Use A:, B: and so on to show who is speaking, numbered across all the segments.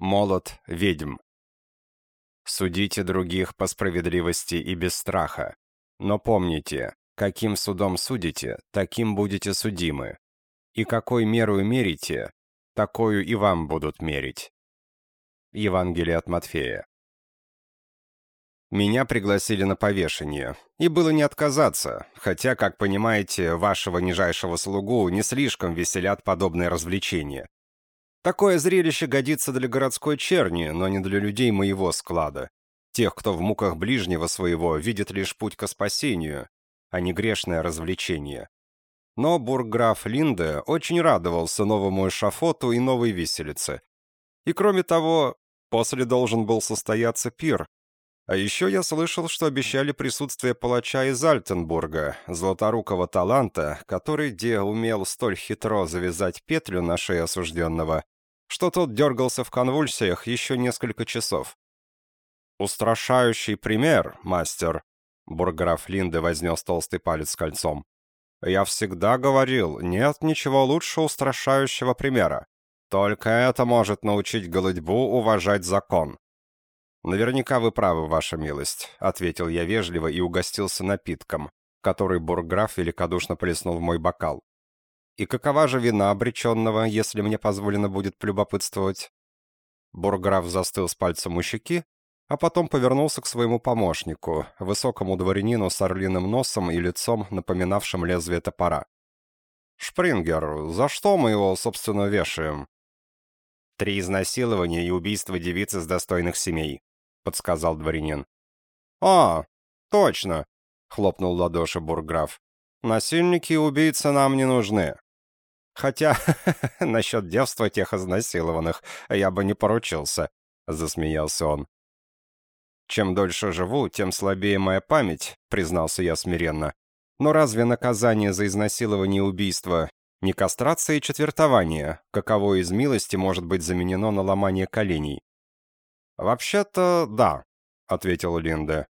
A: Молот ведьм. Судите других по справедливости и без страха. Но помните, каким судом судите, таким будете судимы. И какой меру мерите, такую и вам будут мерить. Евангелие от Матфея. Меня пригласили на повешение, и было не отказаться, хотя, как понимаете, вашего нижайшего слугу не слишком веселят подобные развлечения. Такое зрелище годится для городской черни, но не для людей моего склада. Тех, кто в муках ближнего своего видит лишь путь к спасению, а не грешное развлечение. Но бургграф Линде очень радовался новому эшафоту и новой виселице. И кроме того, после должен был состояться пир, а еще я слышал, что обещали присутствие палача из Альтенбурга, золоторукого таланта, который где умел столь хитро завязать петлю на шее осужденного, что тот дергался в конвульсиях еще несколько часов. «Устрашающий пример, мастер», — бурграф Линде вознес толстый палец с кольцом. «Я всегда говорил, нет ничего лучше устрашающего примера. Только это может научить голодьбу уважать закон. «Наверняка вы правы, ваша милость», — ответил я вежливо и угостился напитком, который бурграф великодушно плеснул в мой бокал. «И какова же вина обреченного, если мне позволено будет полюбопытствовать?» Бурграф застыл с пальцем у щеки, а потом повернулся к своему помощнику, высокому дворянину с орлиным носом и лицом, напоминавшим лезвие топора. «Шпрингер, за что мы его, собственно, вешаем?» «Три изнасилования и убийства девиц из достойных семей», — подсказал дворянин. «А, точно!» — хлопнул ладоши бурграф. «Насильники и убийцы нам не нужны. Хотя, насчет девства тех изнасилованных я бы не поручился», — засмеялся он. «Чем дольше живу, тем слабее моя память», — признался я смиренно. «Но разве наказание за изнасилование и убийство не кастрация и четвертование, каково из милости может быть заменено на ломание коленей?» «Вообще-то, да», — ответил Линде.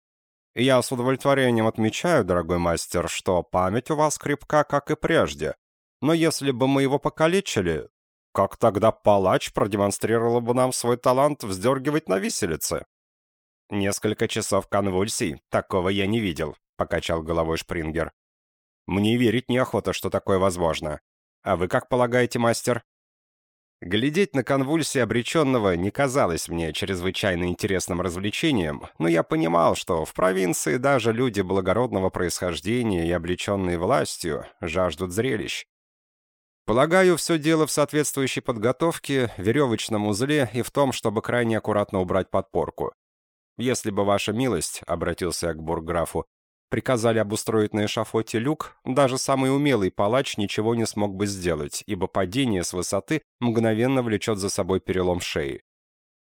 A: «Я с удовлетворением отмечаю, дорогой мастер, что память у вас крепка, как и прежде. Но если бы мы его покалечили, как тогда палач продемонстрировал бы нам свой талант вздергивать на виселице?» «Несколько часов конвульсий, такого я не видел», — покачал головой Шпрингер. «Мне верить неохота, что такое возможно. А вы как полагаете, мастер?» Глядеть на конвульсии обреченного не казалось мне чрезвычайно интересным развлечением, но я понимал, что в провинции даже люди благородного происхождения и облеченные властью жаждут зрелищ. Полагаю, все дело в соответствующей подготовке, веревочном узле и в том, чтобы крайне аккуратно убрать подпорку. Если бы ваша милость, — обратился я к бургграфу, приказали обустроить на эшафоте люк, даже самый умелый палач ничего не смог бы сделать, ибо падение с высоты мгновенно влечет за собой перелом шеи.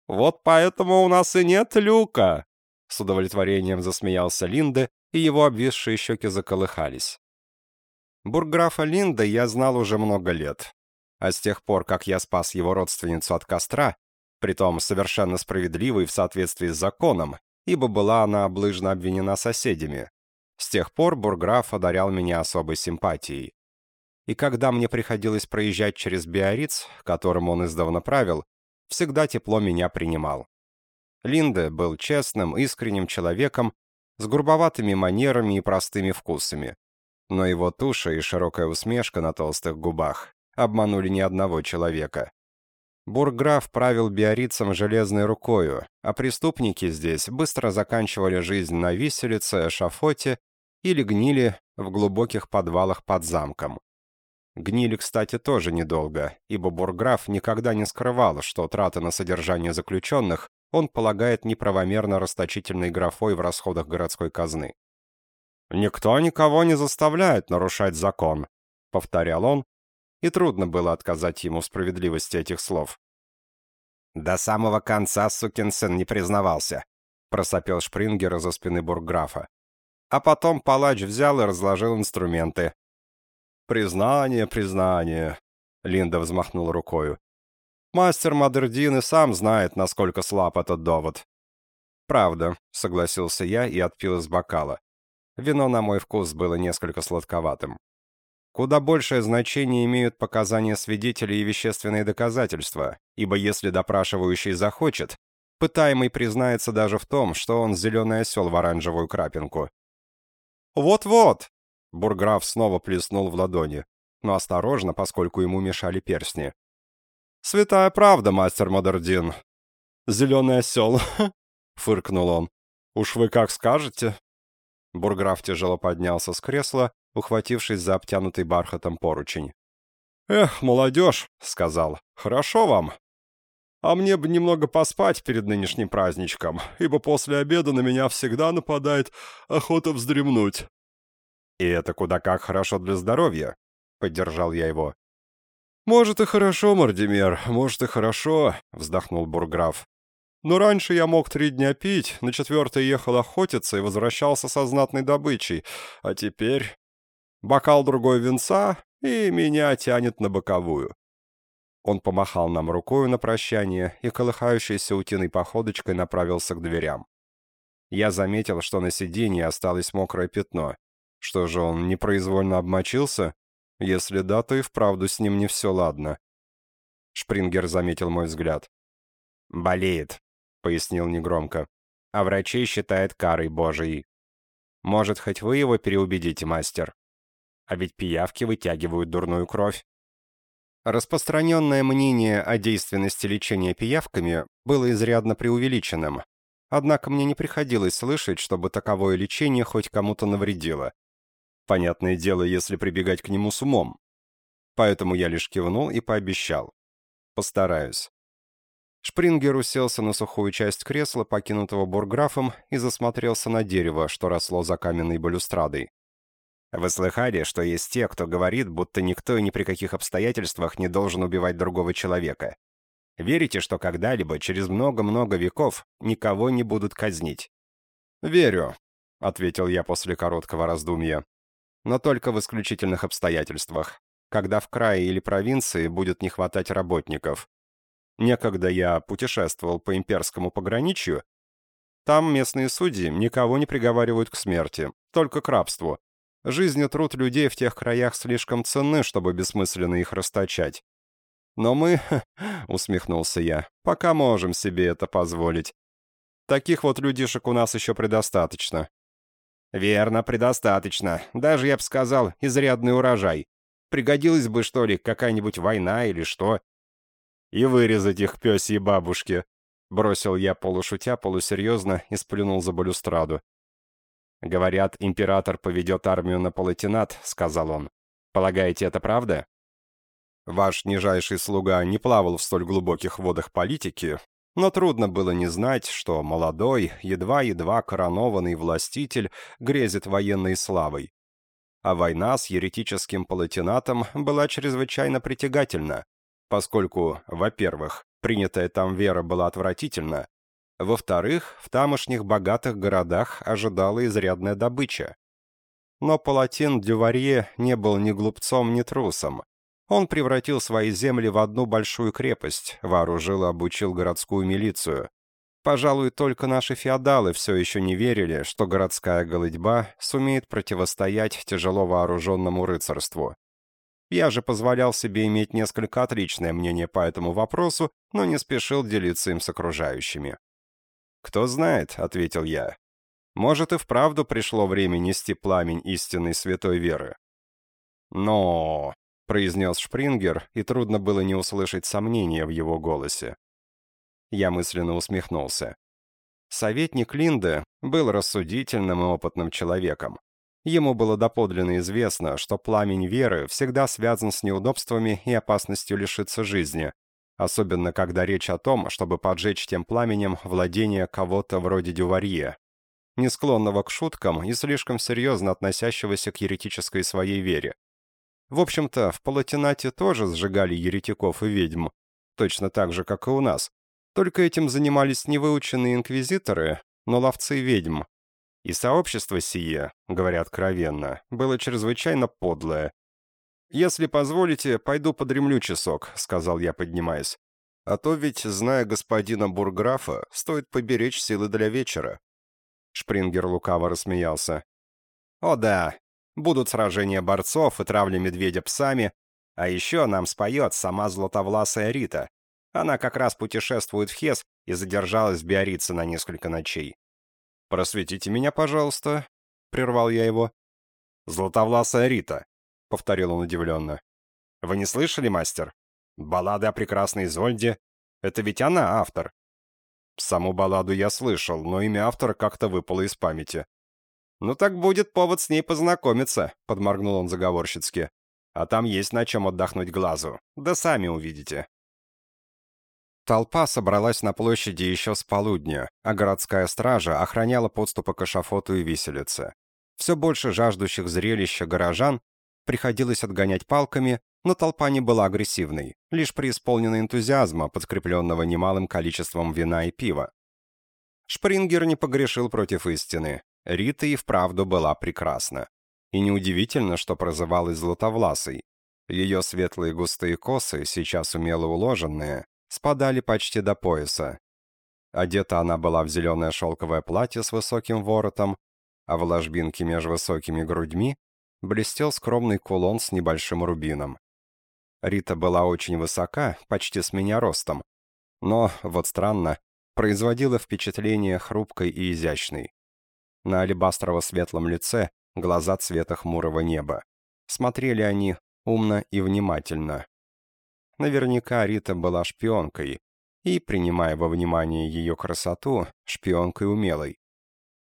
A: «Вот поэтому у нас и нет люка!» С удовлетворением засмеялся Линде, и его обвисшие щеки заколыхались. Бурграфа Линда я знал уже много лет. А с тех пор, как я спас его родственницу от костра, притом совершенно справедливый в соответствии с законом, ибо была она облыжно обвинена соседями, с тех пор Бурграф одарял меня особой симпатией. И когда мне приходилось проезжать через Биориц, которым он издавна правил, всегда тепло меня принимал. Линде был честным, искренним человеком, с грубоватыми манерами и простыми вкусами. Но его туша и широкая усмешка на толстых губах обманули ни одного человека. Бурграф правил биорицем железной рукою, а преступники здесь быстро заканчивали жизнь на виселице, эшафоте или гнили в глубоких подвалах под замком. Гнили, кстати, тоже недолго, ибо Бурграф никогда не скрывал, что траты на содержание заключенных он полагает неправомерно расточительной графой в расходах городской казны. «Никто никого не заставляет нарушать закон», — повторял он, и трудно было отказать ему в справедливости этих слов. «До самого конца сукин сын не признавался», — просопел Шпрингер из-за спины бургграфа. А потом палач взял и разложил инструменты. «Признание, признание», — Линда взмахнул рукою. «Мастер Мадердин и сам знает, насколько слаб этот довод». «Правда», — согласился я и отпил из бокала. Вино на мой вкус было несколько сладковатым. Куда большее значение имеют показания свидетелей и вещественные доказательства, ибо если допрашивающий захочет, пытаемый признается даже в том, что он зеленый осел в оранжевую крапинку. «Вот-вот!» — Бурграф снова плеснул в ладони, но осторожно, поскольку ему мешали перстни. «Святая правда, мастер Модердин!» «Зеленый осел!» — фыркнул он. «Уж вы как скажете!» Бурграф тяжело поднялся с кресла, ухватившись за обтянутый бархатом поручень. «Эх, молодежь!» — сказал. «Хорошо вам. А мне бы немного поспать перед нынешним праздничком, ибо после обеда на меня всегда нападает охота вздремнуть». «И это куда как хорошо для здоровья», — поддержал я его. «Может и хорошо, Мардимер, может и хорошо», — вздохнул Бурграф. «Но раньше я мог три дня пить, на четвертый ехал охотиться и возвращался со знатной добычей, а теперь бокал другой винца, и меня тянет на боковую». Он помахал нам рукою на прощание и колыхающейся утиной походочкой направился к дверям. Я заметил, что на сиденье осталось мокрое пятно. Что же, он непроизвольно обмочился? Если да, то и вправду с ним не все ладно. Шпрингер заметил мой взгляд. «Болеет», — пояснил негромко. «А врачей считает карой божией. Может, хоть вы его переубедите, мастер? А ведь пиявки вытягивают дурную кровь». Распространенное мнение о действенности лечения пиявками было изрядно преувеличенным. Однако мне не приходилось слышать, чтобы таковое лечение хоть кому-то навредило. Понятное дело, если прибегать к нему с умом. Поэтому я лишь кивнул и пообещал. Постараюсь. Шпрингер уселся на сухую часть кресла, покинутого бурграфом, и засмотрелся на дерево, что росло за каменной балюстрадой. Вы слыхали, что есть те, кто говорит, будто никто и ни при каких обстоятельствах не должен убивать другого человека? Верите, что когда-либо, через много-много веков, никого не будут казнить? «Верю», — ответил я после короткого раздумья но только в исключительных обстоятельствах, когда в крае или провинции будет не хватать работников. Некогда я путешествовал по имперскому пограничью. Там местные судьи никого не приговаривают к смерти, только к рабству. Жизнь и труд людей в тех краях слишком ценны, чтобы бессмысленно их расточать. Но мы, усмехнулся я, пока можем себе это позволить. Таких вот людишек у нас еще предостаточно. «Верно, предостаточно. Даже, я бы сказал, изрядный урожай. Пригодилась бы, что ли, какая-нибудь война или что?» «И вырезать их пёсьи бабушки», — бросил я полушутя, полусерьезно и сплюнул за балюстраду. «Говорят, император поведет армию на Палатинат», — сказал он. «Полагаете, это правда?» «Ваш нижайший слуга не плавал в столь глубоких водах политики, но трудно было не знать, что молодой, едва-едва коронованный властитель грезит военной славой. А война с еретическим палатинатом была чрезвычайно притягательна, поскольку, во-первых, принятая там вера была отвратительна, во-вторых, в тамошних богатых городах ожидала изрядная добыча. Но палатин Дюварье не был ни глупцом, ни трусом. Он превратил свои земли в одну большую крепость, вооружил и обучил городскую милицию. Пожалуй, только наши феодалы все еще не верили, что городская голодьба сумеет противостоять тяжело вооруженному рыцарству. Я же позволял себе иметь несколько отличное мнение по этому вопросу, но не спешил делиться им с окружающими. «Кто знает», — ответил я. «Может, и вправду пришло время нести пламень истинной святой веры». «Но...» произнес Шпрингер, и трудно было не услышать сомнения в его голосе. Я мысленно усмехнулся. Советник Линде был рассудительным и опытным человеком. Ему было доподлинно известно, что пламень веры всегда связан с неудобствами и опасностью лишиться жизни, особенно когда речь о том, чтобы поджечь тем пламенем владение кого-то вроде Дюварье, не склонного к шуткам и слишком серьезно относящегося к еретической своей вере. В общем-то, в Палатинате тоже сжигали еретиков и ведьм, точно так же, как и у нас. Только этим занимались не выученные инквизиторы, но ловцы ведьм. И сообщество сие, говоря откровенно, было чрезвычайно подлое. «Если позволите, пойду подремлю часок», — сказал я, поднимаясь. «А то ведь, зная господина Бурграфа, стоит поберечь силы для вечера». Шпрингер лукаво рассмеялся. «О да, Будут сражения борцов и травля медведя псами, а еще нам споет сама златовласая Рита. Она как раз путешествует в Хес и задержалась в Биорице на несколько ночей. «Просветите меня, пожалуйста», — прервал я его. «Златовласая Рита», — повторил он удивленно. «Вы не слышали, мастер? Баллада о прекрасной Изольде — это ведь она автор». Саму балладу я слышал, но имя автора как-то выпало из памяти. «Ну так будет повод с ней познакомиться», — подморгнул он заговорщицки. «А там есть на чем отдохнуть глазу. Да сами увидите». Толпа собралась на площади еще с полудня, а городская стража охраняла подступы к эшафоту и виселице. Все больше жаждущих зрелища горожан приходилось отгонять палками, но толпа не была агрессивной, лишь преисполнена энтузиазма, подкрепленного немалым количеством вина и пива. Шпрингер не погрешил против истины. Рита и вправду была прекрасна. И неудивительно, что прозывалась Златовласой. Ее светлые густые косы, сейчас умело уложенные, спадали почти до пояса. Одета она была в зеленое шелковое платье с высоким воротом, а в ложбинке между высокими грудьми блестел скромный кулон с небольшим рубином. Рита была очень высока, почти с меня ростом, но, вот странно, производила впечатление хрупкой и изящной. На алебастрово-светлом лице глаза цвета хмурого неба. Смотрели они умно и внимательно, Наверняка Рита была шпионкой, и, принимая во внимание ее красоту, шпионкой умелой.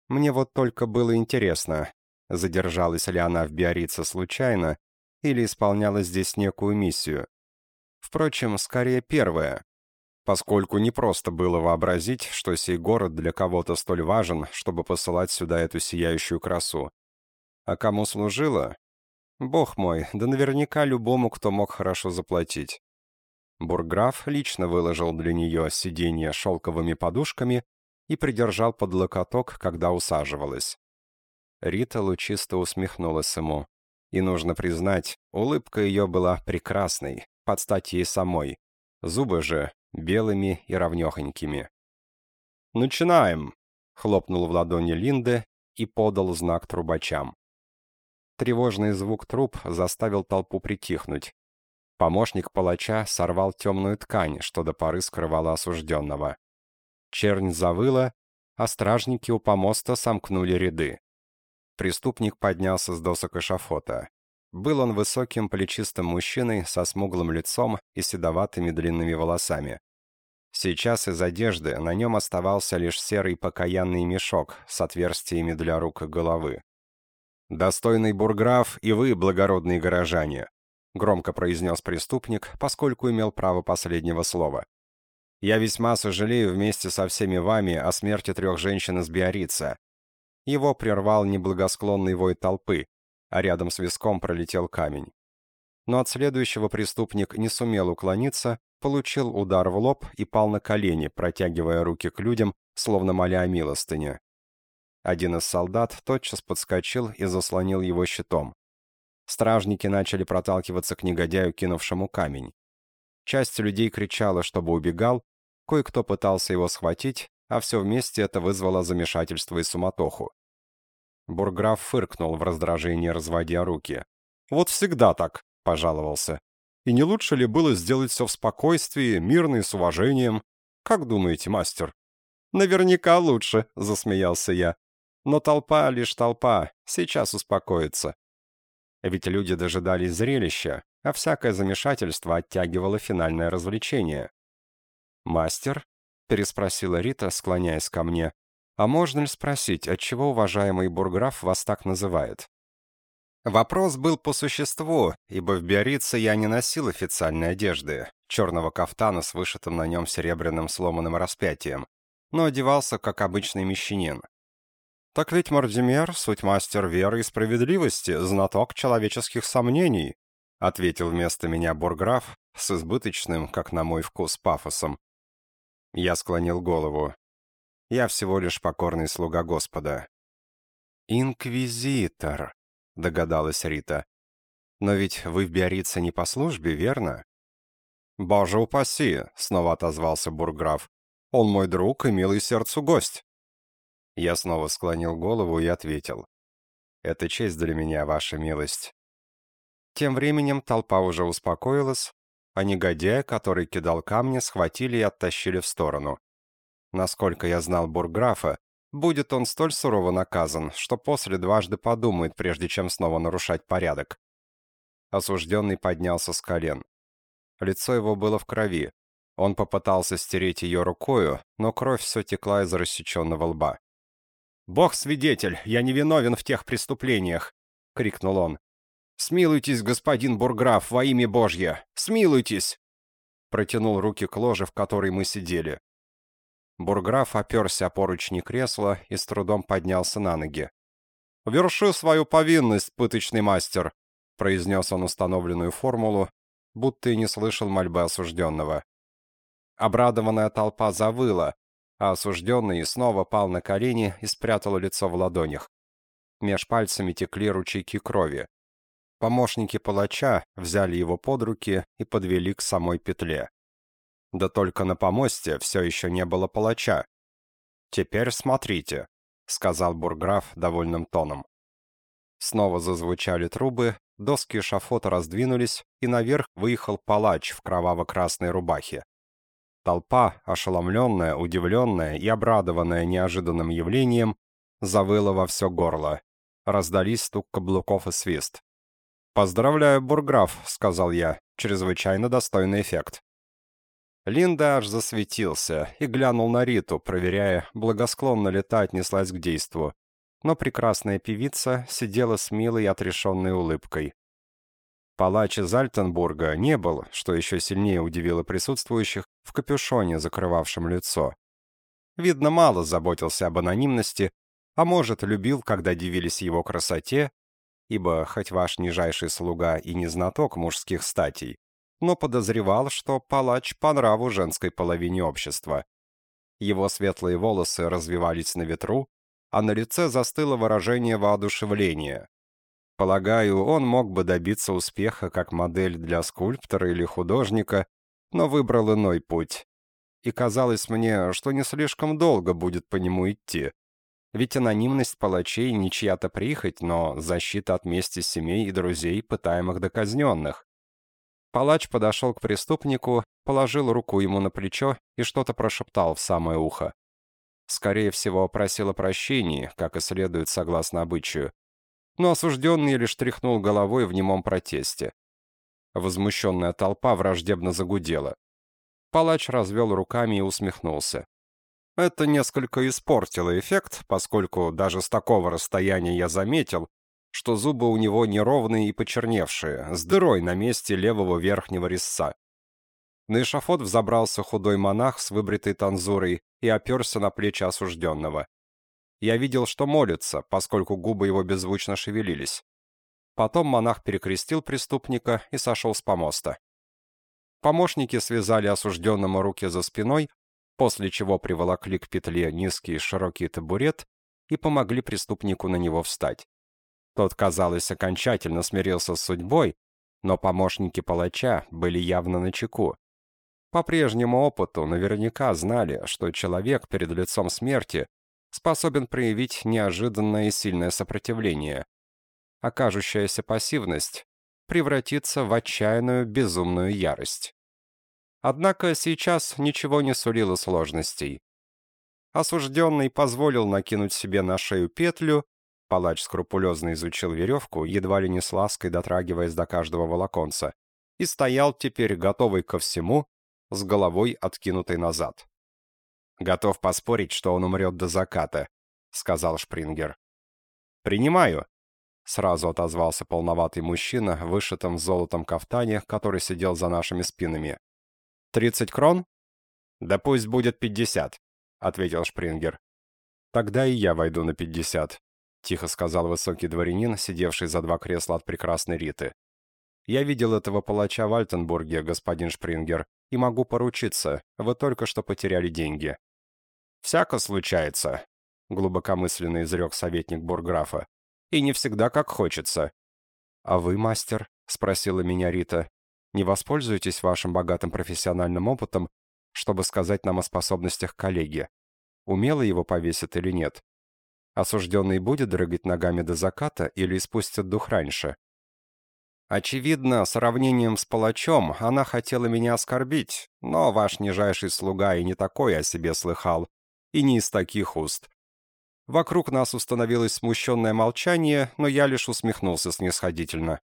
A: Мне вот только было интересно, задержалась ли она в Биорице случайно или исполняла здесь некую миссию. Впрочем, скорее первое, поскольку не просто было вообразить, что сей город для кого-то столь важен, чтобы посылать сюда эту сияющую красу. А кому служила? Бог мой, да наверняка любому, кто мог хорошо заплатить. Бурграф лично выложил для нее сиденье шелковыми подушками и придержал под локоток, когда усаживалась. Рита лучисто усмехнулась ему. И нужно признать, улыбка ее была прекрасной, под стать ей самой. Зубы же белыми и равнехонькими. «Начинаем!» — хлопнул в ладони Линде и подал знак трубачам. Тревожный звук труб заставил толпу притихнуть, Помощник палача сорвал темную ткань, что до поры скрывала осужденного. Чернь завыла, а стражники у помоста сомкнули ряды. Преступник поднялся с досок эшафота. Был он высоким плечистым мужчиной со смуглым лицом и седоватыми длинными волосами. Сейчас из одежды на нем оставался лишь серый покаянный мешок с отверстиями для рук и головы. «Достойный бурграф и вы, благородные горожане, — громко произнес преступник, поскольку имел право последнего слова. «Я весьма сожалею вместе со всеми вами о смерти трех женщин из Биорица». Его прервал неблагосклонный вой толпы, а рядом с виском пролетел камень. Но от следующего преступник не сумел уклониться, получил удар в лоб и пал на колени, протягивая руки к людям, словно моля о милостыне. Один из солдат тотчас подскочил и заслонил его щитом. Стражники начали проталкиваться к негодяю, кинувшему камень. Часть людей кричала, чтобы убегал, кое-кто пытался его схватить, а все вместе это вызвало замешательство и суматоху. Бурграф фыркнул в раздражении, разводя руки. «Вот всегда так», — пожаловался. «И не лучше ли было сделать все в спокойствии, мирно и с уважением? Как думаете, мастер?» «Наверняка лучше», — засмеялся я. «Но толпа лишь толпа, сейчас успокоится. Ведь люди дожидались зрелища, а всякое замешательство оттягивало финальное развлечение. «Мастер?» — переспросила Рита, склоняясь ко мне. «А можно ли спросить, отчего уважаемый бурграф вас так называет?» Вопрос был по существу, ибо в Биорице я не носил официальной одежды, черного кафтана с вышитым на нем серебряным сломанным распятием, но одевался как обычный мещанин. Так ведь Мардимер — суть мастер веры и справедливости, знаток человеческих сомнений, ответил вместо меня Бурграф с избыточным, как на мой вкус, пафосом. Я склонил голову. Я всего лишь покорный слуга Господа. «Инквизитор», — догадалась Рита. «Но ведь вы в Биорице не по службе, верно?» «Боже упаси!» — снова отозвался Бурграф. «Он мой друг и милый сердцу гость». Я снова склонил голову и ответил. Это честь для меня, ваша милость». Тем временем толпа уже успокоилась, а негодяя, который кидал камни, схватили и оттащили в сторону. Насколько я знал бурграфа, будет он столь сурово наказан, что после дважды подумает, прежде чем снова нарушать порядок. Осужденный поднялся с колен. Лицо его было в крови. Он попытался стереть ее рукою, но кровь все текла из рассеченного лба. «Бог свидетель, я не виновен в тех преступлениях!» — крикнул он. «Смилуйтесь, господин Бурграф, во имя Божье! Смилуйтесь!» Протянул руки к ложе, в которой мы сидели. Бурграф оперся о поручни кресла и с трудом поднялся на ноги. «Верши свою повинность, пыточный мастер!» произнес он установленную формулу, будто и не слышал мольбы осужденного. Обрадованная толпа завыла, а осужденный снова пал на колени и спрятал лицо в ладонях. Меж пальцами текли ручейки крови. Помощники палача взяли его под руки и подвели к самой петле. Да только на помосте все еще не было палача. «Теперь смотрите», — сказал бурграф довольным тоном. Снова зазвучали трубы, доски шафота раздвинулись, и наверх выехал палач в кроваво-красной рубахе. Толпа, ошеломленная, удивленная и обрадованная неожиданным явлением, завыла во все горло. Раздались стук каблуков и свист. «Поздравляю, бурграф», — сказал я. «Чрезвычайно достойный эффект». Линда аж засветился и глянул на Риту, проверяя, благосклонно ли та отнеслась к действу. Но прекрасная певица сидела с милой отрешенной улыбкой. Палач из Альтенбурга не был, что еще сильнее удивило присутствующих, в капюшоне, закрывавшем лицо. Видно, мало заботился об анонимности, а может, любил, когда дивились его красоте, ибо хоть ваш нижайший слуга и не знаток мужских статей, но подозревал, что палач по нраву женской половине общества. Его светлые волосы развивались на ветру, а на лице застыло выражение воодушевления. Полагаю, он мог бы добиться успеха как модель для скульптора или художника, но выбрал иной путь. И казалось мне, что не слишком долго будет по нему идти. Ведь анонимность палачей не чья-то прихоть, но защита от мести семей и друзей, пытаемых до казненных. Палач подошел к преступнику, положил руку ему на плечо и что-то прошептал в самое ухо. Скорее всего, просил о прощении, как и следует согласно обычаю. Но осужденный лишь тряхнул головой в немом протесте. Возмущенная толпа враждебно загудела. Палач развел руками и усмехнулся. Это несколько испортило эффект, поскольку даже с такого расстояния я заметил, что зубы у него неровные и почерневшие, с дырой на месте левого верхнего резца. На эшафот взобрался худой монах с выбритой танзурой и оперся на плечи осужденного. Я видел, что молится, поскольку губы его беззвучно шевелились. Потом монах перекрестил преступника и сошел с помоста. Помощники связали осужденному руки за спиной, после чего приволокли к петле низкий широкий табурет и помогли преступнику на него встать. Тот, казалось, окончательно смирился с судьбой, но помощники палача были явно на чеку. По прежнему опыту наверняка знали, что человек перед лицом смерти способен проявить неожиданное и сильное сопротивление. Окажущаяся пассивность превратится в отчаянную безумную ярость. Однако сейчас ничего не сулило сложностей. Осужденный позволил накинуть себе на шею петлю, палач скрупулезно изучил веревку, едва ли не с лаской дотрагиваясь до каждого волоконца, и стоял теперь готовый ко всему, с головой откинутой назад. «Готов поспорить, что он умрет до заката», — сказал Шпрингер. «Принимаю», — сразу отозвался полноватый мужчина в вышитом золотом кафтане, который сидел за нашими спинами. «Тридцать крон?» «Да пусть будет пятьдесят», — ответил Шпрингер. «Тогда и я войду на пятьдесят», — тихо сказал высокий дворянин, сидевший за два кресла от прекрасной Риты. «Я видел этого палача в Альтенбурге, господин Шпрингер, и могу поручиться, вы только что потеряли деньги». «Всяко случается», — глубокомысленно изрек советник бурграфа. «И не всегда как хочется». «А вы, мастер?» — спросила меня Рита не воспользуетесь вашим богатым профессиональным опытом, чтобы сказать нам о способностях коллеги? Умело его повесит или нет? Осужденный будет дрыгать ногами до заката или испустит дух раньше? Очевидно, сравнением с палачом она хотела меня оскорбить, но ваш нижайший слуга и не такой о себе слыхал, и не из таких уст. Вокруг нас установилось смущенное молчание, но я лишь усмехнулся снисходительно.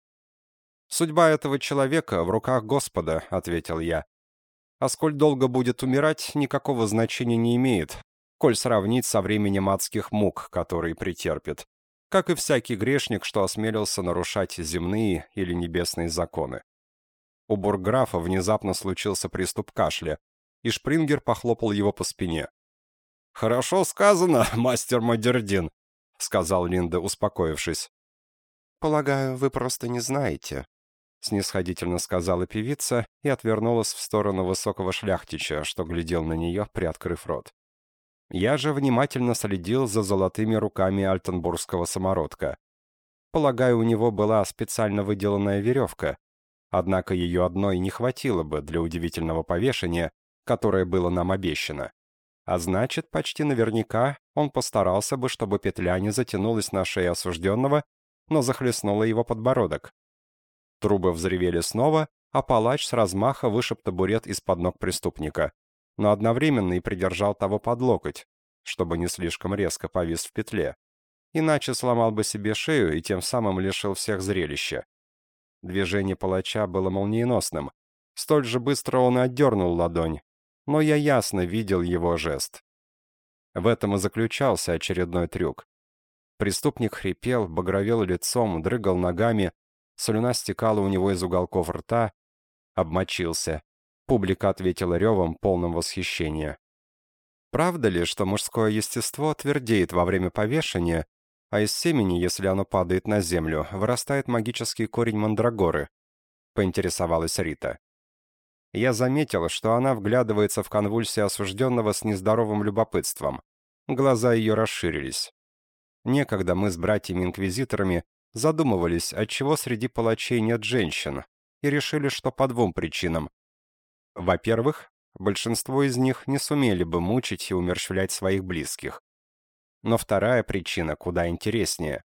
A: «Судьба этого человека в руках Господа», — ответил я. «А сколь долго будет умирать, никакого значения не имеет, коль сравнить со временем адских мук, которые претерпит как и всякий грешник, что осмелился нарушать земные или небесные законы. У бурграфа внезапно случился приступ кашля, и Шпрингер похлопал его по спине. «Хорошо сказано, мастер Мадердин», — сказал Линда, успокоившись. «Полагаю, вы просто не знаете», — снисходительно сказала певица и отвернулась в сторону высокого шляхтича, что глядел на нее, приоткрыв рот. Я же внимательно следил за золотыми руками альтенбургского самородка. Полагаю, у него была специально выделанная веревка, однако ее одной не хватило бы для удивительного повешения, которое было нам обещано. А значит, почти наверняка он постарался бы, чтобы петля не затянулась на шее осужденного, но захлестнула его подбородок. Трубы взревели снова, а палач с размаха вышиб табурет из-под ног преступника но одновременно и придержал того под локоть, чтобы не слишком резко повис в петле. Иначе сломал бы себе шею и тем самым лишил всех зрелища. Движение палача было молниеносным. Столь же быстро он и отдернул ладонь, но я ясно видел его жест. В этом и заключался очередной трюк. Преступник хрипел, багровел лицом, дрыгал ногами, слюна стекала у него из уголков рта, обмочился. Публика ответила ревом, полным восхищения. Правда ли, что мужское естество твердеет во время повешения, а из семени, если оно падает на землю, вырастает магический корень мандрагоры? Поинтересовалась Рита. Я заметила, что она вглядывается в конвульсии осужденного с нездоровым любопытством. Глаза ее расширились. Некогда мы с братьями-инквизиторами задумывались, отчего среди палачей нет женщин, и решили, что по двум причинам. Во-первых, большинство из них не сумели бы мучить и умерщвлять своих близких. Но вторая причина куда интереснее.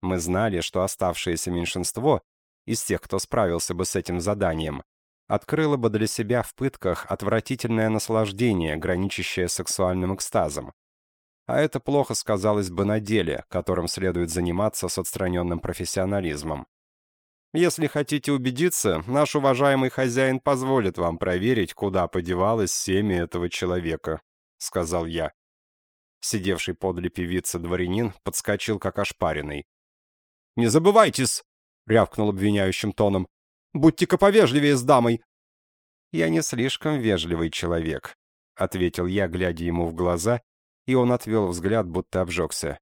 A: Мы знали, что оставшееся меньшинство, из тех, кто справился бы с этим заданием, открыло бы для себя в пытках отвратительное наслаждение, граничащее сексуальным экстазом. А это плохо сказалось бы на деле, которым следует заниматься с отстраненным профессионализмом. Если хотите убедиться, наш уважаемый хозяин позволит вам проверить, куда подевалось семя этого человека», — сказал я. Сидевший подле певицы дворянин подскочил как ошпаренный. «Не забывайтесь!» — рявкнул обвиняющим тоном. «Будьте-ка повежливее с дамой!» «Я не слишком вежливый человек», — ответил я, глядя ему в глаза, и он отвел взгляд, будто обжегся.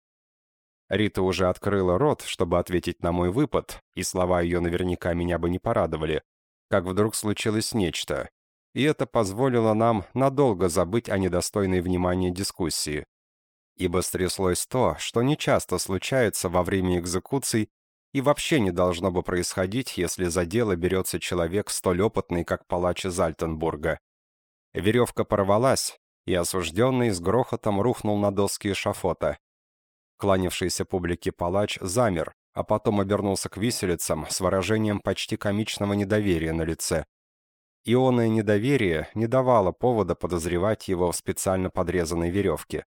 A: Рита уже открыла рот, чтобы ответить на мой выпад, и слова ее наверняка меня бы не порадовали, как вдруг случилось нечто. И это позволило нам надолго забыть о недостойной внимания дискуссии. Ибо стряслось то, что нечасто случается во время экзекуций и вообще не должно бы происходить, если за дело берется человек столь опытный, как палач из Альтенбурга. Веревка порвалась, и осужденный с грохотом рухнул на доски эшафота. Кланявшийся публике палач замер, а потом обернулся к виселицам с выражением почти комичного недоверия на лице. Ионное недоверие не давало повода подозревать его в специально подрезанной веревке.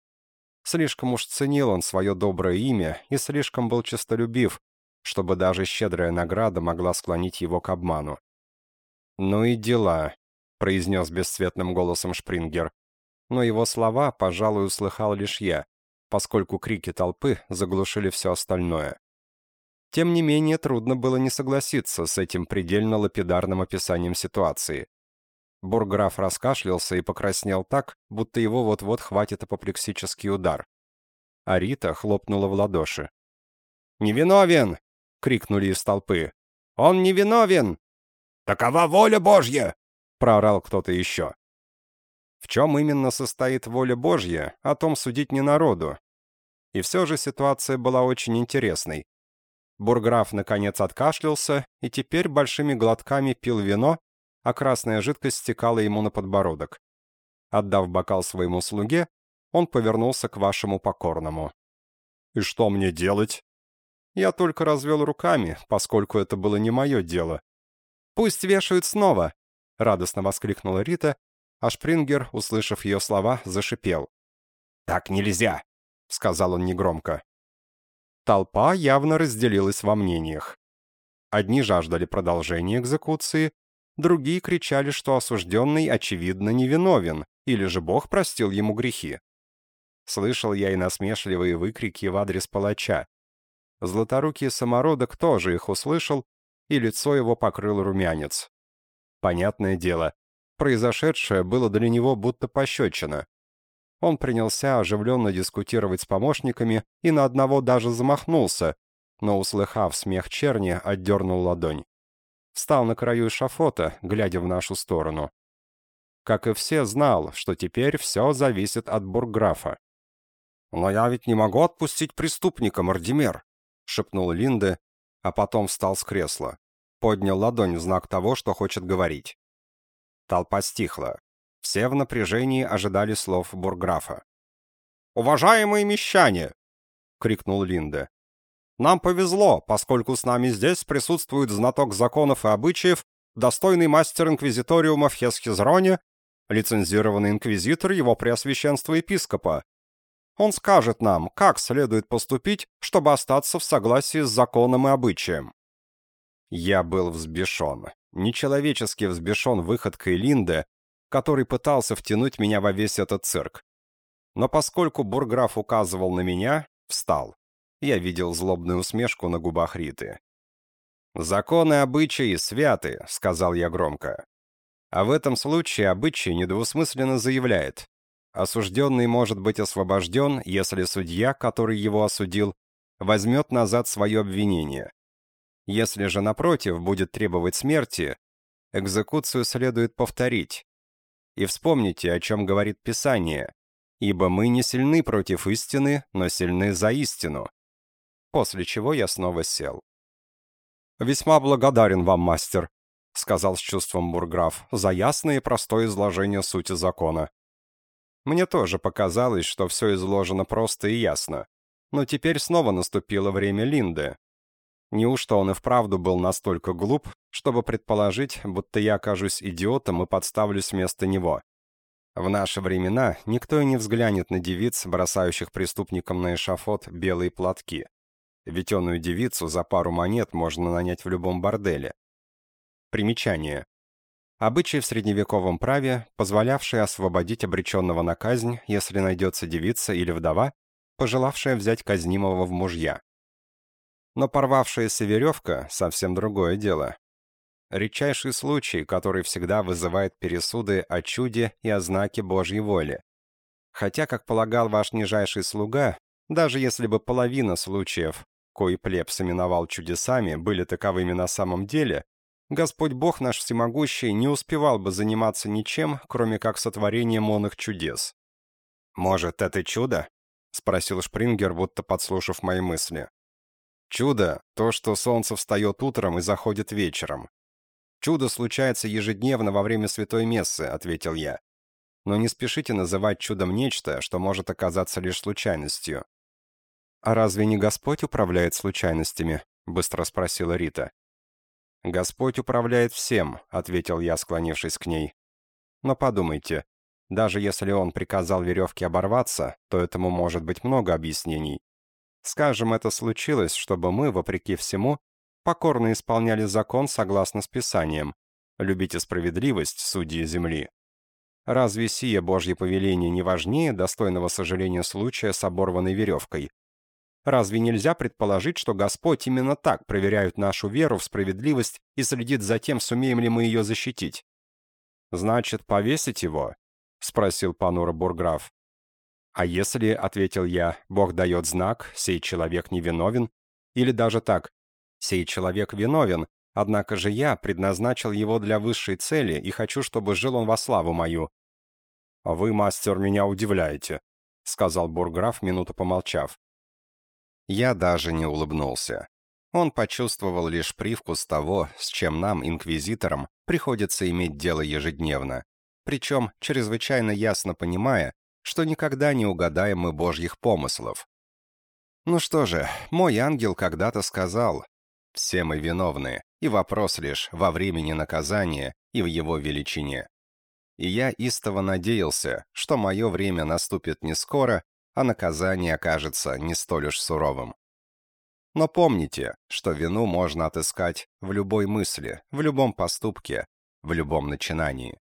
A: Слишком уж ценил он свое доброе имя и слишком был честолюбив, чтобы даже щедрая награда могла склонить его к обману. «Ну и дела», — произнес бесцветным голосом Шпрингер. Но его слова, пожалуй, услыхал лишь я поскольку крики толпы заглушили все остальное. Тем не менее, трудно было не согласиться с этим предельно лапидарным описанием ситуации. Бурграф раскашлялся и покраснел так, будто его вот-вот хватит апоплексический удар. А Рита хлопнула в ладоши. «Невиновен!» — крикнули из толпы. «Он невиновен!» «Такова воля Божья!» — проорал кто-то еще. В чем именно состоит воля Божья, о том судить не народу, и все же ситуация была очень интересной. Бурграф наконец откашлялся и теперь большими глотками пил вино, а красная жидкость стекала ему на подбородок. Отдав бокал своему слуге, он повернулся к вашему покорному. «И что мне делать?» Я только развел руками, поскольку это было не мое дело. «Пусть вешают снова!» — радостно воскликнула Рита, а Шпрингер, услышав ее слова, зашипел. «Так нельзя!» — сказал он негромко. Толпа явно разделилась во мнениях. Одни жаждали продолжения экзекуции, другие кричали, что осужденный, очевидно, невиновен, или же Бог простил ему грехи. Слышал я и насмешливые выкрики в адрес палача. Златорукий самородок тоже их услышал, и лицо его покрыл румянец. Понятное дело, произошедшее было для него будто пощечина. Он принялся оживленно дискутировать с помощниками и на одного даже замахнулся, но, услыхав смех черни, отдернул ладонь. Встал на краю эшафота, глядя в нашу сторону. Как и все, знал, что теперь все зависит от бургграфа. «Но я ведь не могу отпустить преступника, Мардимер», — шепнул Линде, а потом встал с кресла. Поднял ладонь в знак того, что хочет говорить. Толпа стихла. Все в напряжении ожидали слов бургграфа. «Уважаемые мещане!» — крикнул Линде. «Нам повезло, поскольку с нами здесь присутствует знаток законов и обычаев, достойный мастер инквизиториума в Хесхизроне, лицензированный инквизитор его преосвященства епископа, он скажет нам, как следует поступить, чтобы остаться в согласии с законом и обычаем. Я был взбешен. Нечеловечески взбешен выходкой Линды, который пытался втянуть меня во весь этот цирк. Но поскольку бурграф указывал на меня, встал. Я видел злобную усмешку на губах Риты. «Законы обычаи святы», — сказал я громко. А в этом случае обычай недвусмысленно заявляет, Осужденный может быть освобожден, если судья, который его осудил, возьмет назад свое обвинение. Если же, напротив, будет требовать смерти, экзекуцию следует повторить. И вспомните, о чем говорит Писание, ибо мы не сильны против истины, но сильны за истину. После чего я снова сел. «Весьма благодарен вам, мастер», — сказал с чувством бурграф, «за ясное и простое изложение сути закона. Мне тоже показалось, что все изложено просто и ясно. Но теперь снова наступило время Линды. Неужто он и вправду был настолько глуп, чтобы предположить, будто я окажусь идиотом и подставлюсь вместо него? В наши времена никто и не взглянет на девиц, бросающих преступникам на эшафот белые платки. Веденую девицу за пару монет можно нанять в любом борделе. Примечание. Обычай в средневековом праве, позволявший освободить обреченного на казнь, если найдется девица или вдова, пожелавшая взять казнимого в мужья. Но порвавшаяся веревка — совсем другое дело. Редчайший случай, который всегда вызывает пересуды о чуде и о знаке Божьей воли. Хотя, как полагал ваш нижайший слуга, даже если бы половина случаев, кои плебс именовал чудесами, были таковыми на самом деле, Господь Бог наш всемогущий не успевал бы заниматься ничем, кроме как сотворением онных чудес. «Может, это чудо?» — спросил Шпрингер, будто подслушав мои мысли. «Чудо — то, что солнце встает утром и заходит вечером. Чудо случается ежедневно во время святой мессы», — ответил я. «Но не спешите называть чудом нечто, что может оказаться лишь случайностью». «А разве не Господь управляет случайностями?» — быстро спросила Рита. «Господь управляет всем», — ответил я, склонившись к ней. «Но подумайте, даже если он приказал веревке оборваться, то этому может быть много объяснений. Скажем, это случилось, чтобы мы, вопреки всему, покорно исполняли закон согласно с Писанием. Любите справедливость, судьи земли. Разве сие Божье повеление не важнее достойного сожаления случая с оборванной веревкой? Разве нельзя предположить, что Господь именно так проверяет нашу веру в справедливость и следит за тем, сумеем ли мы ее защитить? «Значит, повесить его?» — спросил Панура Бурграф. «А если, — ответил я, — Бог дает знак, сей человек невиновен, или даже так, сей человек виновен, однако же я предназначил его для высшей цели и хочу, чтобы жил он во славу мою». «Вы, мастер, меня удивляете», — сказал Бурграф, минуту помолчав. Я даже не улыбнулся. Он почувствовал лишь привкус того, с чем нам, инквизиторам, приходится иметь дело ежедневно. Причем, чрезвычайно ясно понимая, что никогда не угадаем мы божьих помыслов. Ну что же, мой ангел когда-то сказал, все мы виновны, и вопрос лишь во времени наказания и в его величине. И я истово надеялся, что мое время наступит не скоро, а наказание окажется не столь уж суровым. Но помните, что вину можно отыскать в любой мысли, в любом поступке, в любом начинании.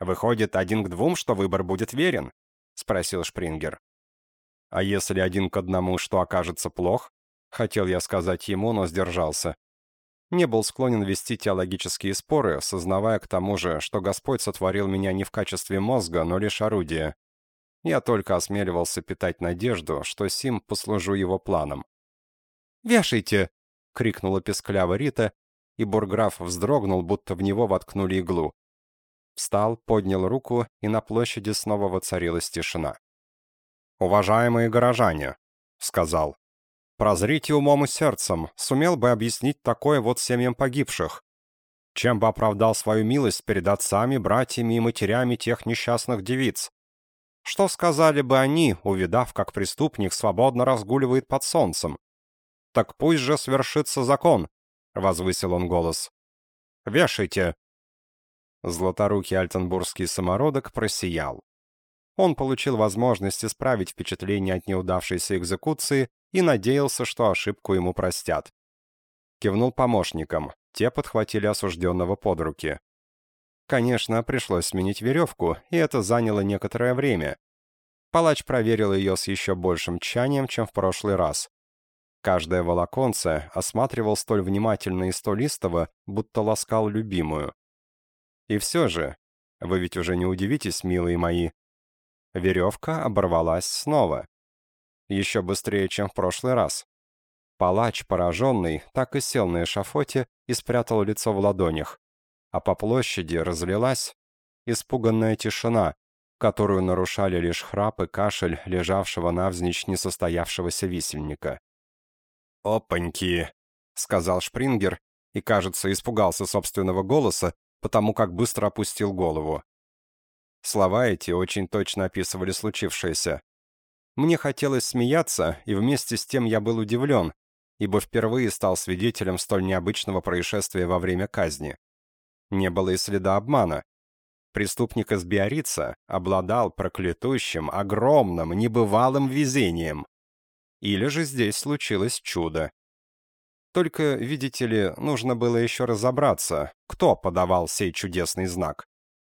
A: «Выходит, один к двум, что выбор будет верен?» — спросил Шпрингер. «А если один к одному, что окажется плох?» Хотел я сказать ему, но сдержался. Не был склонен вести теологические споры, сознавая к тому же, что Господь сотворил меня не в качестве мозга, но лишь орудия. Я только осмеливался питать надежду, что сим послужу его планом. «Вешайте!» — крикнула песклява Рита, и бурграф вздрогнул, будто в него воткнули иглу. Встал, поднял руку, и на площади снова воцарилась тишина. «Уважаемые горожане», — сказал, Прозрите умом и сердцем, сумел бы объяснить такое вот семьям погибших. Чем бы оправдал свою милость перед отцами, братьями и матерями тех несчастных девиц? Что сказали бы они, увидав, как преступник свободно разгуливает под солнцем? «Так пусть же свершится закон», — возвысил он голос. «Вешайте!» Златорукий альтенбургский самородок просиял. Он получил возможность исправить впечатление от неудавшейся экзекуции и надеялся, что ошибку ему простят. Кивнул помощникам, те подхватили осужденного под руки. Конечно, пришлось сменить веревку, и это заняло некоторое время. Палач проверил ее с еще большим тщанием, чем в прошлый раз. Каждое волоконце осматривал столь внимательно и столь истово, будто ласкал любимую. И все же, вы ведь уже не удивитесь, милые мои, веревка оборвалась снова еще быстрее, чем в прошлый раз. Палач, пораженный, так и сел на эшафоте и спрятал лицо в ладонях. А по площади разлилась испуганная тишина, которую нарушали лишь храп и кашель лежавшего навзничь несостоявшегося висельника. «Опаньки!» — сказал Шпрингер, и, кажется, испугался собственного голоса, потому как быстро опустил голову. Слова эти очень точно описывали случившееся. Мне хотелось смеяться, и вместе с тем я был удивлен, ибо впервые стал свидетелем столь необычного происшествия во время казни. Не было и следа обмана. Преступник из Биорица обладал проклятущим, огромным, небывалым везением. Или же здесь случилось чудо. Только, видите ли, нужно было еще разобраться, кто подавал сей чудесный знак.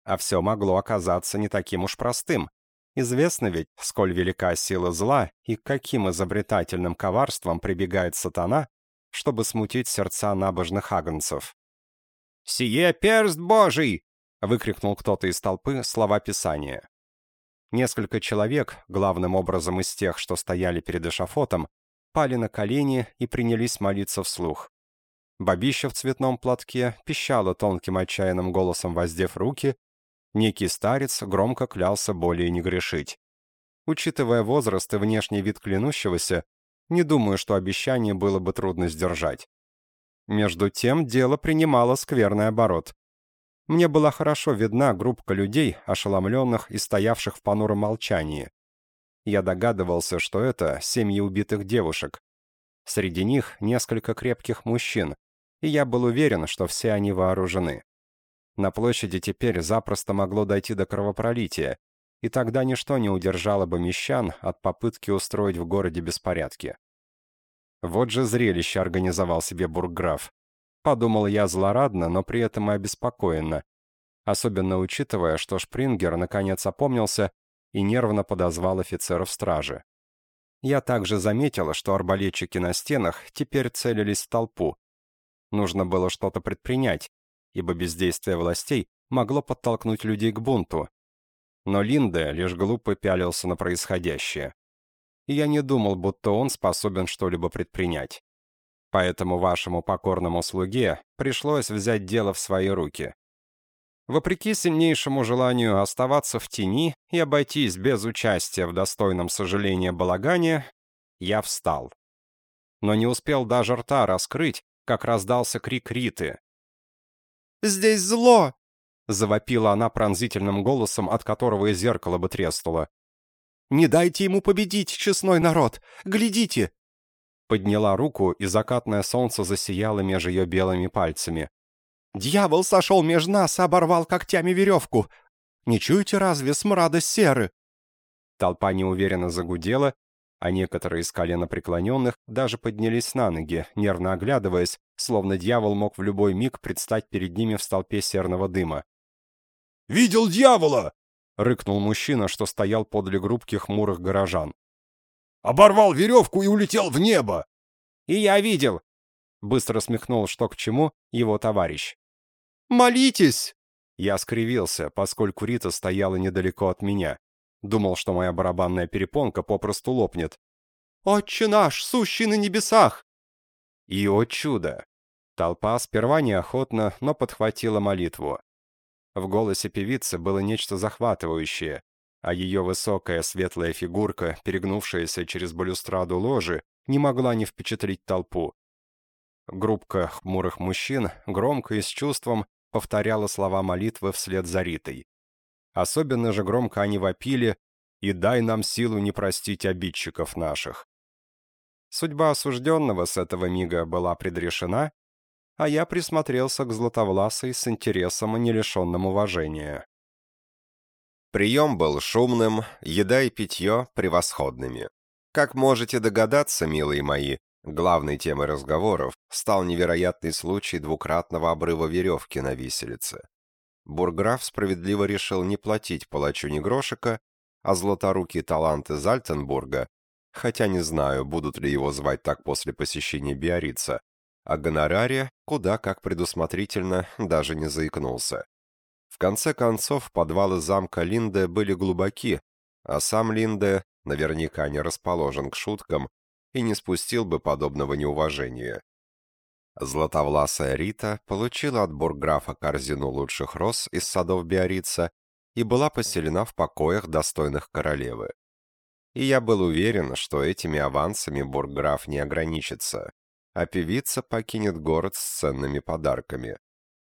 A: А все могло оказаться не таким уж простым. Известно ведь, сколь велика сила зла и каким изобретательным коварством прибегает сатана, чтобы смутить сердца набожных агнцев. «Сие перст Божий!» — выкрикнул кто-то из толпы слова Писания. Несколько человек, главным образом из тех, что стояли перед эшафотом, пали на колени и принялись молиться вслух. Бабища в цветном платке пищала тонким отчаянным голосом, воздев руки Некий старец громко клялся более не грешить. Учитывая возраст и внешний вид клянущегося, не думаю, что обещание было бы трудно сдержать. Между тем дело принимало скверный оборот. Мне была хорошо видна группка людей, ошеломленных и стоявших в понуром молчании. Я догадывался, что это семьи убитых девушек. Среди них несколько крепких мужчин, и я был уверен, что все они вооружены. На площади теперь запросто могло дойти до кровопролития, и тогда ничто не удержало бы мещан от попытки устроить в городе беспорядки. Вот же зрелище организовал себе бургграф. Подумал я злорадно, но при этом и обеспокоенно, особенно учитывая, что Шпрингер наконец опомнился и нервно подозвал офицеров стражи. Я также заметила, что арбалетчики на стенах теперь целились в толпу. Нужно было что-то предпринять, ибо бездействие властей могло подтолкнуть людей к бунту. Но Линде лишь глупо пялился на происходящее. И я не думал, будто он способен что-либо предпринять. Поэтому вашему покорному слуге пришлось взять дело в свои руки. Вопреки сильнейшему желанию оставаться в тени и обойтись без участия в достойном сожалении балагане, я встал. Но не успел даже рта раскрыть, как раздался крик Риты. Здесь зло!» Завопила она пронзительным голосом, от которого и зеркало бы треснуло.
B: Не дайте ему победить, честной народ! Глядите!»
A: Подняла руку, и закатное солнце засияло меж ее белыми пальцами.
B: «Дьявол сошел меж нас и оборвал когтями веревку! Не чуете разве смрада серы?»
A: Толпа неуверенно загудела, а некоторые из коленопреклоненных даже поднялись на ноги, нервно оглядываясь, словно дьявол мог в любой миг предстать перед ними в столпе серного дыма.
C: «Видел дьявола!»
A: — рыкнул мужчина, что стоял подле группки хмурых горожан.
C: «Оборвал веревку и улетел в небо!»
A: «И я видел!» — быстро смехнул что к чему его товарищ.
B: «Молитесь!»
A: Я скривился, поскольку Рита стояла недалеко от меня. Думал, что моя барабанная перепонка попросту лопнет.
B: «Отче наш, сущий на небесах!»
A: И, о чудо! Толпа сперва неохотно, но подхватила молитву. В голосе певицы было нечто захватывающее, а ее высокая светлая фигурка, перегнувшаяся через балюстраду ложи, не могла не впечатлить толпу. Группка хмурых мужчин громко и с чувством повторяла слова молитвы вслед за Ритой. Особенно же громко они вопили «И дай нам силу не простить обидчиков наших». Судьба осужденного с этого мига была предрешена, а я присмотрелся к Златовласой с интересом и не лишенным уважения. Прием был шумным, еда и питье превосходными. Как можете догадаться, милые мои, главной темой разговоров стал невероятный случай двукратного обрыва веревки на виселице. Бурграф справедливо решил не платить палачу ни грошика, а златорукий талант из Альтенбурга, хотя не знаю, будут ли его звать так после посещения Биорица, о гонораре куда как предусмотрительно даже не заикнулся. В конце концов, подвалы замка Линде были глубоки, а сам Линде наверняка не расположен к шуткам и не спустил бы подобного неуважения. Златовласая Рита получила от бурграфа корзину лучших роз из садов Биорица и была поселена в покоях достойных королевы. И я был уверен, что этими авансами бурграф не ограничится, а певица покинет город с ценными подарками,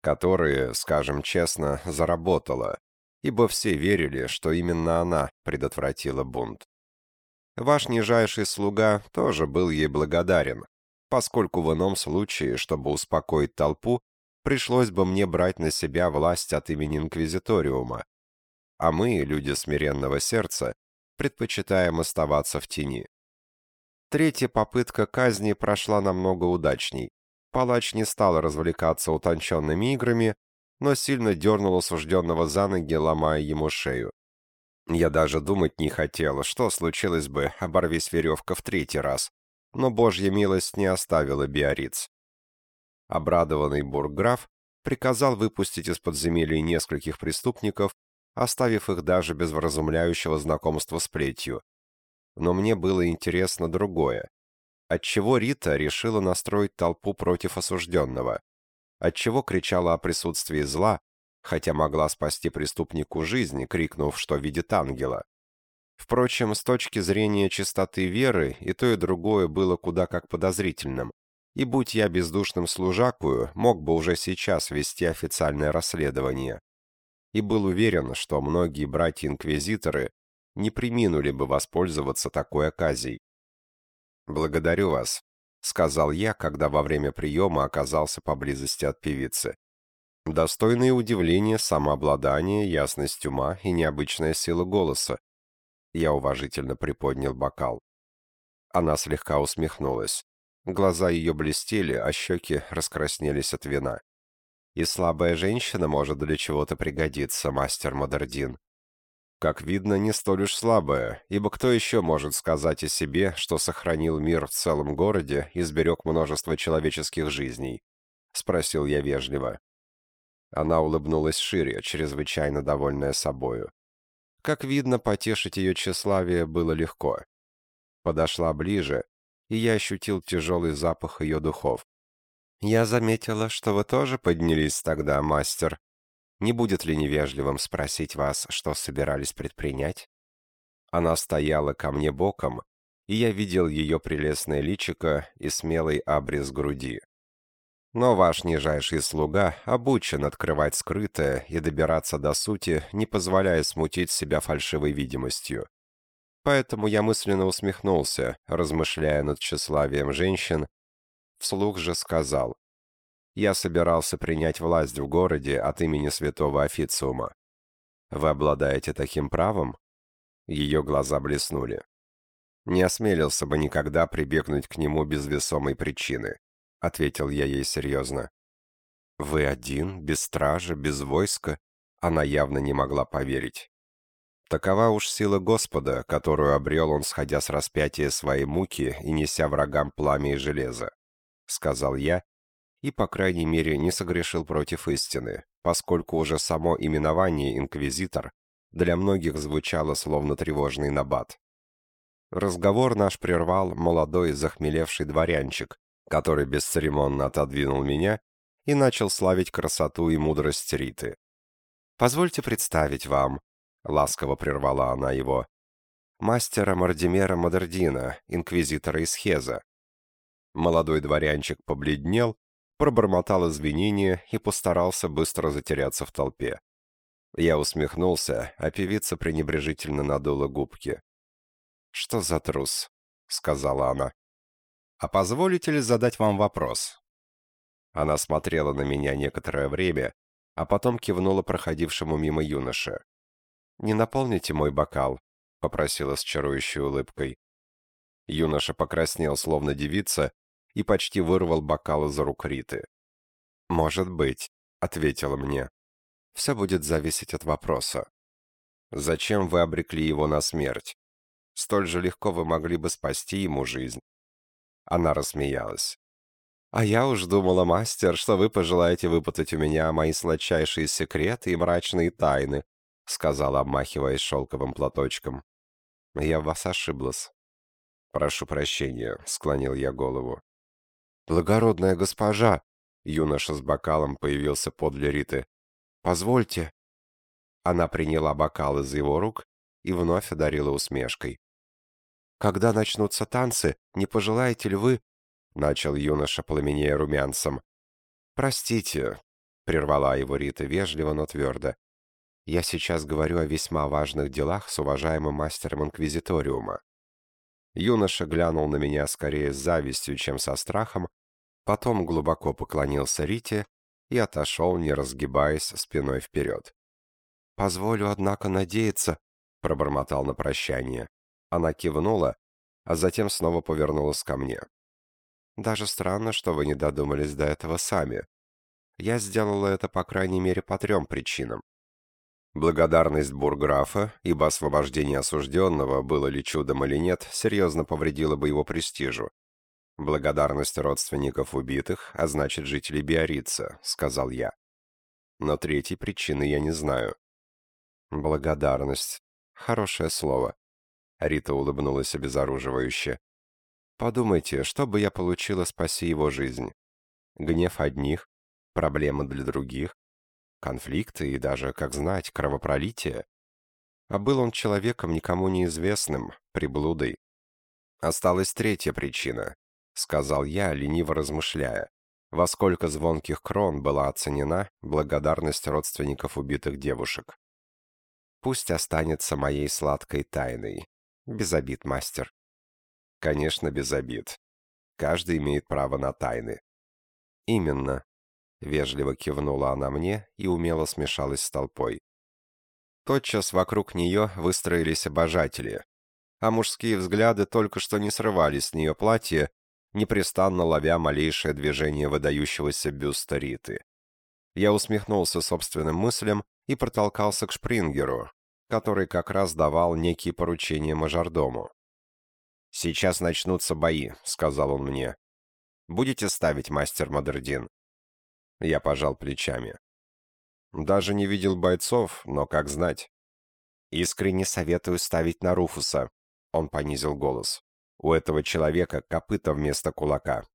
A: которые, скажем честно, заработала, ибо все верили, что именно она предотвратила бунт. Ваш нижайший слуга тоже был ей благодарен, поскольку в ином случае, чтобы успокоить толпу, пришлось бы мне брать на себя власть от имени Инквизиториума. А мы, люди смиренного сердца, предпочитаем оставаться в тени. Третья попытка казни прошла намного удачней. Палач не стал развлекаться утонченными играми, но сильно дернул осужденного за ноги, ломая ему шею. Я даже думать не хотел, что случилось бы, оборвись веревка в третий раз но Божья милость не оставила Биориц. Обрадованный бургграф приказал выпустить из подземелья нескольких преступников, оставив их даже без вразумляющего знакомства с плетью. Но мне было интересно другое. Отчего Рита решила настроить толпу против осужденного? Отчего кричала о присутствии зла, хотя могла спасти преступнику жизнь, крикнув, что видит ангела? Впрочем, с точки зрения чистоты веры, и то, и другое было куда как подозрительным. И будь я бездушным служакую, мог бы уже сейчас вести официальное расследование. И был уверен, что многие братья-инквизиторы не приминули бы воспользоваться такой оказией. «Благодарю вас», — сказал я, когда во время приема оказался поблизости от певицы. Достойное удивление, самообладание, ясность ума и необычная сила голоса. Я уважительно приподнял бокал. Она слегка усмехнулась. Глаза ее блестели, а щеки раскраснелись от вина. «И слабая женщина может для чего-то пригодиться, мастер Модердин». Как видно, не столь уж слабая, ибо кто еще может сказать о себе, что сохранил мир в целом городе и сберег множество человеческих жизней? Спросил я вежливо. Она улыбнулась шире, чрезвычайно довольная собою. Как видно, потешить ее тщеславие было легко. Подошла ближе, и я ощутил тяжелый запах ее духов. «Я заметила, что вы тоже поднялись тогда, мастер. Не будет ли невежливым спросить вас, что собирались предпринять?» Она стояла ко мне боком, и я видел ее прелестное личико и смелый абрис груди. Но ваш нижайший слуга обучен открывать скрытое и добираться до сути, не позволяя смутить себя фальшивой видимостью. Поэтому я мысленно усмехнулся, размышляя над тщеславием женщин, вслух же сказал. Я собирался принять власть в городе от имени святого официума. Вы обладаете таким правом? Ее глаза блеснули. Не осмелился бы никогда прибегнуть к нему без весомой причины, ответил я ей серьезно. Вы один, без стражи, без войска? Она явно не могла поверить. Такова уж сила Господа, которую обрел он, сходя с распятия своей муки и неся врагам пламя и железо, — сказал я, и, по крайней мере, не согрешил против истины, поскольку уже само именование «инквизитор» для многих звучало словно тревожный набат. Разговор наш прервал молодой захмелевший дворянчик, который бесцеремонно отодвинул меня и начал славить красоту и мудрость Риты. «Позвольте представить вам», — ласково прервала она его, мастера Мардимера Модердина, инквизитора из Хеза. Молодой дворянчик побледнел, пробормотал извинения и постарался быстро затеряться в толпе. Я усмехнулся, а певица пренебрежительно надула губки. «Что за трус?» — сказала она. «А позволите ли задать вам вопрос?» Она смотрела на меня некоторое время, а потом кивнула проходившему мимо юноше. «Не наполните мой бокал», — попросила с чарующей улыбкой. Юноша покраснел, словно девица, и почти вырвал бокал из рук Риты. «Может быть», — ответила мне. «Все будет зависеть от вопроса. Зачем вы обрекли его на смерть? Столь же легко вы могли бы спасти ему жизнь». Она рассмеялась. «А я уж думала, мастер, что вы пожелаете выпутать у меня мои сладчайшие секреты и мрачные тайны, сказала, обмахиваясь шелковым платочком. «Я в вас ошиблась». «Прошу прощения», — склонил я голову. «Благородная госпожа!» — юноша с бокалом появился подле Риты. «Позвольте». Она приняла бокал из его рук и вновь одарила усмешкой. «Когда начнутся танцы, не пожелаете ли вы...» — начал юноша, пламенея румянцем. «Простите», — прервала его Рита вежливо, но твердо. Я сейчас говорю о весьма важных делах с уважаемым мастером Инквизиториума. Юноша глянул на меня скорее с завистью, чем со страхом, потом глубоко поклонился Рите и отошел, не разгибаясь спиной вперед. «Позволю, однако, надеяться», — пробормотал на прощание. Она кивнула, а затем снова повернулась ко мне. «Даже странно, что вы не додумались до этого сами. Я сделала это, по крайней мере, по трем причинам. Благодарность бурграфа, ибо освобождение осужденного, было ли чудом или нет, серьезно повредило бы его престижу. Благодарность родственников убитых, а значит жителей Биорица, сказал я. Но третьей причины я не знаю. Благодарность. Хорошее слово. Рита улыбнулась обезоруживающе. Подумайте, что бы я получила, спаси его жизнь. Гнев одних, проблемы для других, конфликты и даже, как знать, кровопролитие. А был он человеком никому неизвестным, приблудой. Осталась третья причина, сказал я, лениво размышляя, во сколько звонких крон была оценена благодарность родственников убитых девушек. Пусть останется моей сладкой тайной. Без обид, мастер. Конечно, без обид. Каждый имеет право на тайны. Именно, Вежливо кивнула она мне и умело смешалась с толпой. Тотчас вокруг нее выстроились обожатели, а мужские взгляды только что не срывали с нее платье, непрестанно ловя малейшее движение выдающегося бюста Риты. Я усмехнулся собственным мыслям и протолкался к Шпрингеру, который как раз давал некие поручения мажордому. «Сейчас начнутся бои», — сказал он мне. «Будете ставить, мастер Модердин?» Я пожал плечами. Даже не видел бойцов, но как знать. Искренне советую ставить на Руфуса. Он понизил голос. У этого человека копыта вместо кулака.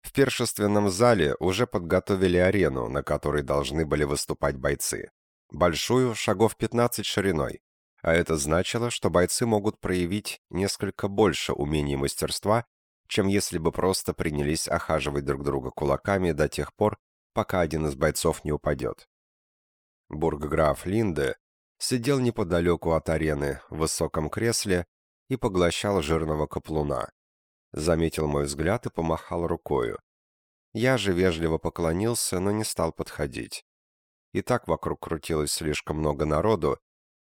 A: В першественном зале уже подготовили арену, на которой должны были выступать бойцы. Большую, шагов 15 шириной. А это значило, что бойцы могут проявить несколько больше умений и мастерства, чем если бы просто принялись охаживать друг друга кулаками до тех пор, пока один из бойцов не упадет. Бургграф Линде сидел неподалеку от арены в высоком кресле и поглощал жирного каплуна. Заметил мой взгляд и помахал рукою. Я же вежливо поклонился, но не стал подходить. И так вокруг крутилось слишком много народу,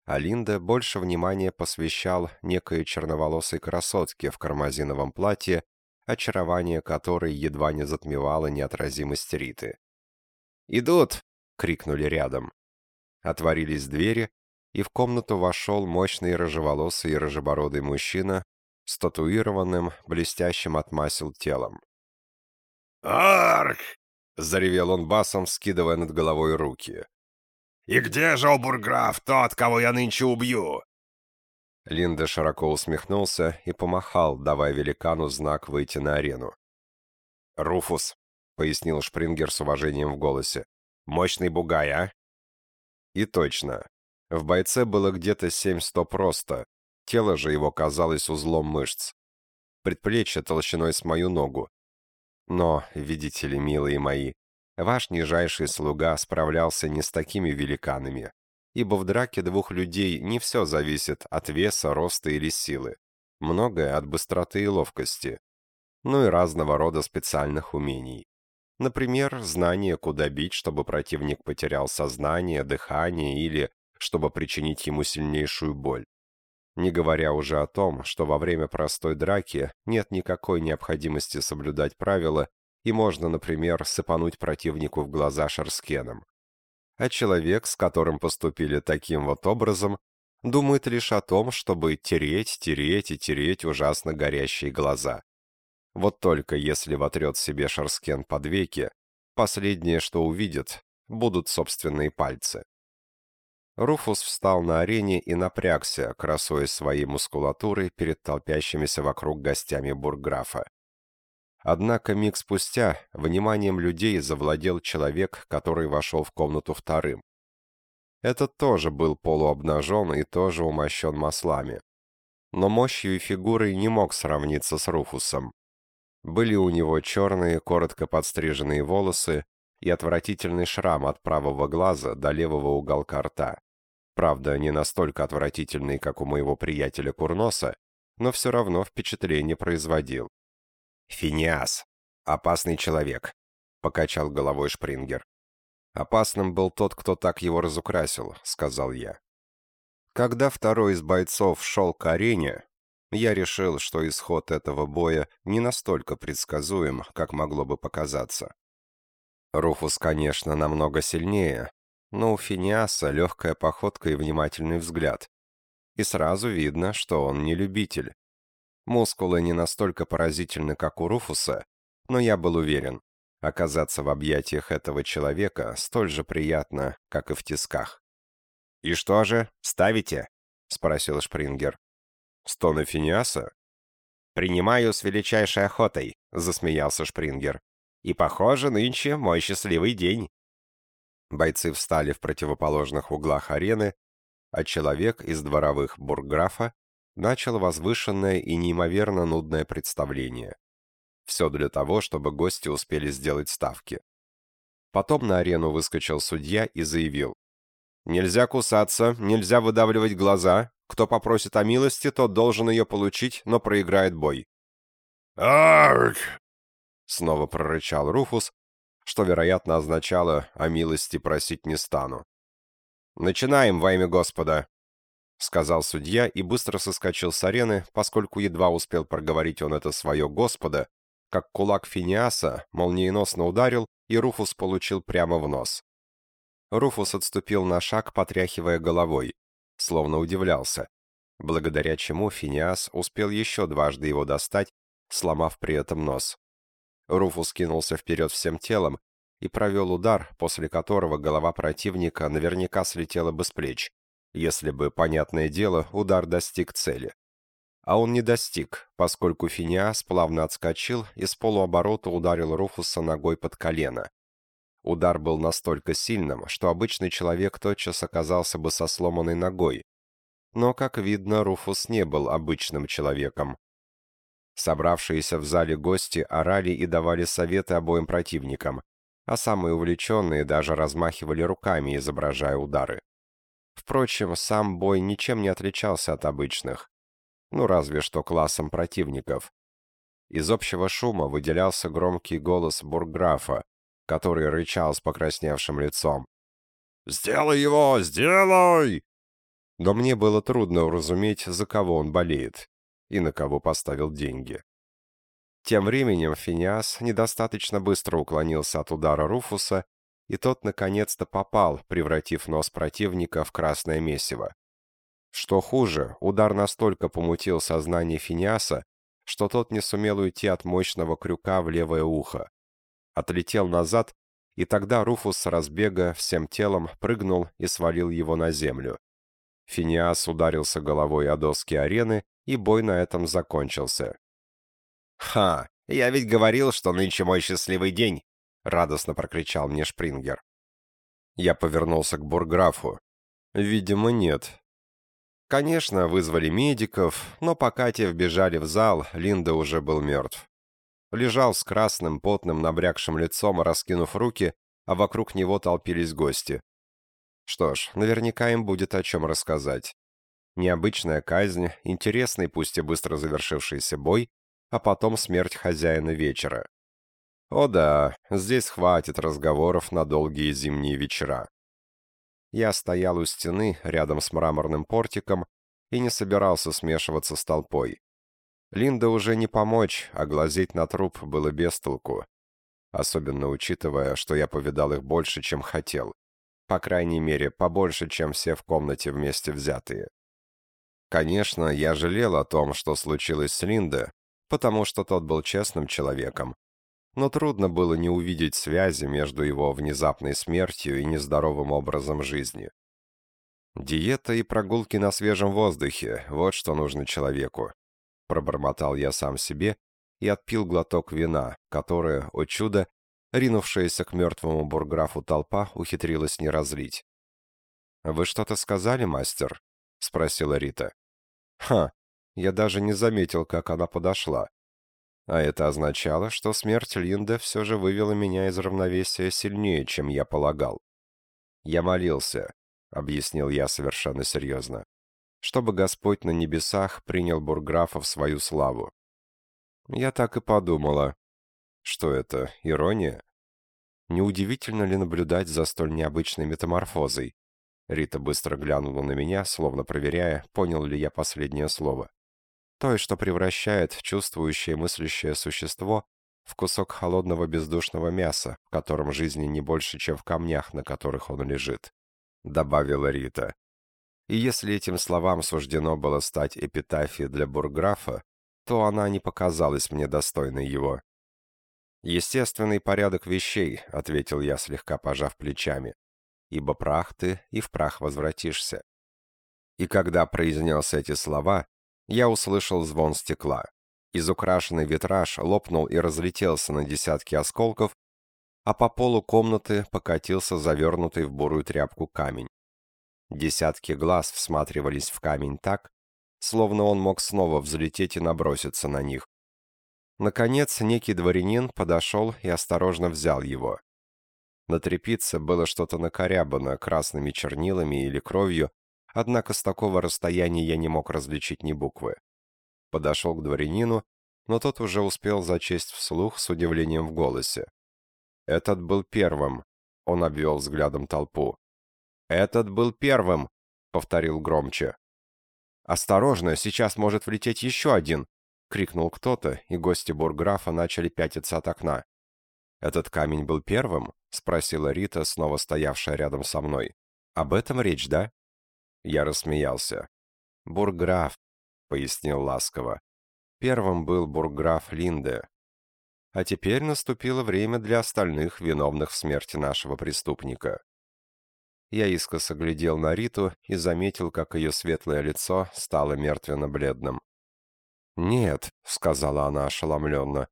A: а Линда больше внимания посвящал некой черноволосой красотке в кармазиновом платье, очарование которой едва не затмевало неотразимость Риты. «Идут!» — крикнули рядом. Отворились двери, и в комнату вошел мощный рыжеволосый и рыжебородый мужчина с татуированным, блестящим от масел телом.
C: «Арк!»
A: — заревел он басом, скидывая над головой руки.
C: «И где же обурграф, тот, кого я нынче убью?»
A: Линда широко усмехнулся и помахал, давая великану знак выйти на арену. «Руфус», — пояснил Шпрингер с уважением в голосе, — «мощный бугай, а?» И точно. В бойце было где-то семь стоп роста, тело же его казалось узлом мышц. Предплечье толщиной с мою ногу. Но, видите ли, милые мои, ваш нижайший слуга справлялся не с такими великанами, ибо в драке двух людей не все зависит от веса, роста или силы. Многое от быстроты и ловкости. Ну и разного рода специальных умений. Например, знание, куда бить, чтобы противник потерял сознание, дыхание или чтобы причинить ему сильнейшую боль. Не говоря уже о том, что во время простой драки нет никакой необходимости соблюдать правила, и можно, например, сыпануть противнику в глаза шарскеном а человек, с которым поступили таким вот образом, думает лишь о том, чтобы тереть, тереть и тереть ужасно горящие глаза. Вот только если вотрет себе шарскен под веки, последнее, что увидит, будут собственные пальцы. Руфус встал на арене и напрягся, красуясь своей мускулатурой перед толпящимися вокруг гостями бургграфа. Однако миг спустя вниманием людей завладел человек, который вошел в комнату вторым. Этот тоже был полуобнажен и тоже умощен маслами. Но мощью и фигурой не мог сравниться с Руфусом. Были у него черные, коротко подстриженные волосы и отвратительный шрам от правого глаза до левого уголка рта. Правда, не настолько отвратительный, как у моего приятеля Курноса, но все равно впечатление производил. «Финиас. Опасный человек», — покачал головой Шпрингер. «Опасным был тот, кто так его разукрасил», — сказал я. Когда второй из бойцов шел к арене, я решил, что исход этого боя не настолько предсказуем, как могло бы показаться. Руфус, конечно, намного сильнее, но у Финиаса легкая походка и внимательный взгляд. И сразу видно, что он не любитель. Мускулы не настолько поразительны, как у Руфуса, но я был уверен, оказаться в объятиях этого человека столь же приятно, как и в тисках. «И что же, ставите?» — спросил Шпрингер. «Стоны Финиаса?» «Принимаю с величайшей охотой», — засмеялся Шпрингер. «И, похоже, нынче мой счастливый день». Бойцы встали в противоположных углах арены, а человек из дворовых бургграфа начал возвышенное и неимоверно нудное представление. Все для того, чтобы гости успели сделать ставки. Потом на арену выскочил судья и заявил. «Нельзя кусаться, нельзя выдавливать глаза. Кто попросит о милости, тот должен ее получить, но проиграет бой».
C: «Арк!»
A: Снова прорычал Руфус, что, вероятно, означало «о милости просить не стану». «Начинаем во имя Господа!» — сказал судья и быстро соскочил с арены, поскольку едва успел проговорить он это свое «Господа», как кулак Финиаса молниеносно ударил, и Руфус получил прямо в нос. Руфус отступил на шаг, потряхивая головой, словно удивлялся, благодаря чему Финиас успел еще дважды его достать, сломав при этом нос. Руфус кинулся вперед всем телом и провел удар, после которого голова противника наверняка слетела бы с плеч если бы, понятное дело, удар достиг цели. А он не достиг, поскольку Финиас плавно отскочил и с полуоборота ударил Руфуса ногой под колено. Удар был настолько сильным, что обычный человек тотчас оказался бы со сломанной ногой. Но, как видно, Руфус не был обычным человеком. Собравшиеся в зале гости орали и давали советы обоим противникам, а самые увлеченные даже размахивали руками, изображая удары. Впрочем, сам бой ничем не отличался от обычных. Ну, разве что классом противников. Из общего шума выделялся громкий голос бургграфа, который рычал с покрасневшим лицом.
C: «Сделай его! Сделай!»
A: Но мне было трудно уразуметь, за кого он болеет и на кого поставил деньги. Тем временем Финиас недостаточно быстро уклонился от удара Руфуса, и тот наконец-то попал, превратив нос противника в красное месиво. Что хуже, удар настолько помутил сознание Финиаса, что тот не сумел уйти от мощного крюка в левое ухо. Отлетел назад, и тогда Руфус с разбега всем телом прыгнул и свалил его на землю. Финиас ударился головой о доски арены, и бой на этом закончился.
C: «Ха! Я ведь говорил, что нынче мой счастливый день!» — радостно прокричал мне Шпрингер.
A: Я повернулся к бурграфу. «Видимо, нет. Конечно, вызвали медиков, но пока те вбежали в зал, Линда уже был мертв. Лежал с красным, потным, набрякшим лицом, раскинув руки, а вокруг него толпились гости. Что ж, наверняка им будет о чем рассказать. Необычная казнь, интересный, пусть и быстро завершившийся бой, а потом смерть хозяина вечера. О да, здесь хватит разговоров на долгие зимние вечера. Я стоял у стены, рядом с мраморным портиком, и не собирался смешиваться с толпой. Линда уже не помочь, а глазеть на труп было без толку. Особенно учитывая, что я повидал их больше, чем хотел. По крайней мере, побольше, чем все в комнате вместе взятые. Конечно, я жалел о том, что случилось с Линдой, потому что тот был честным человеком, но трудно было не увидеть связи между его внезапной смертью и нездоровым образом жизни. Диета и прогулки на свежем воздухе – вот что нужно человеку. Пробормотал я сам себе и отпил глоток вина, которое, о чудо, ринувшаяся к мертвому бурграфу толпа ухитрилась не разлить. «Вы что-то сказали, мастер?» — спросила Рита. «Ха, я даже не заметил, как она подошла. А это означало, что смерть Линда все же вывела меня из равновесия сильнее, чем я полагал. «Я молился», — объяснил я совершенно серьезно, «чтобы Господь на небесах принял Бурграфа в свою славу». Я так и подумала. Что это, ирония? Неудивительно ли наблюдать за столь необычной метаморфозой? Рита быстро глянула на меня, словно проверяя, понял ли я последнее слово той, что превращает чувствующее мыслящее существо в кусок холодного бездушного мяса, в котором жизни не больше, чем в камнях, на которых он лежит», — добавила Рита. И если этим словам суждено было стать эпитафией для бурграфа, то она не показалась мне достойной его. «Естественный порядок вещей», — ответил я, слегка пожав плечами, «ибо прах ты, и в прах возвратишься». И когда произнес эти слова, я услышал звон стекла. Изукрашенный витраж лопнул и разлетелся на десятки осколков, а по полу комнаты покатился завернутый в бурую тряпку камень. Десятки глаз всматривались в камень так, словно он мог снова взлететь и наброситься на них. Наконец, некий дворянин подошел и осторожно взял его. На трепице было что-то накорябано красными чернилами или кровью, Однако с такого расстояния я не мог различить ни буквы. Подошел к дворянину, но тот уже успел зачесть вслух с удивлением в голосе. «Этот был первым», — он обвел взглядом толпу. «Этот был первым», — повторил громче. «Осторожно, сейчас может влететь еще один!» — крикнул кто-то, и гости бурграфа начали пятиться от окна. «Этот камень был первым?» — спросила Рита, снова стоявшая рядом со мной. «Об этом речь, да?» Я рассмеялся. «Бурграф», — пояснил ласково. Первым был бурграф Линде. А теперь наступило время для остальных виновных в смерти нашего преступника. Я искоса глядел на Риту и заметил, как ее светлое лицо стало мертвенно-бледным. «Нет», — сказала она ошеломленно.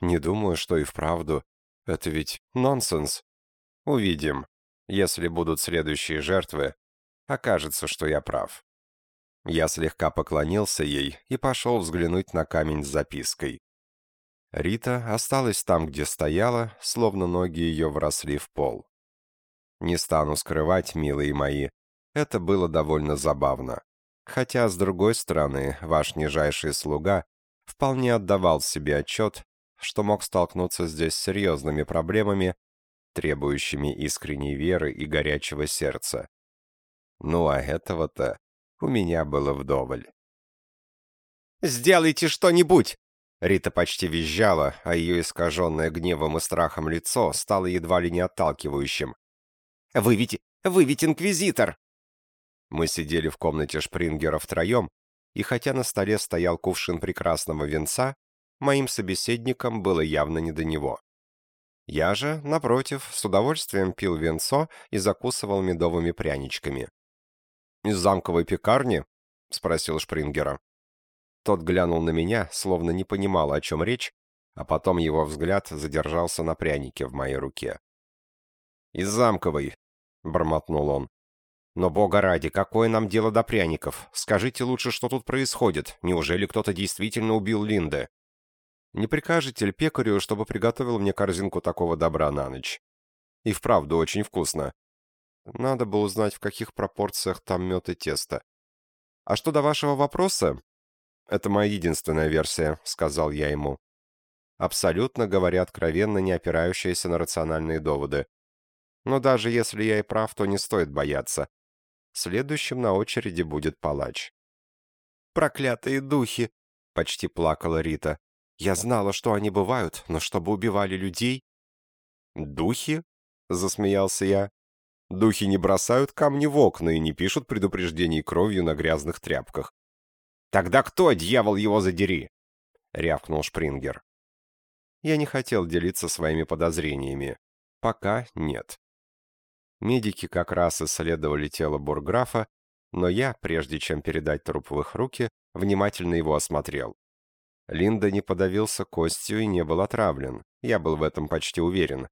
A: «Не думаю, что и вправду. Это ведь нонсенс. Увидим. Если будут следующие жертвы, окажется, что я прав. Я слегка поклонился ей и пошел взглянуть на камень с запиской. Рита осталась там, где стояла, словно ноги ее вросли в пол. Не стану скрывать, милые мои, Это было довольно забавно. Хотя, с другой стороны, ваш нижайший слуга вполне отдавал себе отчет, что мог столкнуться здесь с серьезными проблемами, требующими искренней веры и горячего сердца. Ну а этого-то у меня было вдоволь.
C: «Сделайте что-нибудь!» Рита почти визжала, а ее искаженное гневом и страхом лицо стало едва ли не отталкивающим. «Вы ведь... вы ведь инквизитор!» Мы сидели в комнате Шпрингера втроем, и хотя на столе стоял кувшин прекрасного венца, моим собеседникам было явно не до него. Я же, напротив, с удовольствием пил венцо и закусывал медовыми пряничками. «Из замковой пекарни?» — спросил Шпрингера. Тот глянул на меня, словно не понимал, о чем речь, а потом его взгляд задержался на прянике в моей руке. «Из замковой», — бормотнул он. «Но, бога ради, какое нам дело до пряников? Скажите лучше, что тут происходит. Неужели кто-то действительно убил Линде?» «Не прикажете ли пекарю, чтобы приготовил мне корзинку такого добра на ночь?» «И вправду очень вкусно. Надо бы узнать, в каких пропорциях там мед и тесто. А что до вашего вопроса, «Это моя единственная версия», — сказал я ему. Абсолютно, говоря откровенно, не опирающаяся на рациональные доводы. Но даже если я и прав, то не стоит бояться. Следующим на очереди будет палач.
B: «Проклятые духи!» — почти плакала Рита. «Я знала, что они бывают, но чтобы убивали людей...»
A: «Духи?» — засмеялся я. «Духи не бросают камни в окна и не пишут предупреждений кровью на грязных тряпках.
C: «Тогда кто, дьявол его задери?» — рявкнул Шпрингер.
A: Я не хотел делиться своими подозрениями. Пока нет. Медики как раз исследовали тело бурграфа, но я, прежде чем передать труп в их руки, внимательно его осмотрел. Линда не подавился костью и не был отравлен, я был в этом почти уверен.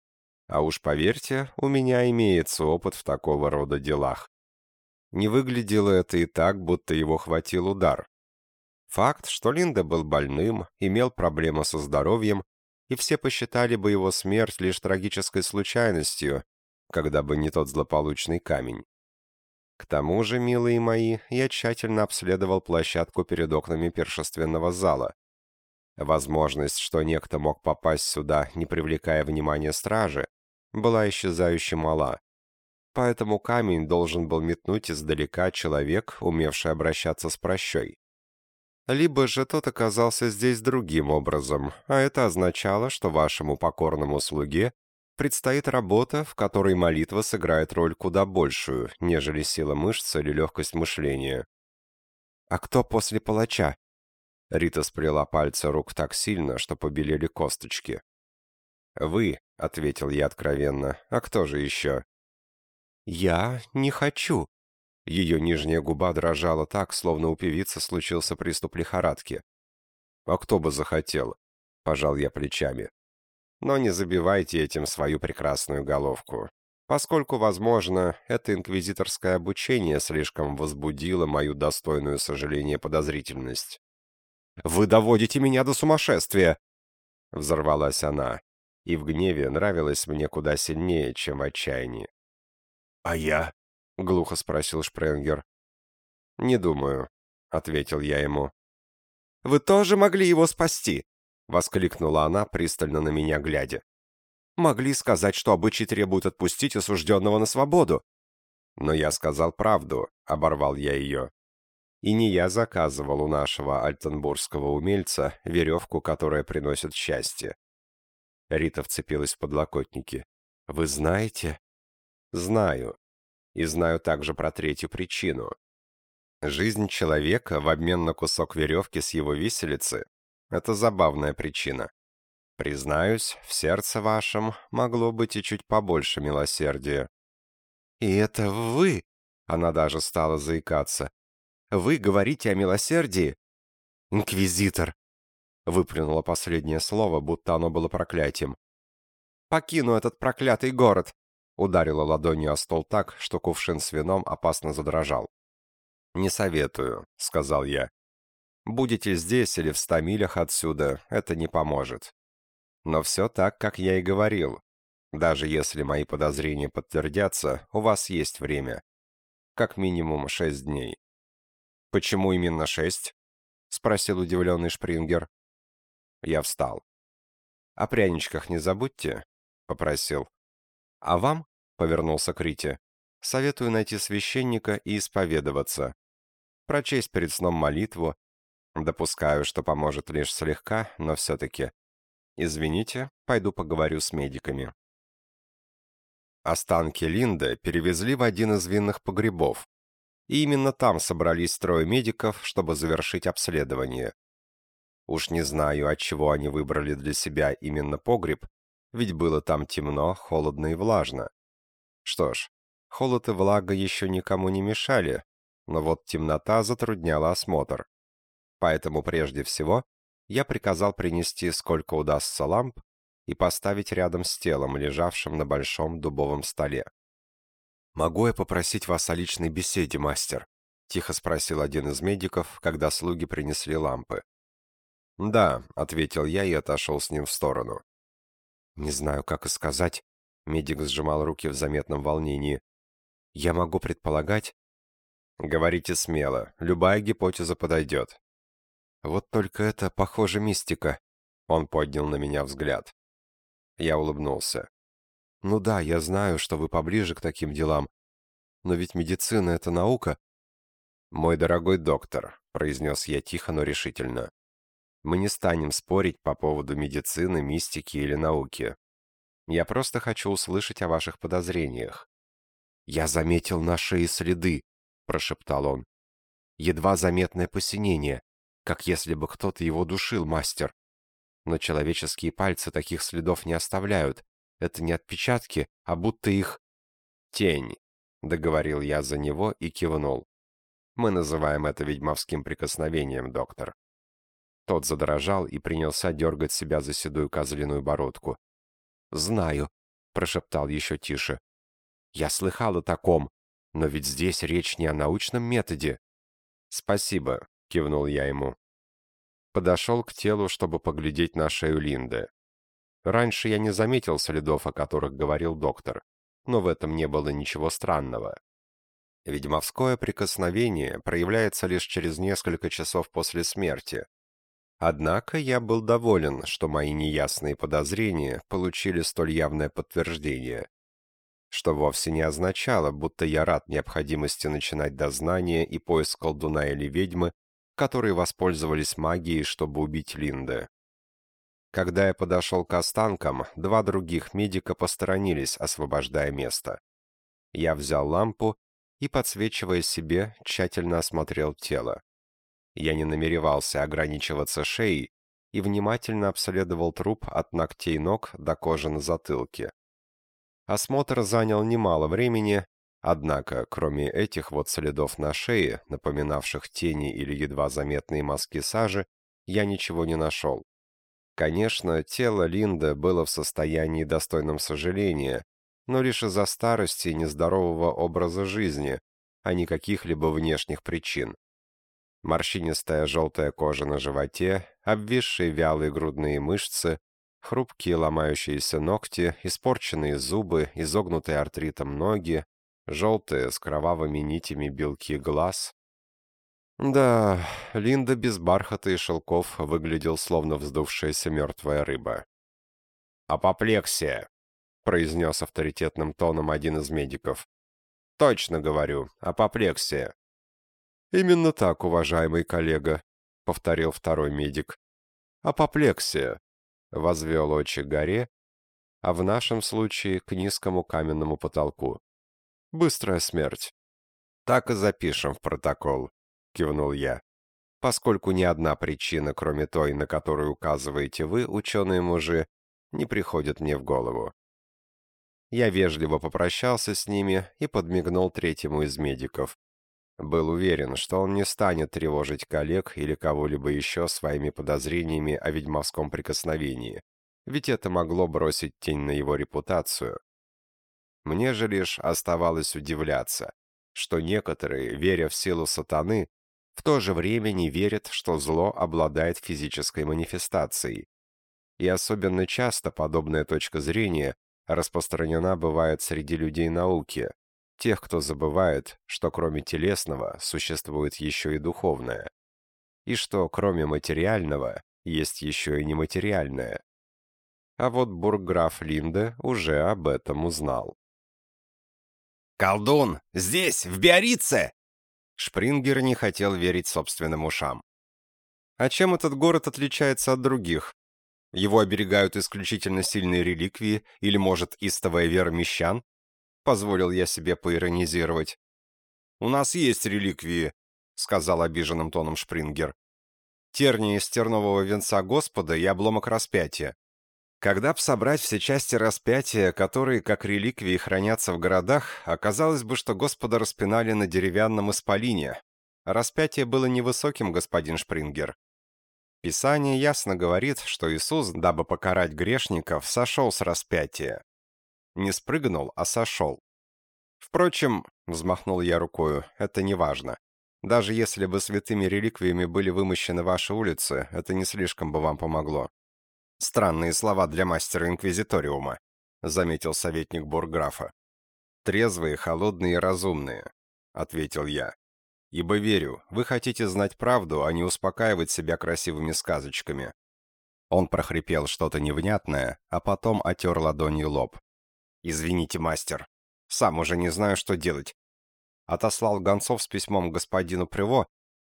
A: А уж поверьте, у меня имеется опыт в такого рода делах. Не выглядело это и так, будто его хватил удар. Факт, что Линда был больным, имел проблемы со здоровьем, и все посчитали бы его смерть лишь трагической случайностью, когда бы не тот злополучный камень. К тому же, милые мои, я тщательно обследовал площадку перед окнами першественного зала. Возможность, что некто мог попасть сюда, не привлекая внимания стражи, была исчезающе мала. Поэтому камень должен был метнуть издалека человек, умевший обращаться с прощой либо же тот оказался здесь другим образом, а это означало, что вашему покорному слуге предстоит работа, в которой молитва сыграет роль куда большую, нежели сила мышц или легкость мышления. «А кто после палача?» Рита сплела пальцы рук так сильно, что побелели косточки. «Вы», — ответил я откровенно, — «а кто же еще?» «Я не хочу», ее нижняя губа дрожала так, словно у певицы случился приступ лихорадки. «А кто бы захотел?» — пожал я плечами. «Но не забивайте этим свою прекрасную головку, поскольку, возможно, это инквизиторское обучение слишком возбудило мою достойную сожаления подозрительность». «Вы доводите меня до сумасшествия!» — взорвалась она, и в гневе нравилось мне куда сильнее, чем в отчаянии. «А я?» — глухо спросил Шпренгер. «Не думаю», — ответил я ему.
B: «Вы тоже могли его спасти!»
A: — воскликнула она, пристально на меня глядя.
B: «Могли сказать, что обычай требует отпустить осужденного на свободу».
A: «Но я сказал правду», — оборвал я ее. И не я заказывал у нашего альтенбургского умельца веревку, которая приносит счастье. Рита вцепилась в подлокотники. «Вы знаете?» «Знаю. И знаю также про третью причину. Жизнь человека в обмен на кусок веревки с его виселицы — это забавная причина. Признаюсь, в сердце вашем могло быть и чуть побольше милосердия.
B: «И это вы?» — она даже стала заикаться. «Вы говорите о милосердии?» «Инквизитор!» — выплюнуло последнее слово, будто оно было проклятием. «Покину этот проклятый город! Ударила ладонью о стол так, что кувшин с вином опасно задрожал.
A: «Не советую», — сказал я. «Будете здесь или в ста милях отсюда, это не поможет. Но все так, как я и говорил. Даже если мои подозрения подтвердятся, у вас есть время. Как минимум шесть дней. «Почему именно шесть?» — спросил удивленный Шпрингер. Я встал. «О пряничках не забудьте», — попросил. «А вам?» — повернулся к Рите. «Советую найти священника и исповедоваться. Прочесть перед сном молитву. Допускаю, что поможет лишь слегка, но все-таки. Извините, пойду поговорю с медиками». Останки Линды перевезли в один из винных погребов, и именно там собрались трое медиков, чтобы завершить обследование. Уж не знаю, от чего они выбрали для себя именно погреб, ведь было там темно, холодно и влажно. Что ж, холод и влага еще никому не мешали, но вот темнота затрудняла осмотр. Поэтому прежде всего я приказал принести сколько удастся ламп и поставить рядом с телом, лежавшим на большом дубовом столе. «Могу я попросить вас о личной беседе, мастер?» — тихо спросил один из медиков, когда слуги принесли лампы. «Да», — ответил я и отошел с ним в сторону. «Не знаю, как и сказать», — медик сжимал руки в заметном волнении. «Я могу предполагать...» «Говорите смело, любая гипотеза подойдет». «Вот только это, похоже, мистика», — он поднял на меня взгляд. Я улыбнулся. «Ну да, я знаю, что вы поближе к таким делам. Но ведь медицина — это наука». «Мой дорогой доктор», — произнес я тихо, но решительно. «Мы не станем спорить по поводу медицины, мистики или науки. Я просто хочу услышать о ваших подозрениях». «Я заметил на шее следы», — прошептал он. «Едва заметное посинение, как если бы кто-то его душил, мастер но человеческие пальцы таких следов не оставляют. Это не отпечатки, а будто их... «Тень», — договорил я за него и кивнул. «Мы называем это ведьмовским прикосновением, доктор». Тот задрожал и принялся дергать себя за седую козлиную бородку. «Знаю», — прошептал еще тише. «Я слыхал о таком, но ведь здесь речь не о научном методе». «Спасибо», — кивнул я ему подошел к телу, чтобы поглядеть на шею Линды. Раньше я не заметил следов, о которых говорил доктор, но в этом не было ничего странного. Ведьмовское прикосновение проявляется лишь через несколько часов после смерти. Однако я был доволен, что мои неясные подозрения получили столь явное подтверждение, что вовсе не означало, будто я рад необходимости начинать дознание и поиск колдуна или ведьмы которые воспользовались магией, чтобы убить Линде. Когда я подошел к останкам, два других медика посторонились, освобождая место. Я взял лампу и, подсвечивая себе, тщательно осмотрел тело. Я не намеревался ограничиваться шеей и внимательно обследовал труп от ногтей ног до кожи на затылке. Осмотр занял немало времени, Однако, кроме этих вот следов на шее, напоминавших тени или едва заметные мазки сажи, я ничего не нашел. Конечно, тело Линда было в состоянии достойном сожаления, но лишь из-за старости и нездорового образа жизни, а не каких-либо внешних причин. Морщинистая желтая кожа на животе, обвисшие вялые грудные мышцы, хрупкие ломающиеся ногти, испорченные зубы, изогнутые артритом ноги, желтые с кровавыми нитями белки глаз. Да, Линда без бархата и шелков выглядел словно вздувшаяся мертвая рыба. «Апоплексия», — произнес авторитетным тоном один из медиков. «Точно говорю, апоплексия». «Именно так, уважаемый коллега», — повторил второй медик. «Апоплексия», — возвел очи горе, а в нашем случае к низкому каменному потолку. Быстрая смерть. Так и запишем в протокол, кивнул я. Поскольку ни одна причина, кроме той, на которую указываете вы, ученые-мужи, не приходит мне в голову. Я вежливо попрощался с ними и подмигнул третьему из медиков. Был уверен, что он не станет тревожить коллег или кого-либо еще своими подозрениями о ведьмовском прикосновении, ведь это могло бросить тень на его репутацию. Мне же лишь оставалось удивляться, что некоторые, веря в силу сатаны, в то же время не верят, что зло обладает физической манифестацией. И особенно часто подобная точка зрения распространена бывает среди людей науки,
B: Тех, кто забывает, что кроме телесного существует еще и духовное. И что кроме материального есть еще и нематериальное. А вот бургграф Линде уже об этом узнал.
C: «Колдун! Здесь, в Биорице!»
A: Шпрингер не хотел верить собственным ушам. А чем этот город отличается от других? Его оберегают исключительно сильные реликвии или, может, истовая вера мещан? Позволил я себе поиронизировать. «У нас есть реликвии», — сказал обиженным тоном Шпрингер. «Терния из тернового венца Господа и обломок распятия. Когда б собрать все части распятия, которые, как реликвии, хранятся в городах, оказалось бы, что Господа распинали на деревянном исполине. Распятие было невысоким, господин Шпрингер. Писание ясно говорит, что Иисус, дабы покарать грешников, сошел с распятия. Не спрыгнул, а сошел. Впрочем, взмахнул я рукою, это не важно. Даже если бы святыми реликвиями были вымощены ваши улицы, это не слишком бы вам помогло. Странные слова для мастера Инквизиториума, заметил советник бурграфа. Трезвые, холодные и разумные, ответил я. Ибо верю, вы хотите знать правду, а не успокаивать себя красивыми сказочками. Он прохрипел что-то невнятное, а потом отер ладонью лоб. «Извините, мастер. Сам уже не знаю, что делать». Отослал гонцов с письмом господину Приво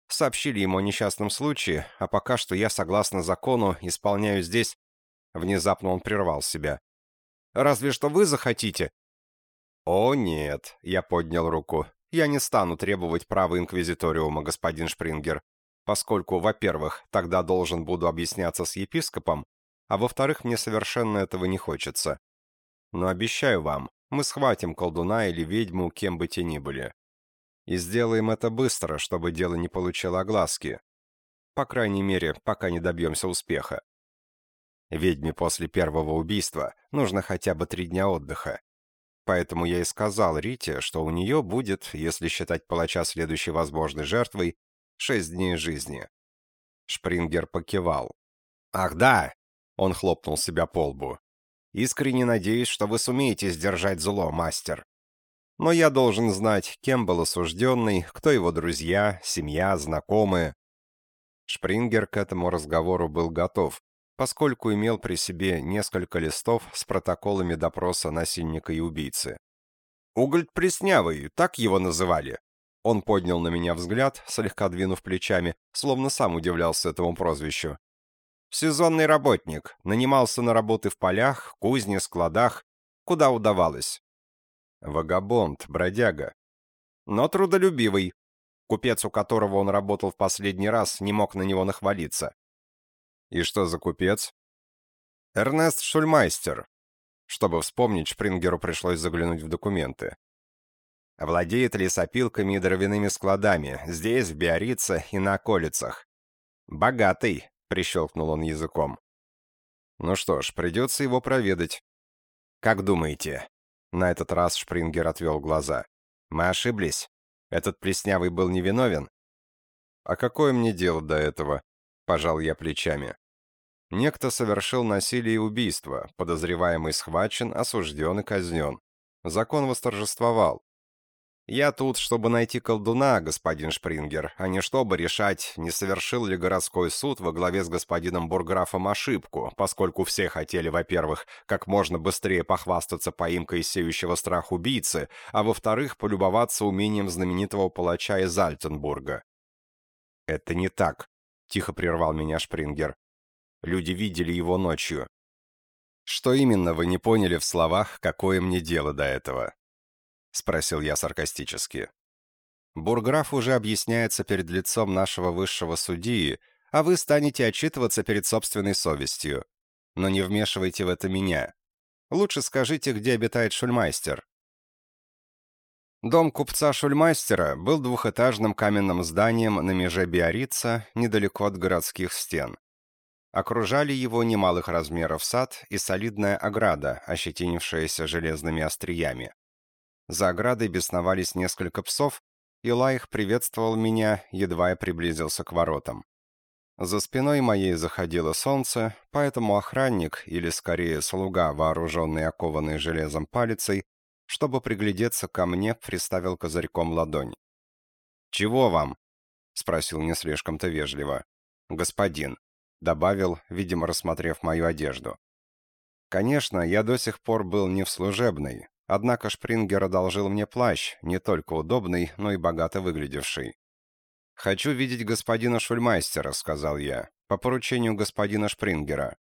A: Сообщили ему о несчастном случае, а пока что я, согласно закону, исполняю здесь...» Внезапно он прервал себя. «Разве что вы захотите?» «О, нет», — я поднял руку. «Я не стану требовать права инквизиториума, господин Шпрингер, поскольку, во-первых, тогда должен буду объясняться с епископом, а во-вторых, мне совершенно этого не хочется. Но обещаю вам, мы схватим колдуна или ведьму, кем бы те ни были. И сделаем это быстро, чтобы дело не получило огласки. По крайней мере, пока не добьемся успеха. Ведьме после первого убийства нужно хотя бы три дня отдыха. Поэтому я и сказал Рите, что у нее будет, если считать палача следующей возможной жертвой, шесть дней жизни. Шпрингер покивал. «Ах да!» — он хлопнул себя по лбу. «Искренне надеюсь, что вы сумеете сдержать зло, мастер. Но я должен знать, кем был осужденный, кто его друзья, семья, знакомые. Шпрингер к этому разговору был готов, поскольку имел при себе несколько листов с протоколами допроса насильника и убийцы. «Угольд Преснявый, так его называли?» Он поднял на меня взгляд, слегка двинув плечами, словно сам удивлялся этому прозвищу. «Сезонный работник, нанимался на работы в полях, кузне, складах, куда удавалось. Вагабонд, бродяга. Но трудолюбивый. Купец, у которого он работал в последний раз, не мог на него нахвалиться. И что за купец? Эрнест Шульмайстер. Чтобы вспомнить, Шпрингеру пришлось заглянуть в документы. Владеет лесопилками и дровяными складами, здесь, в Биорице и на околицах. «Богатый», — прищелкнул он языком. «Ну что ж, придется его проведать». «Как думаете, на этот раз Шпрингер отвел глаза. «Мы ошиблись. Этот Плеснявый был невиновен?» «А какое мне дело до этого?» — пожал я плечами. Некто совершил насилие и убийство, подозреваемый схвачен, осужден и казнен. Закон восторжествовал. Я тут, чтобы найти колдуна, господин Шпрингер, а не чтобы решать, не совершил ли городской суд во главе с господином Бурграфом ошибку, поскольку все хотели, во-первых, как можно быстрее похвастаться поимкой сеющего страх убийцы, а во-вторых, полюбоваться умением знаменитого палача из Альтенбурга. «Это не так», — тихо прервал меня Шпрингер. «Люди видели его ночью». «Что именно вы не поняли в словах, какое мне дело до этого?» — спросил я саркастически. «Бурграф уже объясняется перед лицом нашего высшего судьи, а вы станете отчитываться перед собственной совестью. Но не вмешивайте в это меня. Лучше скажите, где обитает Шульмайстер». Дом купца Шульмайстера был двухэтажным каменным зданием на меже Биорица, недалеко от городских стен. Окружали его немалых размеров сад и солидная ограда, ощетинившаяся железными остриями. За оградой бесновались несколько псов, и лай приветствовал меня, едва я приблизился к воротам. За спиной моей заходило солнце, поэтому охранник, или скорее слуга, вооруженный окованной железом палицей, Чтобы приглядеться ко мне, приставил козырьком ладонь. «Чего вам?» — спросил не слишком-то вежливо. «Господин», — добавил, видимо, рассмотрев мою одежду. Конечно, я до сих пор был не в служебной, однако Шпрингер одолжил мне плащ, не только удобный, но и богато выглядевший. «Хочу видеть господина Шульмайстера», — сказал я, — «по поручению господина Шпрингера».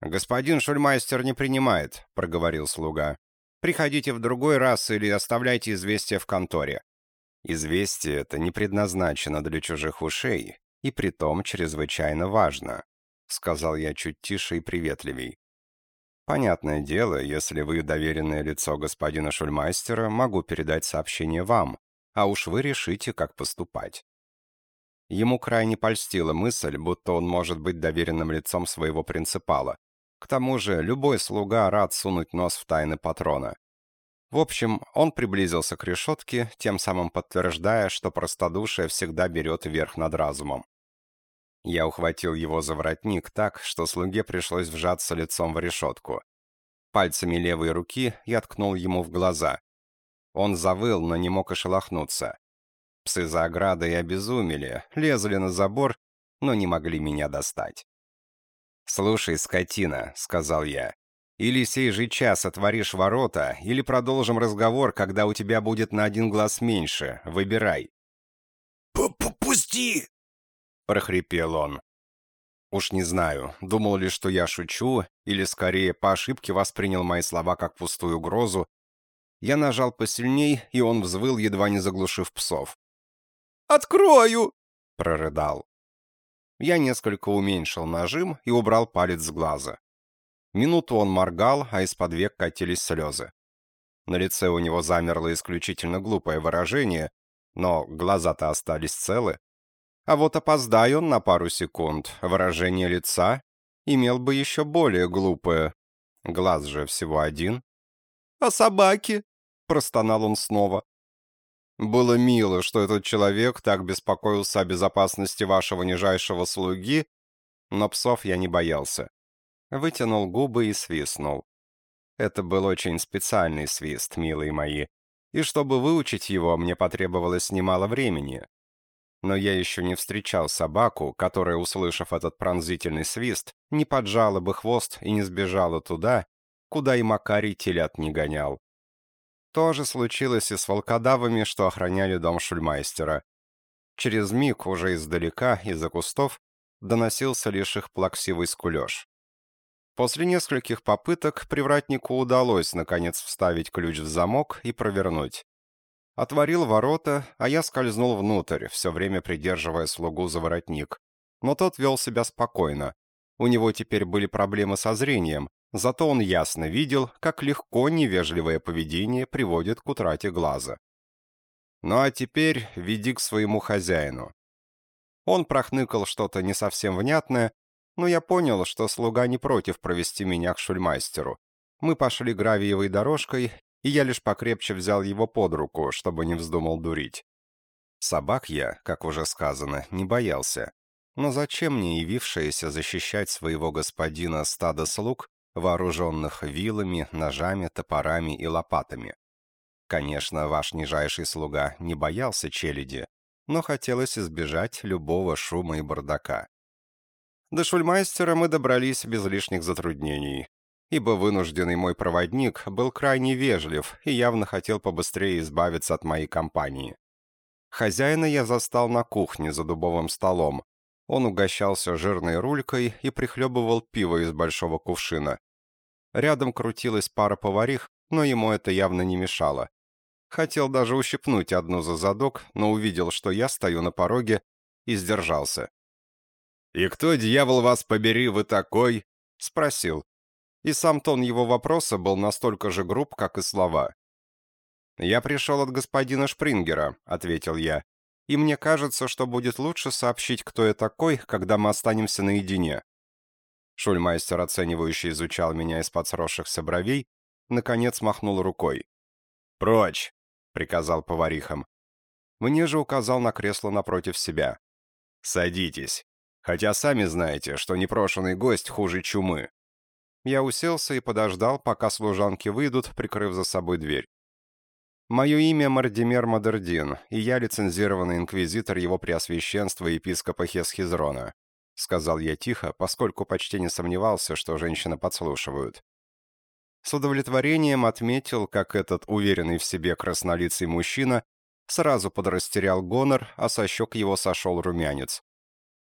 A: «Господин Шульмайстер не принимает», — проговорил слуга. «Приходите в другой раз или оставляйте известие в конторе». Известие это не предназначено для чужих ушей, и притом чрезвычайно важно, — сказал я чуть тише и приветливей. Понятное дело, если вы доверенное лицо господина Шульмайстера, могу передать сообщение вам, а уж вы решите, как поступать. Ему крайне польстила мысль, будто он может быть доверенным лицом своего принципала. К тому же, любой слуга рад сунуть нос в тайны патрона. В общем, он приблизился к решетке, тем самым подтверждая, что простодушие всегда берет верх над разумом. Я ухватил его за воротник так, что слуге пришлось вжаться лицом в решетку. Пальцами левой руки я ткнул ему в глаза. Он завыл, но не мог и. Псы за оградой обезумели, лезли на забор, но не могли меня достать. «Слушай, скотина», — сказал я, или сей же час отворишь ворота, или продолжим разговор, когда у тебя будет на один глаз меньше. Выбирай».
C: «Пусти!» — прохрипел он.
A: Уж не знаю, думал ли, что я шучу, или скорее по ошибке воспринял мои слова как пустую угрозу. Я нажал посильней, и он взвыл, едва не заглушив псов.
C: «Открою!»
A: — прорыдал. Я несколько уменьшил нажим и убрал палец с глаза. Минуту он моргал, а из-под век катились слезы. На лице у него замерло исключительно глупое выражение, но глаза-то остались целы. А вот опоздай он на пару секунд, выражение лица имел бы еще более глупое. Глаз же всего один.
C: «А собаки?» — простонал он снова.
A: Было мило, что этот человек так беспокоился о безопасности вашего нижайшего слуги, но псов я не боялся вытянул губы и свистнул. Это был очень специальный свист, милые мои, и чтобы выучить его, мне потребовалось немало времени. Но я еще не встречал собаку, которая, услышав этот пронзительный свист, не поджала бы хвост и не сбежала туда, куда и Макарий телят не гонял. То же случилось и с волкодавами, что охраняли дом шульмайстера. Через миг, уже издалека, из-за кустов, доносился лишь их плаксивый скулеж. После нескольких попыток привратнику удалось, наконец, вставить ключ в замок и провернуть. Отворил ворота, а я скользнул внутрь, все время придерживая слугу за воротник. Но тот вел себя спокойно. У него теперь были проблемы со зрением, зато он ясно видел, как легко невежливое поведение приводит к утрате глаза. Ну а теперь веди к своему хозяину. Он прохныкал что-то не совсем внятное, но я понял, что слуга не против провести меня к шульмайстеру. Мы пошли гравиевой дорожкой, и я лишь покрепче взял его под руку, чтобы не вздумал дурить. Собак я, как уже сказано, не боялся. Но зачем мне явившееся защищать своего господина стадо слуг, вооруженных вилами, ножами, топорами и лопатами? Конечно, ваш нижайший слуга не боялся челяди, но хотелось избежать любого шума и бардака. До шульмайстера мы добрались без лишних затруднений, ибо вынужденный мой проводник был крайне вежлив и явно хотел побыстрее избавиться от моей компании. Хозяина я застал на кухне за дубовым столом. Он угощался жирной рулькой и прихлебывал пиво из большого кувшина. Рядом крутилась пара поварих, но ему это явно не мешало. Хотел даже ущипнуть одну за задок, но увидел, что я стою на пороге, и сдержался. «И кто, дьявол, вас побери, вы такой?» — спросил. И сам тон его вопроса был настолько же груб, как и слова. «Я пришел от господина Шпрингера», — ответил я. «И мне кажется, что будет лучше сообщить, кто я такой, когда мы останемся наедине». Шульмайстер, оценивающий, изучал меня из-под сросшихся бровей, наконец махнул рукой. «Прочь!» — приказал поварихам. Мне же указал на кресло напротив себя. «Садитесь!» Хотя сами знаете, что непрошенный гость хуже чумы. Я уселся и подождал, пока служанки выйдут, прикрыв за собой дверь. Мое имя Мардимер Мадердин, и я лицензированный инквизитор его преосвященства епископа Хесхизрона», — сказал я тихо, поскольку почти не сомневался, что женщины подслушивают. С удовлетворением отметил, как этот уверенный в себе краснолицый мужчина сразу подрастерял гонор, а со щек его сошел румянец.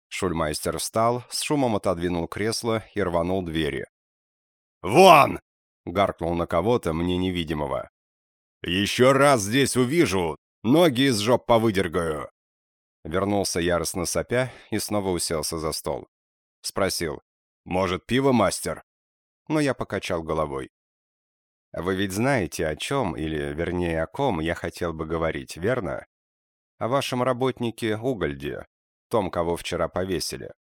A: Шульмайстер встал, с шумом отодвинул кресло и рванул двери.
C: «Вон!»
A: — гаркнул на кого-то, мне невидимого.
C: «Еще раз здесь увижу, ноги из жоп повыдергаю!»
A: Вернулся яростно сопя и снова уселся за стол. Спросил,
C: «Может, пиво, мастер?»
A: Но я покачал головой. «Вы ведь знаете, о чем, или, вернее, о ком я хотел бы говорить, верно? О вашем работнике Угольде, том, кого вчера повесили.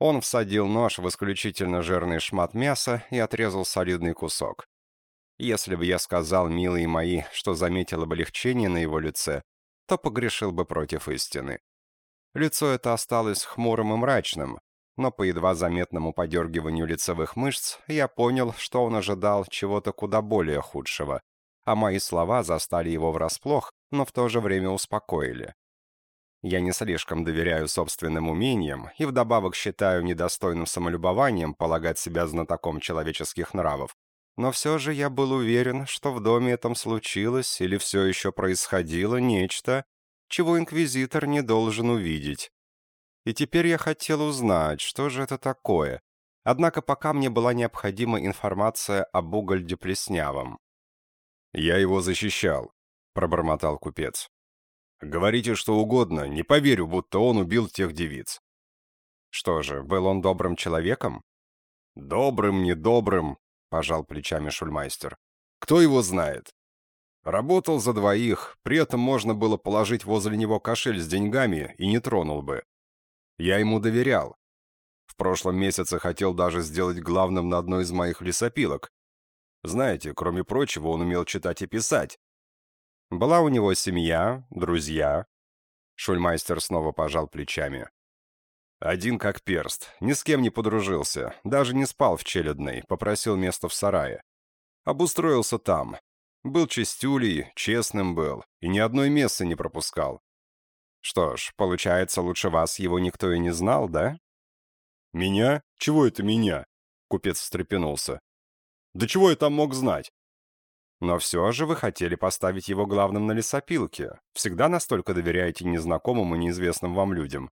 A: Он всадил нож в исключительно жирный шмат мяса и отрезал солидный кусок. Если бы я сказал, милые мои, что заметил облегчение на его лице, то погрешил бы против истины. Лицо это осталось хмурым и мрачным, но по едва заметному подергиванию лицевых мышц я понял, что он ожидал чего-то куда более худшего, а мои слова застали его врасплох, но в то же время успокоили. Я не слишком доверяю собственным умениям и вдобавок считаю недостойным самолюбованием полагать себя знатоком человеческих нравов, но все же я был уверен, что в доме этом случилось или все еще происходило нечто, чего инквизитор не должен увидеть. И теперь я хотел узнать, что же это такое. Однако пока мне была необходима информация об Угольде Плеснявом.
C: «Я его защищал», — пробормотал купец. «Говорите что угодно, не поверю, будто он убил тех девиц».
A: «Что же, был он добрым человеком?»
C: «Добрым, недобрым, пожал плечами Шульмайстер. Кто его знает? Работал за двоих, при этом можно было положить возле него кошель с деньгами и не тронул бы. Я ему доверял. В прошлом месяце хотел даже сделать главным на одной из моих лесопилок. Знаете, кроме прочего, он умел читать и писать.
A: Была у него семья, друзья. Шульмайстер снова пожал плечами.
C: Один как перст, ни с кем не подружился, даже не спал в Челядной, попросил место в сарае. Обустроился там. Был чистюлей, честным был, и ни одной мессы не пропускал.
A: Что ж, получается, лучше вас его никто и не знал, да?
C: Меня? Чего это меня? Купец встрепенулся. Да чего я там мог знать?
A: Но все же вы хотели поставить его главным на лесопилке. Всегда настолько доверяете незнакомым и неизвестным вам людям.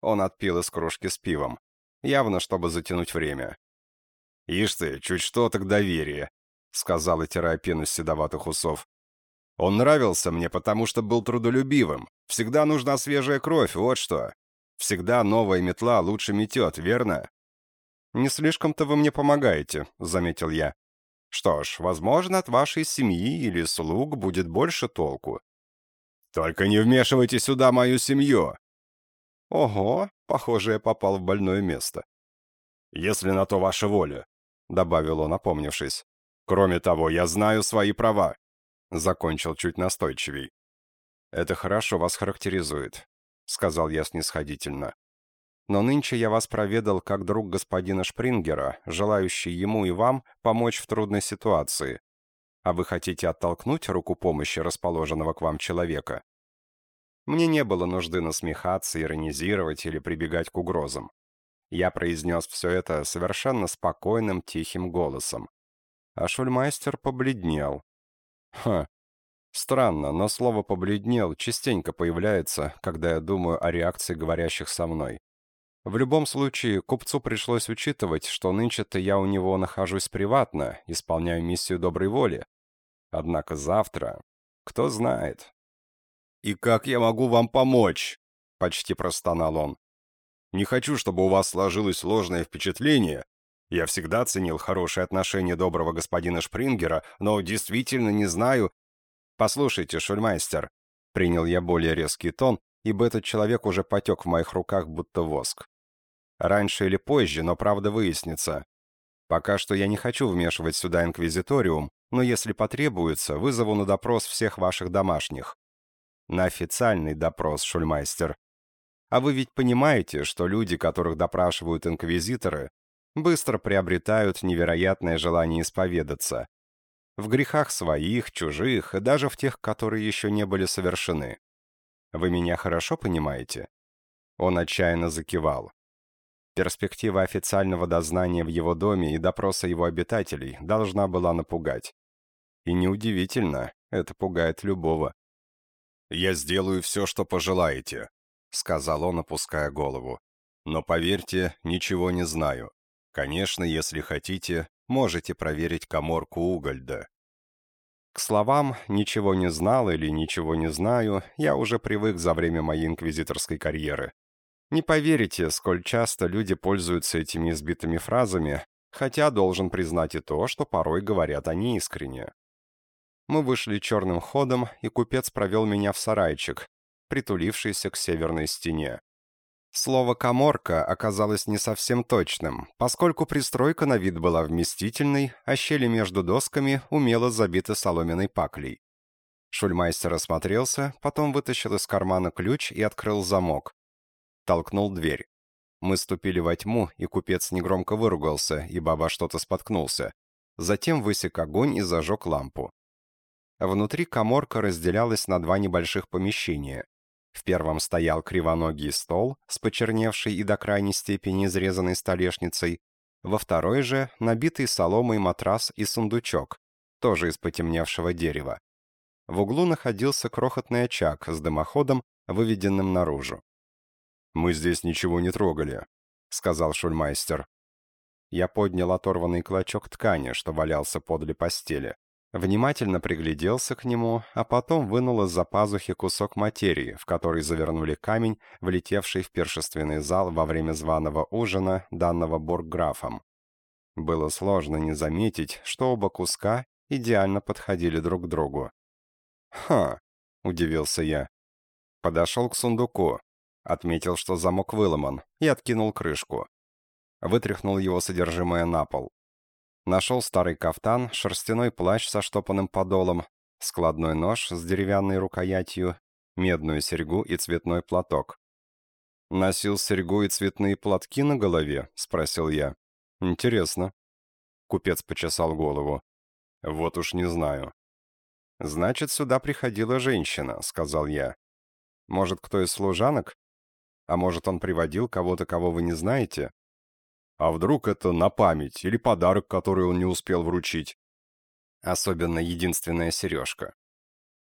A: Он отпил из кружки с пивом. Явно, чтобы затянуть время.
C: «Ишь ты, чуть что, так доверие», — сказал, отирая пену с седоватых усов. «Он нравился мне, потому что был трудолюбивым. Всегда нужна свежая кровь, вот что. Всегда новая метла лучше метет, верно?»
A: «Не слишком-то вы мне помогаете», — заметил я. «Что ж, возможно, от вашей семьи или слуг будет больше толку».
C: «Только не вмешивайте сюда мою семью!»
A: «Ого, похоже, я попал в больное место».
C: «Если на то ваша воля», — добавил он, опомнившись. «Кроме того, я знаю свои права», — закончил чуть настойчивей.
A: «Это хорошо вас характеризует», — сказал я снисходительно. «Но нынче я вас проведал как друг господина Шпрингера, желающий ему и вам помочь в трудной ситуации. А вы хотите оттолкнуть руку помощи расположенного к вам человека?» Мне не было нужды насмехаться, иронизировать или прибегать к угрозам. Я произнес все это совершенно спокойным, тихим голосом. А шульмайстер побледнел. Ха, странно, но слово «побледнел» частенько появляется, когда я думаю о реакции говорящих со мной. В любом случае, купцу пришлось учитывать, что нынче-то я у него нахожусь приватно, исполняю миссию доброй воли. Однако завтра... Кто знает,
C: «И как я могу вам помочь?» — почти простонал он. «Не хочу, чтобы у вас сложилось ложное впечатление. Я всегда ценил хорошие отношения доброго господина Шпрингера, но действительно не знаю...»
A: «Послушайте, шульмайстер», — принял я более резкий тон, ибо этот человек уже потек в моих руках, будто воск. «Раньше или позже, но правда выяснится. Пока что я не хочу вмешивать сюда инквизиториум, но если потребуется, вызову на допрос всех ваших домашних на официальный допрос, Шульмайстер. А вы ведь понимаете, что люди, которых допрашивают инквизиторы, быстро приобретают невероятное желание исповедаться. В грехах своих, чужих и даже в тех, которые еще не были совершены. Вы меня хорошо понимаете?» Он отчаянно закивал. Перспектива официального дознания в его доме и допроса его обитателей должна была напугать. И неудивительно, это пугает любого. «Я сделаю все, что пожелаете», — сказал он, опуская голову. «Но поверьте, ничего не знаю. Конечно, если хотите, можете проверить коморку Угольда». К словам «ничего не знал» или «ничего не знаю» я уже привык за время моей инквизиторской карьеры. Не поверите, сколь часто люди пользуются этими избитыми фразами, хотя должен признать и то, что порой говорят они искренне. Мы вышли черным ходом, и купец провел меня в сарайчик, притулившийся к северной стене. Слово «коморка» оказалось не совсем точным, поскольку пристройка на вид была вместительной, а щели между досками умело забиты соломенной паклей. Шульмайстер осмотрелся, потом вытащил из кармана ключ и открыл замок. Толкнул дверь. Мы ступили во тьму, и купец негромко выругался, и баба что-то споткнулся. Затем высек огонь и зажег лампу. Внутри коморка разделялась на два небольших помещения. В первом стоял кривоногий стол с почерневшей и до крайней степени изрезанной столешницей, во второй же набитый соломой матрас и сундучок, тоже из потемневшего дерева. В углу находился крохотный очаг с дымоходом, выведенным наружу. «Мы здесь ничего не трогали», — сказал шульмайстер. Я поднял оторванный клочок ткани, что валялся подле постели. Внимательно пригляделся к нему, а потом вынул из-за пазухи кусок материи, в который завернули камень, влетевший в першественный зал во время званого ужина, данного бургграфом. Было сложно не заметить, что оба куска идеально подходили друг к другу. «Ха!» — удивился я. Подошел к сундуку, отметил, что замок выломан, и откинул крышку. Вытряхнул его содержимое на пол. Нашел старый кафтан, шерстяной плащ со штопанным подолом, складной нож с деревянной рукоятью, медную серьгу и цветной платок. «Носил серьгу и цветные платки на голове?» — спросил я. «Интересно». Купец почесал голову. «Вот уж не знаю». «Значит, сюда приходила женщина», — сказал я. «Может, кто из служанок? А может, он приводил кого-то, кого вы не знаете?» А вдруг это на память или подарок, который он не успел вручить? Особенно единственная сережка.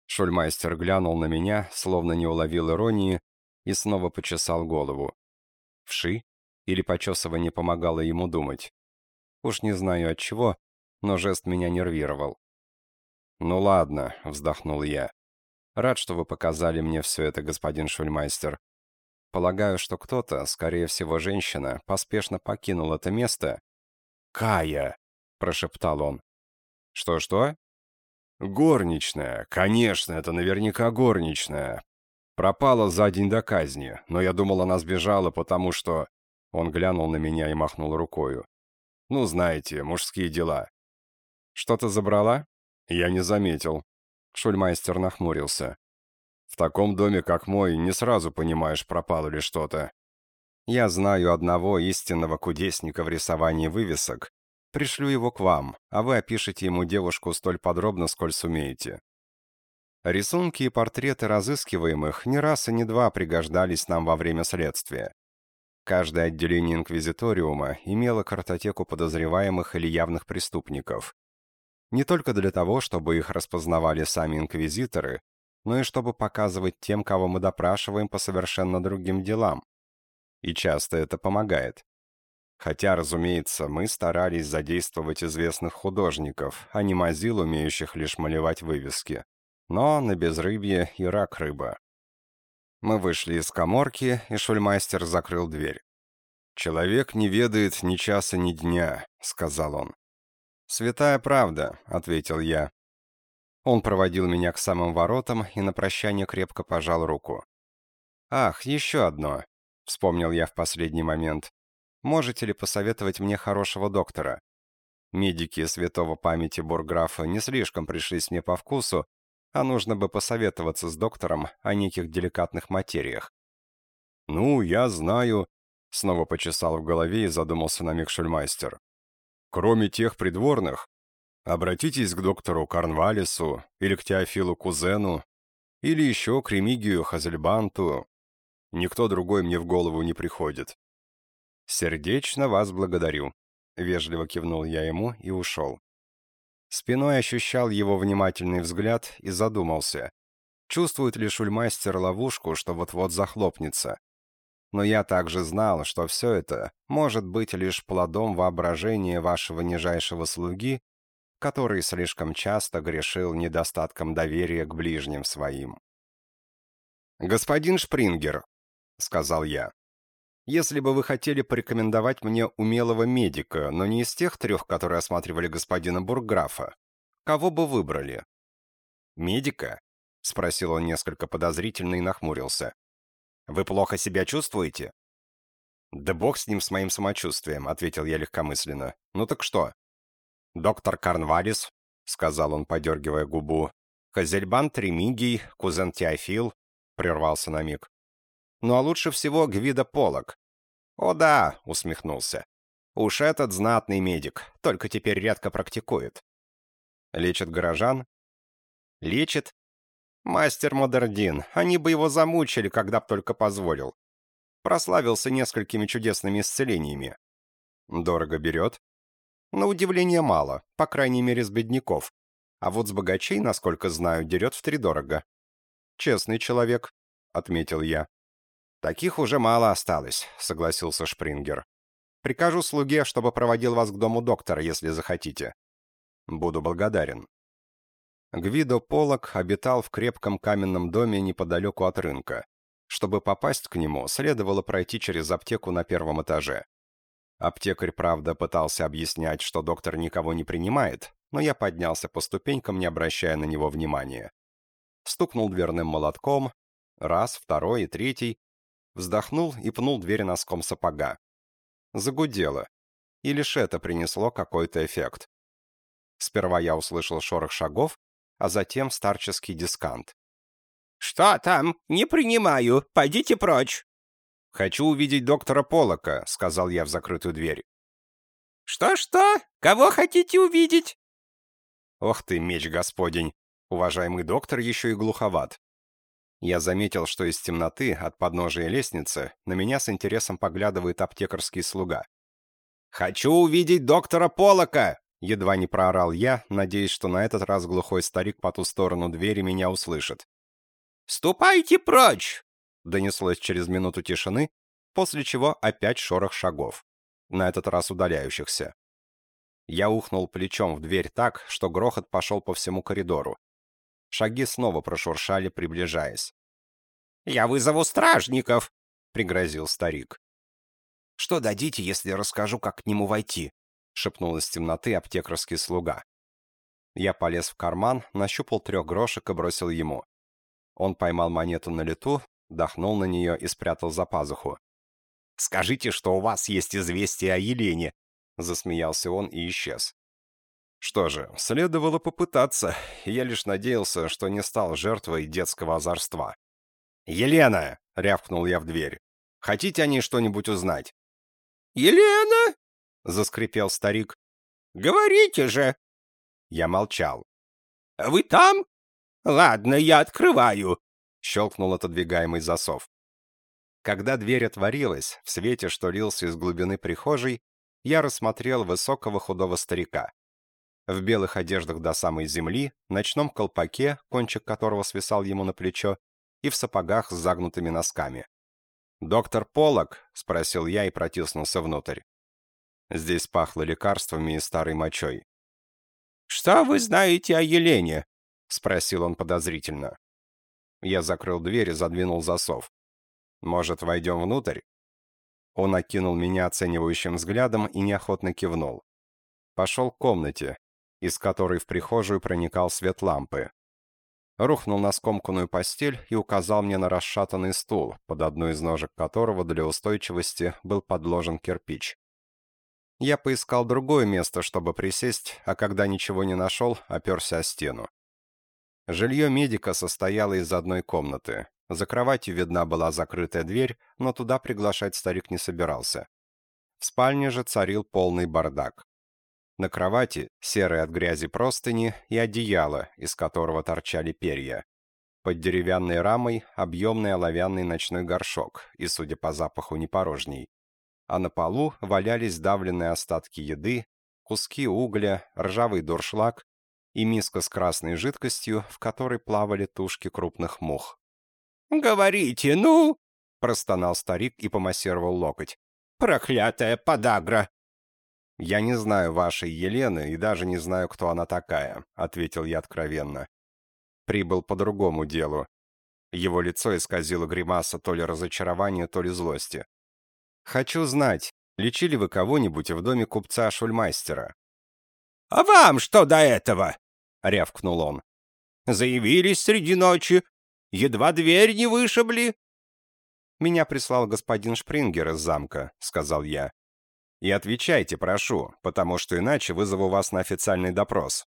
A: Шульмайстер глянул на меня, словно не уловил иронии, и снова почесал голову. Вши? Или почесывание помогало ему думать? Уж не знаю от чего, но жест меня нервировал. «Ну ладно», — вздохнул я. «Рад, что вы показали мне все это, господин Шульмайстер. Полагаю, что кто-то, скорее всего женщина, поспешно покинул это место. «Кая!» — прошептал он. «Что-что?» «Горничная. Конечно, это наверняка горничная. Пропала за день до казни, но я думал, она сбежала, потому что...» Он глянул на меня и махнул рукою. «Ну, знаете, мужские дела». «Что-то забрала?» «Я не заметил». Шульмайстер нахмурился. В таком доме, как мой, не сразу понимаешь, пропало ли что-то. Я знаю одного истинного кудесника в рисовании вывесок. Пришлю его к вам, а вы опишите ему девушку столь подробно, сколь сумеете. Рисунки и портреты разыскиваемых не раз и не два пригождались нам во время следствия. Каждое отделение инквизиториума имело картотеку подозреваемых или явных преступников. Не только для того, чтобы их распознавали сами инквизиторы, но и чтобы показывать тем, кого мы допрашиваем по совершенно другим делам. И часто это помогает. Хотя, разумеется, мы старались задействовать известных художников, а не мазил, умеющих лишь малевать вывески. Но на безрыбье и рак рыба. Мы вышли из коморки, и шульмайстер закрыл дверь. «Человек не ведает ни часа, ни дня», — сказал он. «Святая правда», — ответил я. Он проводил меня к самым воротам и на прощание крепко пожал руку. «Ах, еще одно», — вспомнил я в последний момент. «Можете ли посоветовать мне хорошего доктора? Медики святого памяти бурграфа не слишком пришлись мне по вкусу, а нужно бы посоветоваться с доктором о неких деликатных материях». «Ну, я знаю», — снова почесал в голове и задумался на миг Шульмайстер. «Кроме тех придворных, Обратитесь к доктору Карнвалису или к Теофилу Кузену, или еще к Ремигию Хазельбанту. Никто другой мне в голову не приходит. «Сердечно вас благодарю», — вежливо кивнул я ему и ушел. Спиной ощущал его внимательный взгляд и задумался. Чувствует ли шульмастер ловушку, что вот-вот захлопнется? Но я также знал, что все это может быть лишь плодом воображения вашего нижайшего слуги, который слишком часто грешил недостатком доверия к ближним своим. «Господин Шпрингер», — сказал я, — «если бы вы хотели порекомендовать мне умелого медика, но не из тех трех, которые осматривали господина Бургграфа, кого бы выбрали?» «Медика?» — спросил он несколько подозрительно и нахмурился. «Вы плохо себя чувствуете?» «Да бог с ним, с моим самочувствием», — ответил я легкомысленно. «Ну так что?» «Доктор Карнвалис», — сказал он, подергивая губу. «Хазельбан Тремигий, кузен Теофил», — прервался на миг. «Ну а лучше всего Гвида Полок». «О да», — усмехнулся. «Уж этот знатный медик, только теперь редко практикует». «Лечит горожан?» «Лечит Мастер Модердин, они бы его замучили, когда б только позволил. Прославился несколькими чудесными исцелениями. Дорого берет? На удивление мало, по крайней мере с бедняков. А вот с богачей, насколько знаю, дерет втридорого. Честный человек, отметил я. Таких уже мало осталось, согласился Шпрингер. Прикажу слуге, чтобы проводил вас к дому доктора, если захотите. Буду благодарен. Гвидо Полок обитал в крепком каменном доме неподалеку от рынка. Чтобы попасть к нему, следовало пройти через аптеку на первом этаже. Аптекарь, правда, пытался объяснять, что доктор никого не принимает, но я поднялся по ступенькам, не обращая на него внимания. Стукнул дверным молотком, раз, второй и третий, вздохнул и пнул дверь носком сапога. Загудело. И лишь это принесло какой-то эффект. Сперва я услышал шорох шагов, а затем старческий дискант.
D: «Что там? Не принимаю. Пойдите прочь!»
A: «Хочу увидеть доктора Полока», — сказал я в закрытую дверь.
D: «Что-что? Кого хотите увидеть?»
A: «Ох ты, меч господень! Уважаемый доктор еще и глуховат». Я заметил, что из темноты, от подножия лестницы, на меня с интересом поглядывает аптекарский слуга. «Хочу увидеть доктора Полока!» Едва не проорал я, надеясь, что на этот раз глухой старик по ту сторону двери меня услышит.
D: «Ступайте прочь!»
A: Донеслось через минуту тишины, после чего опять шорох шагов, на этот раз удаляющихся. Я ухнул плечом в дверь так, что грохот пошел по всему коридору. Шаги снова прошуршали, приближаясь.
D: «Я вызову стражников!» — пригрозил старик.
A: «Что дадите, если расскажу, как к нему войти?» шепнул из темноты аптекарский слуга. Я полез в карман, нащупал трех грошек и бросил ему. Он поймал монету на лету, дохнул на нее и спрятал за пазуху. «Скажите, что у вас есть известие о Елене!» Засмеялся он и исчез. Что же, следовало попытаться. Я лишь надеялся, что не стал жертвой детского озорства. «Елена!» — рявкнул я в дверь. «Хотите о ней что-нибудь узнать?»
D: «Елена!»
A: заскрипел старик.
D: «Говорите же!»
A: Я молчал.
D: «Вы там? Ладно, я открываю!»
A: Щелкнул отодвигаемый засов. Когда дверь отворилась, в свете, что лился из глубины прихожей, я рассмотрел высокого худого старика. В белых одеждах до самой земли, ночном колпаке, кончик которого свисал ему на плечо, и в сапогах с загнутыми носками. «Доктор Полок?» — спросил я и протиснулся внутрь. Здесь пахло лекарствами и старой мочой.
D: «Что вы знаете о Елене?»
A: — спросил он подозрительно. Я закрыл дверь и задвинул засов. «Может, войдем внутрь?» Он окинул меня оценивающим взглядом и неохотно кивнул. Пошел к комнате, из которой в прихожую проникал свет лампы. Рухнул на скомканную постель и указал мне на расшатанный стул, под одну из ножек которого для устойчивости был подложен кирпич. Я поискал другое место, чтобы присесть, а когда ничего не нашел, оперся о стену. Жилье медика состояло из одной комнаты. За кроватью видна была закрытая дверь, но туда приглашать старик не собирался. В спальне же царил полный бардак. На кровати серые от грязи простыни и одеяло, из которого торчали перья. Под деревянной рамой объемный оловянный ночной горшок, и, судя по запаху, не порожний. А на полу валялись давленные остатки еды, куски угля, ржавый дуршлаг и миска с красной жидкостью, в которой плавали тушки крупных мух.
D: «Говорите, ну!»
A: — простонал старик и помассировал локоть.
D: «Проклятая подагра!»
A: «Я не знаю вашей Елены и даже не знаю, кто она такая», — ответил я откровенно. Прибыл по другому делу. Его лицо исказило гримаса то ли разочарования, то ли злости. «Хочу знать, лечили вы кого-нибудь в доме купца Шульмайстера?»
D: «А вам что до этого?»
A: — рявкнул он.
D: «Заявились среди ночи. Едва дверь не вышибли».
A: «Меня прислал господин Шпрингер из замка», — сказал я. И отвечайте, прошу, потому что иначе вызову вас на официальный допрос.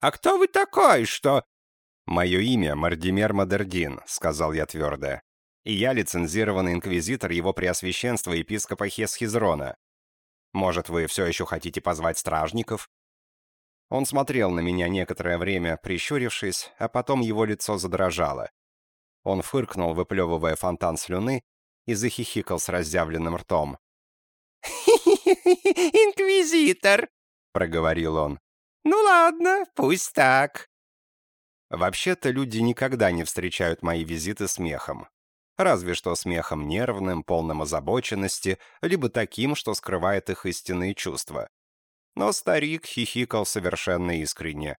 D: А кто вы такой, что...
A: Мое имя Мардимер Мадердин, сказал я твердо. И я лицензированный инквизитор его преосвященства епископа Хесхизрона. Может, вы все еще хотите позвать стражников? Он смотрел на меня некоторое время, прищурившись, а потом его лицо задрожало. Он фыркнул, выплевывая фонтан слюны, и захихикал с разъявленным ртом.
D: «Инквизитор!» — проговорил он. «Ну ладно, пусть так».
A: Вообще-то люди никогда не встречают мои визиты смехом. Разве что смехом нервным, полным озабоченности, либо таким, что скрывает их истинные чувства. Но старик хихикал совершенно искренне.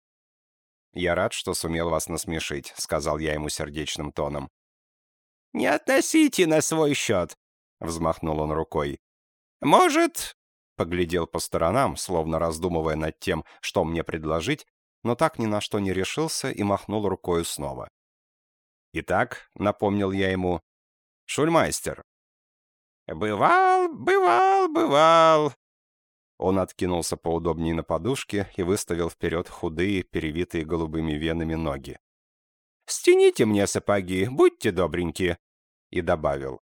A: «Я рад, что сумел вас насмешить», — сказал я ему сердечным тоном.
D: «Не относите на свой счет», — взмахнул он рукой. Может...» Поглядел по сторонам, словно раздумывая над тем, что мне предложить, но так ни на что не решился и махнул рукой снова.
A: «Итак», — напомнил я ему, — «шульмайстер».
D: «Бывал, бывал, бывал».
A: Он откинулся поудобнее на подушке и выставил вперед худые, перевитые голубыми венами ноги.
D: «Стяните мне сапоги, будьте добренькие», —
A: и добавил.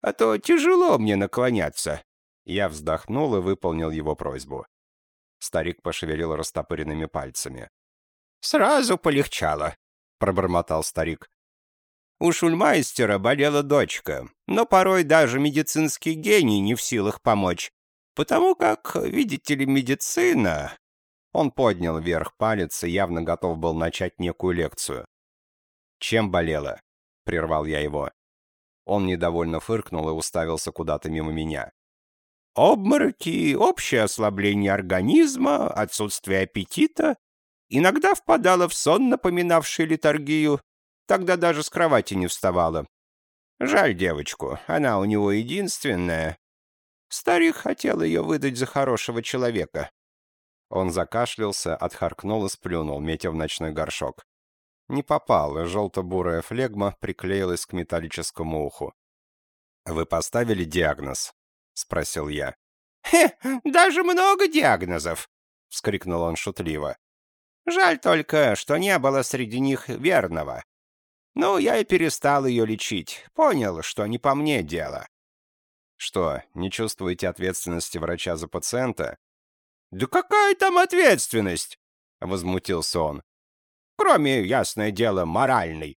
D: «А то тяжело мне наклоняться».
A: Я вздохнул и выполнил его просьбу. Старик пошевелил растопыренными пальцами.
D: «Сразу полегчало», — пробормотал старик. «У шульмайстера болела дочка, но порой даже медицинский гений не в силах помочь, потому как, видите ли, медицина...»
A: Он поднял вверх палец и явно готов был начать некую лекцию. «Чем болела?» — прервал я его. Он недовольно фыркнул и уставился куда-то мимо меня.
D: Обмороки, общее ослабление организма, отсутствие аппетита. Иногда впадала в сон, напоминавший литургию. Тогда даже с кровати не вставала. Жаль девочку, она у него единственная. Старик хотел ее выдать за хорошего человека.
A: Он закашлялся, отхаркнул и сплюнул, метя в ночной горшок. Не попал, и желто-бурая флегма приклеилась к металлическому уху. «Вы поставили диагноз?» — спросил я.
D: «Хе, даже много диагнозов!» — вскрикнул он шутливо. «Жаль только, что не было среди них верного. Ну, я и перестал ее лечить. Понял, что не по мне дело».
A: «Что, не чувствуете ответственности врача за пациента?»
D: «Да какая там ответственность?»
A: — возмутился он.
D: «Кроме, ясное дело, моральной.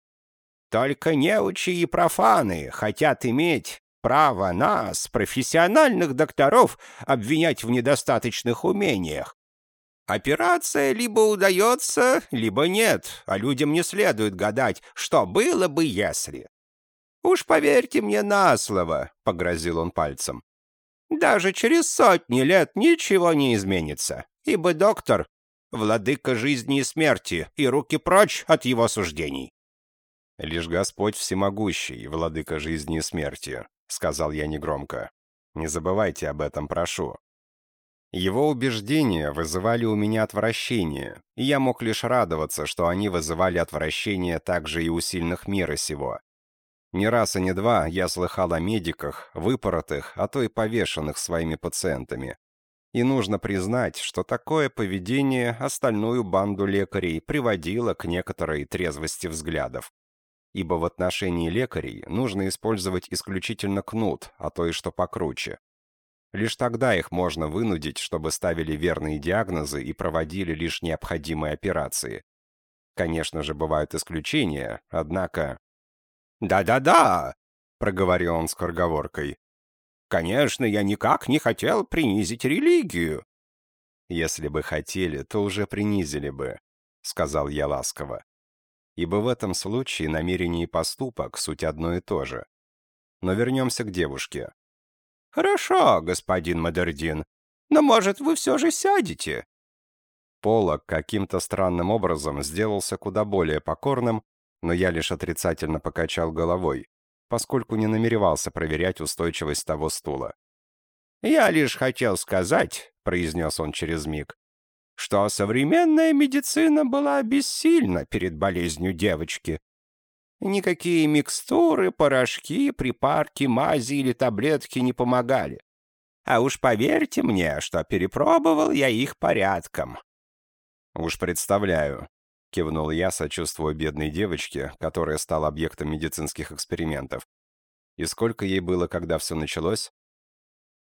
D: Только неучи и профаны хотят иметь право нас, профессиональных докторов, обвинять в недостаточных умениях. Операция либо удается, либо нет, а людям не следует гадать, что было бы, если. «Уж поверьте мне на слово», — погрозил он пальцем. «Даже через сотни лет ничего не изменится, ибо доктор — владыка жизни и смерти, и руки прочь от его суждений».
A: «Лишь Господь всемогущий, владыка жизни и смерти», — сказал я негромко. «Не забывайте об этом, прошу». Его убеждения вызывали у меня отвращение, и я мог лишь радоваться, что они вызывали отвращение также и у сильных мира сего. Не раз и не два я слыхал о медиках, выпоротых, а то и повешенных своими пациентами. И нужно признать, что такое поведение остальную банду лекарей приводило к некоторой трезвости взглядов ибо в отношении лекарей нужно использовать исключительно кнут, а то и что покруче. Лишь тогда их можно вынудить, чтобы ставили верные диагнозы и проводили лишь необходимые операции. Конечно же, бывают исключения, однако...
D: «Да-да-да», —
A: проговорил он с корговоркой.
D: «Конечно, я никак не хотел принизить религию».
A: «Если бы хотели, то уже принизили бы», — сказал я ласково. Ибо в этом случае намерение и поступок — суть одно и то же. Но вернемся к девушке.
D: «Хорошо, господин Мадердин, но, может, вы все же сядете?»
A: Полок каким-то странным образом сделался куда более покорным, но я лишь отрицательно покачал головой, поскольку не намеревался проверять устойчивость того стула.
D: «Я лишь хотел сказать», — произнес он через миг, что современная медицина была бессильна перед болезнью девочки. Никакие микстуры, порошки, припарки, мази или таблетки не помогали. А уж поверьте мне, что перепробовал я их порядком.
A: «Уж представляю», — кивнул я, сочувствуя бедной девочке, которая стала объектом медицинских экспериментов. «И сколько ей было, когда все началось?»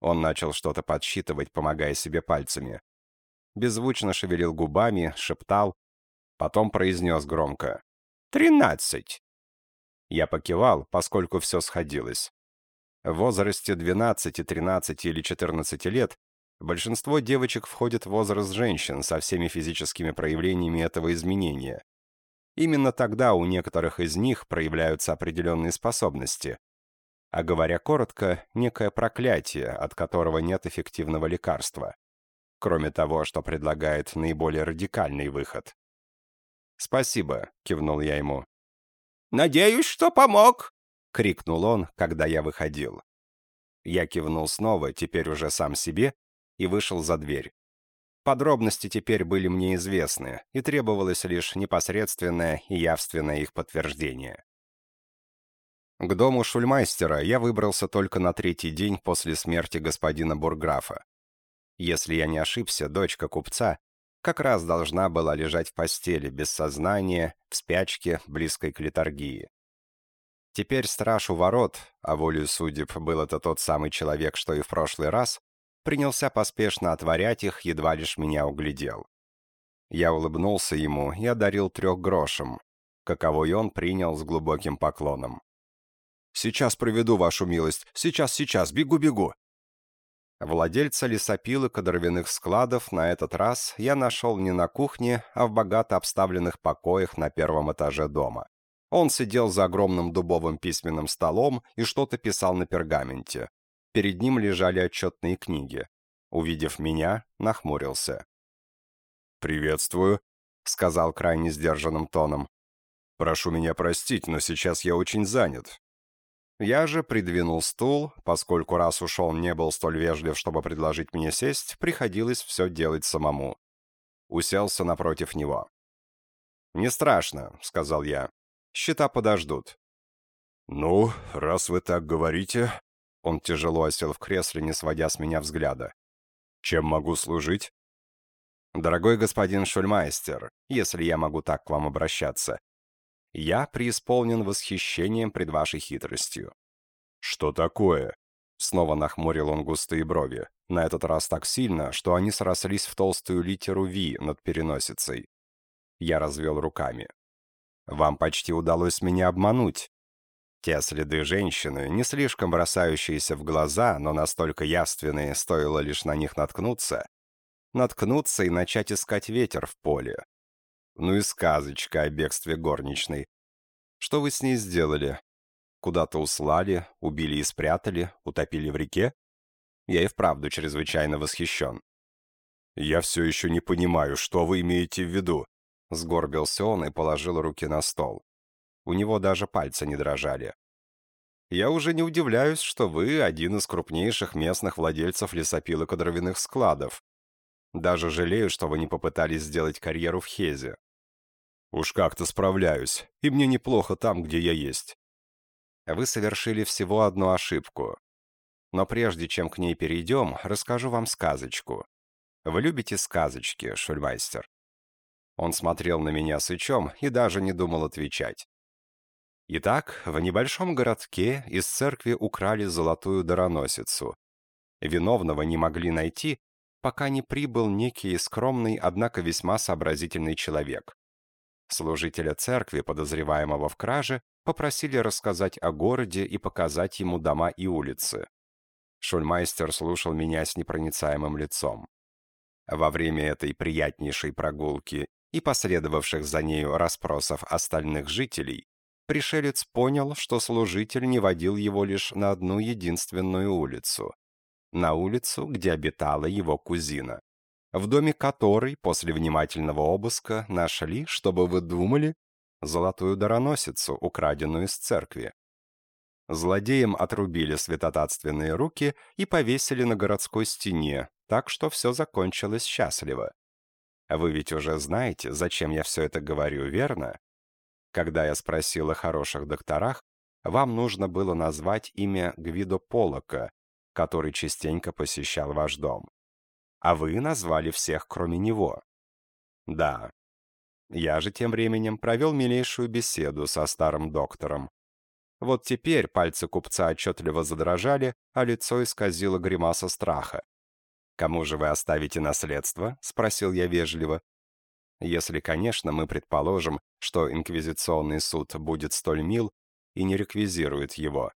A: Он начал что-то подсчитывать, помогая себе пальцами. Беззвучно шевелил губами, шептал, потом произнес громко.
D: «Тринадцать».
A: Я покивал, поскольку все сходилось. В возрасте 12, 13 или 14 лет большинство девочек входит в возраст женщин со всеми физическими проявлениями этого изменения. Именно тогда у некоторых из них проявляются определенные способности. А говоря коротко, некое проклятие, от которого нет эффективного лекарства. Кроме того, что предлагает наиболее радикальный выход. «Спасибо», — кивнул я ему.
D: «Надеюсь, что помог!»
A: — крикнул он, когда я выходил. Я кивнул снова, теперь уже сам себе, и вышел за дверь. Подробности теперь были мне известны, и требовалось лишь непосредственное и явственное их подтверждение. К дому шульмайстера я выбрался только на третий день после смерти господина Бурграфа. Если я не ошибся, дочка купца как раз должна была лежать в постели, без сознания, в спячке, близкой к литургии. Теперь страж у ворот, а волею судеб был это тот самый человек, что и в прошлый раз, принялся поспешно отворять их, едва лишь меня углядел. Я улыбнулся ему и одарил трех грошем, каковой он принял с глубоким поклоном. «Сейчас проведу вашу милость. Сейчас, сейчас. Бегу-бегу!» Владельца лесопилок и дровяных складов на этот раз я нашел не на кухне, а в богато обставленных покоях на первом этаже дома. Он сидел за огромным дубовым письменным столом и что-то писал на пергаменте. Перед ним лежали отчетные книги. Увидев меня, нахмурился. «Приветствую», — сказал крайне сдержанным тоном. «Прошу меня простить, но сейчас я очень занят. Я же придвинул стул, поскольку раз уж он не был столь вежлив, чтобы предложить мне сесть, приходилось все делать самому. Уселся напротив него. «Не страшно», — сказал я. «Счета подождут». «Ну, раз вы так говорите...» Он тяжело осел в кресле, не сводя с меня взгляда. «Чем могу служить?» «Дорогой господин Шульмайстер, если я могу так к вам обращаться, я преисполнен восхищением пред вашей хитростью. «Что такое?» Снова нахмурил он густые брови, на этот раз так сильно, что они срослись в толстую литеру «Ви» над переносицей. Я развел руками. «Вам почти удалось меня обмануть. Те следы женщины, не слишком бросающиеся в глаза, но настолько явственные, стоило лишь на них наткнуться. Наткнуться и начать искать ветер в поле. Ну и сказочка о бегстве горничной. Что вы с ней сделали? Куда-то услали, убили и спрятали, утопили в реке? Я и вправду чрезвычайно восхищен. «Я все еще не понимаю, что вы имеете в виду?» Сгорбился он и положил руки на стол. У него даже пальцы не дрожали. «Я уже не удивляюсь, что вы один из крупнейших местных владельцев лесопилок и дровяных складов. Даже жалею, что вы не попытались сделать карьеру в Хезе. Уж как-то справляюсь, и мне неплохо там, где я есть. Вы совершили всего одну ошибку. Но прежде чем к ней перейдем, расскажу вам сказочку. Вы любите сказочки, Шульмайстер?» Он смотрел на меня сычом и даже не думал отвечать. Итак, в небольшом городке из церкви украли золотую дароносицу. Виновного не могли найти, пока не прибыл некий скромный, однако весьма сообразительный человек. Служителя церкви, подозреваемого в краже, попросили рассказать о городе и показать ему дома и улицы. Шульмайстер слушал меня с непроницаемым лицом. Во время этой приятнейшей прогулки и последовавших за нею расспросов остальных жителей, пришелец понял, что служитель не водил его лишь на одну единственную улицу. На улицу, где обитала его кузина. В доме которой, после внимательного обыска, нашли, чтобы вы думали, золотую дароносицу, украденную из церкви. Злодеям отрубили святотатственные руки и повесили на городской стене, так что все закончилось счастливо. Вы ведь уже знаете, зачем я все это говорю, верно? Когда я спросил о хороших докторах, вам нужно было назвать имя Гвидо Полока, который частенько посещал ваш дом. А вы назвали всех, кроме него. Да, я же тем временем провел милейшую беседу со старым доктором. Вот теперь пальцы купца отчетливо задрожали, а лицо исказило гримаса страха. «Кому же вы оставите наследство?» — спросил я вежливо. «Если, конечно, мы предположим, что инквизиционный суд будет столь мил и не реквизирует его.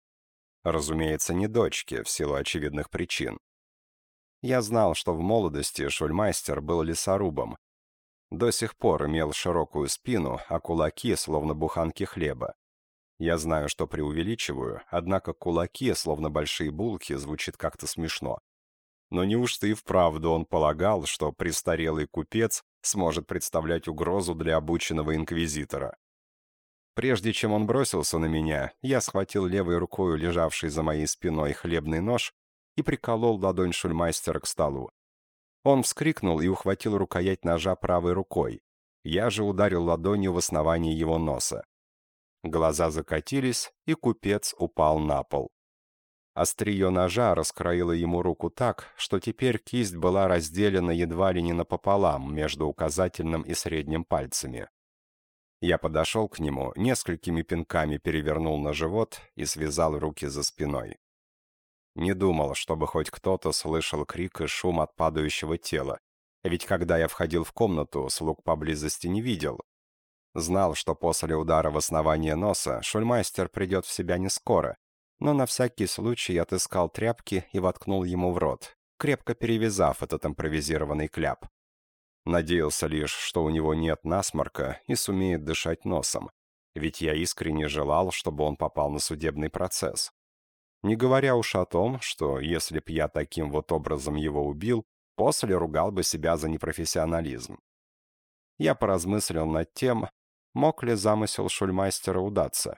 A: Разумеется, не дочке, в силу очевидных причин. Я знал, что в молодости Шульмайстер был лесорубом, до сих пор имел широкую спину, а кулаки словно буханки хлеба. Я знаю, что преувеличиваю, однако кулаки, словно большие булки, звучит как-то смешно. Но неужто и вправду он полагал, что престарелый купец сможет представлять угрозу для обученного инквизитора? Прежде чем он бросился на меня, я схватил левой рукой лежавший за моей спиной хлебный нож и приколол ладонь шульмайстера к столу. Он вскрикнул и ухватил рукоять ножа правой рукой. Я же ударил ладонью в основание его носа. Глаза закатились, и купец упал на пол. Острие ножа раскроило ему руку так, что теперь кисть была разделена едва ли не напополам между указательным и средним пальцами. Я подошел к нему, несколькими пинками перевернул на живот и связал руки за спиной. Не думал, чтобы хоть кто-то слышал крик и шум от падающего тела. Ведь когда я входил в комнату, слуг поблизости не видел. Знал, что после удара в основание носа шульмайстер придет в себя не скоро, но на всякий случай отыскал тряпки и воткнул ему в рот, крепко перевязав этот импровизированный кляп. Надеялся лишь, что у него нет насморка и сумеет дышать носом, ведь я искренне желал, чтобы он попал на судебный процесс. Не говоря уж о том, что если б я таким вот образом его убил, после ругал бы себя за непрофессионализм. Я поразмыслил над тем, мог ли замысел шульмайстера удаться.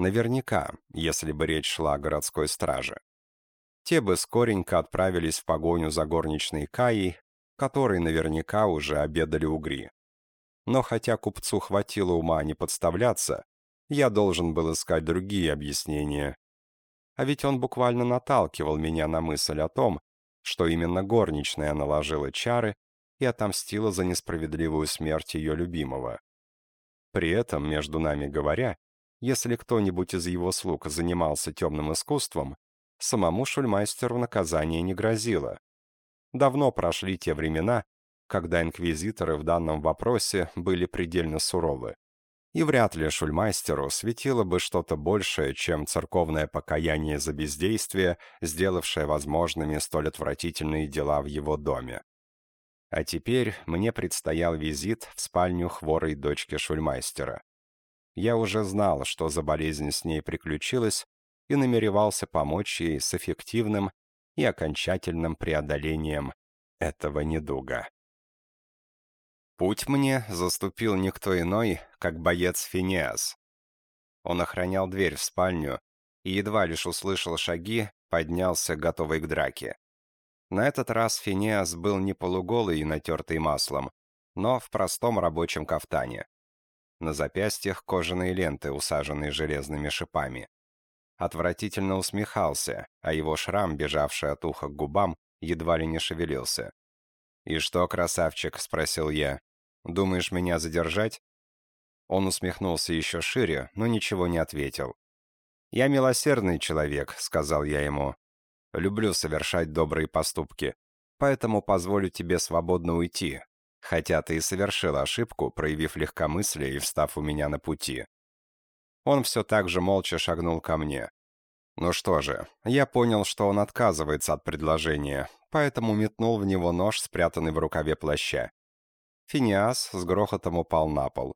A: Наверняка, если бы речь шла о городской страже. Те бы скоренько отправились в погоню за горничной Каей, которой наверняка уже обедали угри. Но хотя купцу хватило ума не подставляться, я должен был искать другие объяснения, а ведь он буквально наталкивал меня на мысль о том, что именно горничная наложила чары и отомстила за несправедливую смерть ее любимого. При этом, между нами говоря, если кто-нибудь из его слуг занимался темным искусством, самому шульмайстеру наказание не грозило. Давно прошли те времена, когда инквизиторы в данном вопросе были предельно суровы и вряд ли шульмайстеру светило бы что-то большее, чем церковное покаяние за бездействие, сделавшее возможными столь отвратительные дела в его доме. А теперь мне предстоял визит в спальню хворой дочки шульмайстера. Я уже знал, что за болезнь с ней приключилась, и намеревался помочь ей с эффективным и окончательным преодолением этого недуга. Путь мне заступил никто иной, как боец Финиас. Он охранял дверь в спальню и едва лишь услышал шаги, поднялся, готовый к драке. На этот раз Финиас был не полуголый и натертый маслом, но в простом рабочем кафтане. На запястьях кожаные ленты, усаженные железными шипами. Отвратительно усмехался, а его шрам, бежавший от уха к губам, едва ли не шевелился. «И что, красавчик?» — спросил я. Думаешь, меня задержать?» Он усмехнулся еще шире, но ничего не ответил. «Я милосердный человек», — сказал я ему. Люблю совершать добрые поступки, поэтому позволю тебе свободно уйти, хотя ты и совершил ошибку, проявив легкомыслие и встав у меня на пути». Он все так же молча шагнул ко мне. Ну что же, я понял, что он отказывается от предложения, поэтому метнул в него нож, спрятанный в рукаве плаща. Финиас с грохотом упал на пол.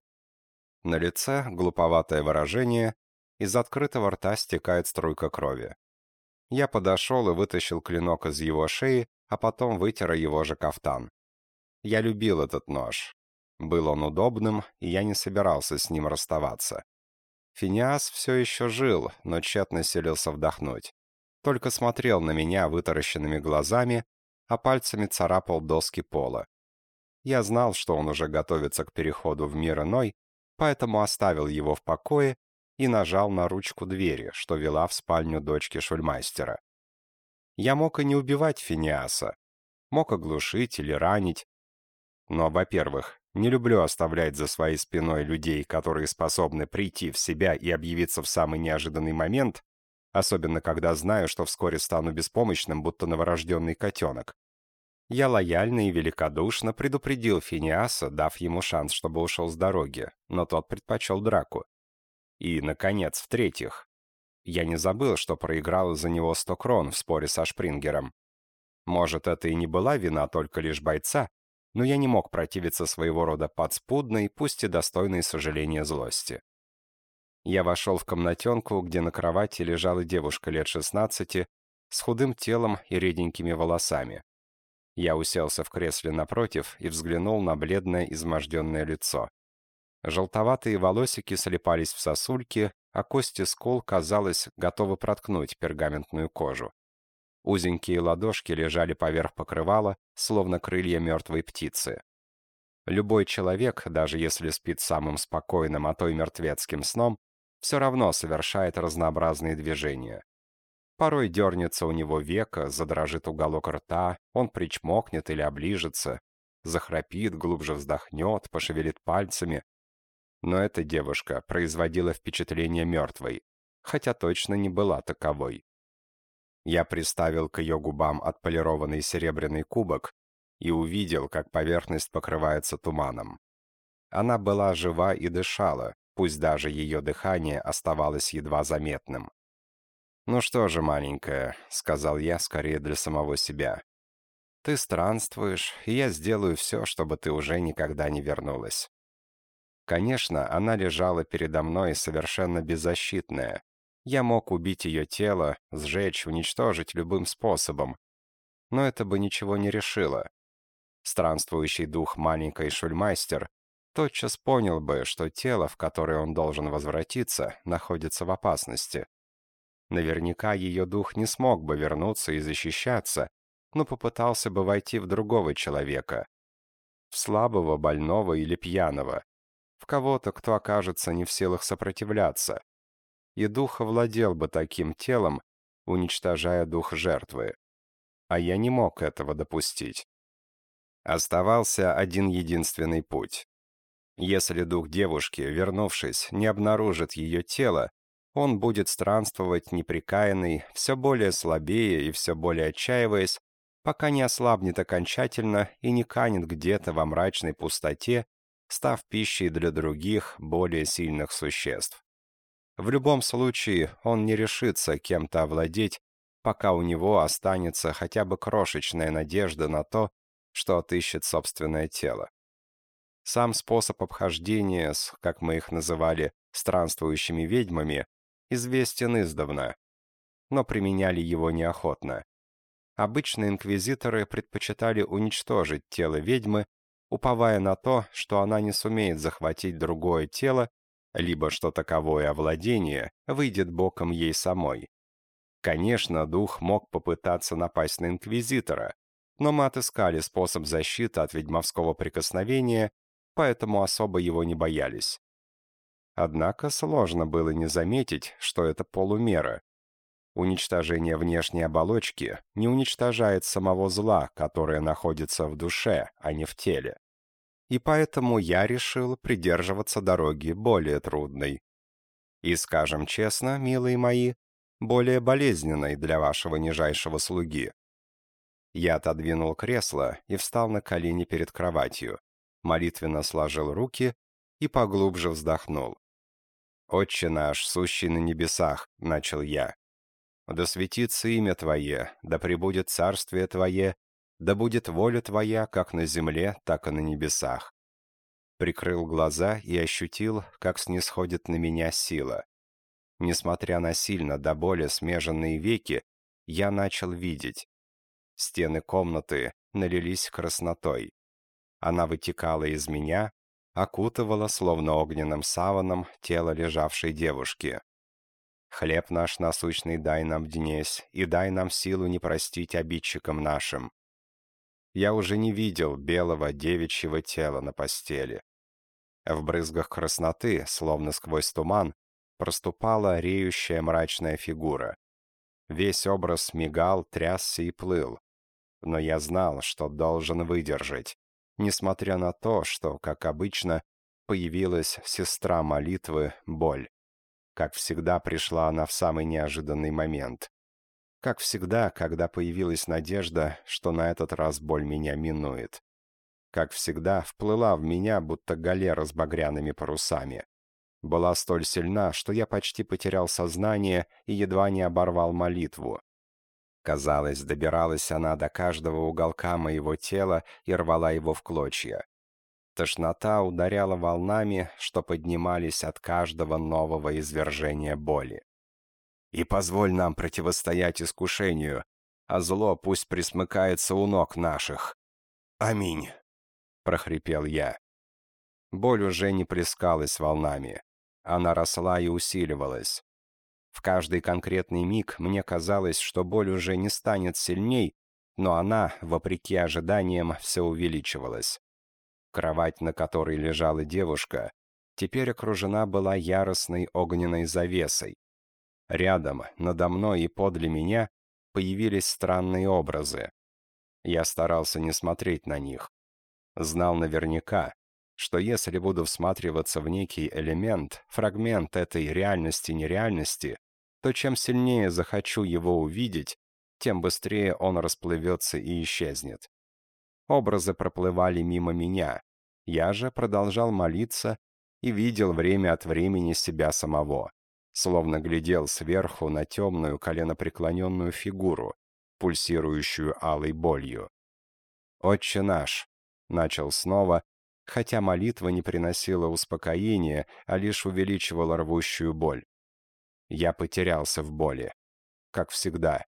A: На лице глуповатое выражение, из открытого рта стекает струйка крови. Я подошел и вытащил клинок из его шеи, а потом вытер его же кафтан. Я любил этот нож. Был он удобным, и я не собирался с ним расставаться. Финиас все еще жил, но тщетно селился вдохнуть. Только смотрел на меня вытаращенными глазами, а пальцами царапал доски пола. Я знал, что он уже готовится к переходу в мир иной, поэтому оставил его в покое и нажал на ручку двери, что вела в спальню дочки шульмайстера. Я мог и не убивать Финиаса, мог оглушить или ранить. Но, во-первых, не люблю оставлять за своей спиной людей, которые способны прийти в себя и объявиться в самый неожиданный момент, особенно когда знаю, что вскоре стану беспомощным, будто новорожденный котенок. Я лояльно и великодушно предупредил Финиаса, дав ему шанс, чтобы ушел с дороги, но тот предпочел драку. И, наконец, в-третьих, я не забыл, что проиграл из-за него сто крон в споре со Шпрингером. Может, это и не была вина только лишь бойца, но я не мог противиться своего рода подспудной, пусть и достойной сожаления злости. Я вошел в комнатенку, где на кровати лежала девушка лет 16 с худым телом и реденькими волосами. Я уселся в кресле напротив и взглянул на бледное изможденное лицо. Желтоватые волосики слепались в сосульки, а кости скул, казалось, готовы проткнуть пергаментную кожу. Узенькие ладошки лежали поверх покрывала, словно крылья мертвой птицы. Любой человек, даже если спит самым спокойным, а то и мертвецким сном, все равно совершает разнообразные движения. Порой дернется у него века, задрожит уголок рта, он причмокнет или оближется, захрапит, глубже вздохнет, пошевелит пальцами. Но эта девушка производила впечатление мертвой, хотя точно не была таковой. Я приставил к ее губам отполированный серебряный кубок и увидел, как поверхность покрывается туманом. Она была жива и дышала, пусть даже ее дыхание оставалось едва заметным. «Ну что же, маленькая», — сказал я скорее для самого себя. «Ты странствуешь, и я сделаю все, чтобы ты уже никогда не вернулась». Конечно, она лежала передо мной совершенно беззащитная. Я мог убить ее тело, сжечь, уничтожить любым способом. Но это бы ничего не решило. Странствующий дух маленькой шульмайстер тотчас понял бы, что тело, в которое он должен возвратиться, находится в опасности. Наверняка ее дух не смог бы вернуться и защищаться, но попытался бы войти в другого человека. В слабого, больного или пьяного. В кого-то, кто окажется не в силах сопротивляться. И дух овладел бы таким телом, уничтожая дух жертвы. А я не мог этого допустить. Оставался один единственный путь. Если дух девушки, вернувшись, не обнаружит ее тело, он будет странствовать неприкаянный, все более слабее и все более отчаиваясь, пока не ослабнет окончательно и не канет где-то во мрачной пустоте, став пищей для других, более сильных существ. В любом случае, он не решится кем-то овладеть, пока у него останется хотя бы крошечная надежда на то, что отыщет собственное тело. Сам способ обхождения с, как мы их называли, странствующими ведьмами, известен издавна, но применяли его неохотно. Обычно инквизиторы предпочитали уничтожить тело ведьмы, уповая на то, что она не сумеет захватить другое тело, либо что таковое овладение выйдет боком ей самой. Конечно, дух мог попытаться напасть на инквизитора, но мы отыскали способ защиты от ведьмовского прикосновения, поэтому особо его не боялись. Однако сложно было не заметить, что это полумера. Уничтожение внешней оболочки не уничтожает самого зла, которое находится в душе, а не в теле. И поэтому я решил придерживаться дороги более трудной. И скажем честно, милые мои, более болезненной для вашего нижайшего слуги. Я отодвинул кресло и встал на колени перед кроватью, молитвенно сложил руки и поглубже вздохнул. «Отче наш, сущий на небесах», — начал я. «Да светится имя Твое, да пребудет царствие Твое, да будет воля Твоя как на земле, так и на небесах». Прикрыл глаза и ощутил, как снисходит на меня сила. Несмотря на сильно до боли смеженные веки, я начал видеть. Стены комнаты налились краснотой. Она вытекала из меня, окутывала, словно огненным саваном, тело лежавшей девушки. «Хлеб наш насущный дай нам днесь, и дай нам силу не простить обидчикам нашим». Я уже не видел белого девичьего тела на постели. В брызгах красноты, словно сквозь туман, проступала реющая мрачная фигура. Весь образ мигал, трясся и плыл. Но я знал, что должен выдержать, несмотря на то, что, как обычно, появилась сестра молитвы, боль. Как всегда, пришла она в самый неожиданный момент. Как всегда, когда появилась надежда, что на этот раз боль меня минует. Как всегда, вплыла в меня, будто галера с багряными парусами была столь сильна, что я почти потерял сознание и едва не оборвал молитву. Казалось, добиралась она до каждого уголка моего тела и рвала его в клочья. Тошнота ударяла волнами, что поднимались от каждого нового извержения боли. «И позволь нам противостоять искушению, а зло пусть присмыкается у ног наших. Аминь!» — прохрипел я. Боль уже не плескалась волнами. Она росла и усиливалась. В каждый конкретный миг мне казалось, что боль уже не станет сильней, но она, вопреки ожиданиям, все увеличивалась. Кровать, на которой лежала девушка, теперь окружена была яростной огненной завесой. Рядом, надо мной и подле меня появились странные образы. Я старался не смотреть на них. Знал наверняка, что если буду всматриваться в некий элемент, фрагмент этой реальности-нереальности, то чем сильнее захочу его увидеть, тем быстрее он расплывется и исчезнет. Образы проплывали мимо меня. Я же продолжал молиться и видел время от времени себя самого, словно глядел сверху на темную коленопреклоненную фигуру, пульсирующую алой болью. «Отче наш!» — начал снова, хотя молитва не приносила успокоения, а лишь увеличивала рвущую боль. Я потерялся в боли. Как всегда.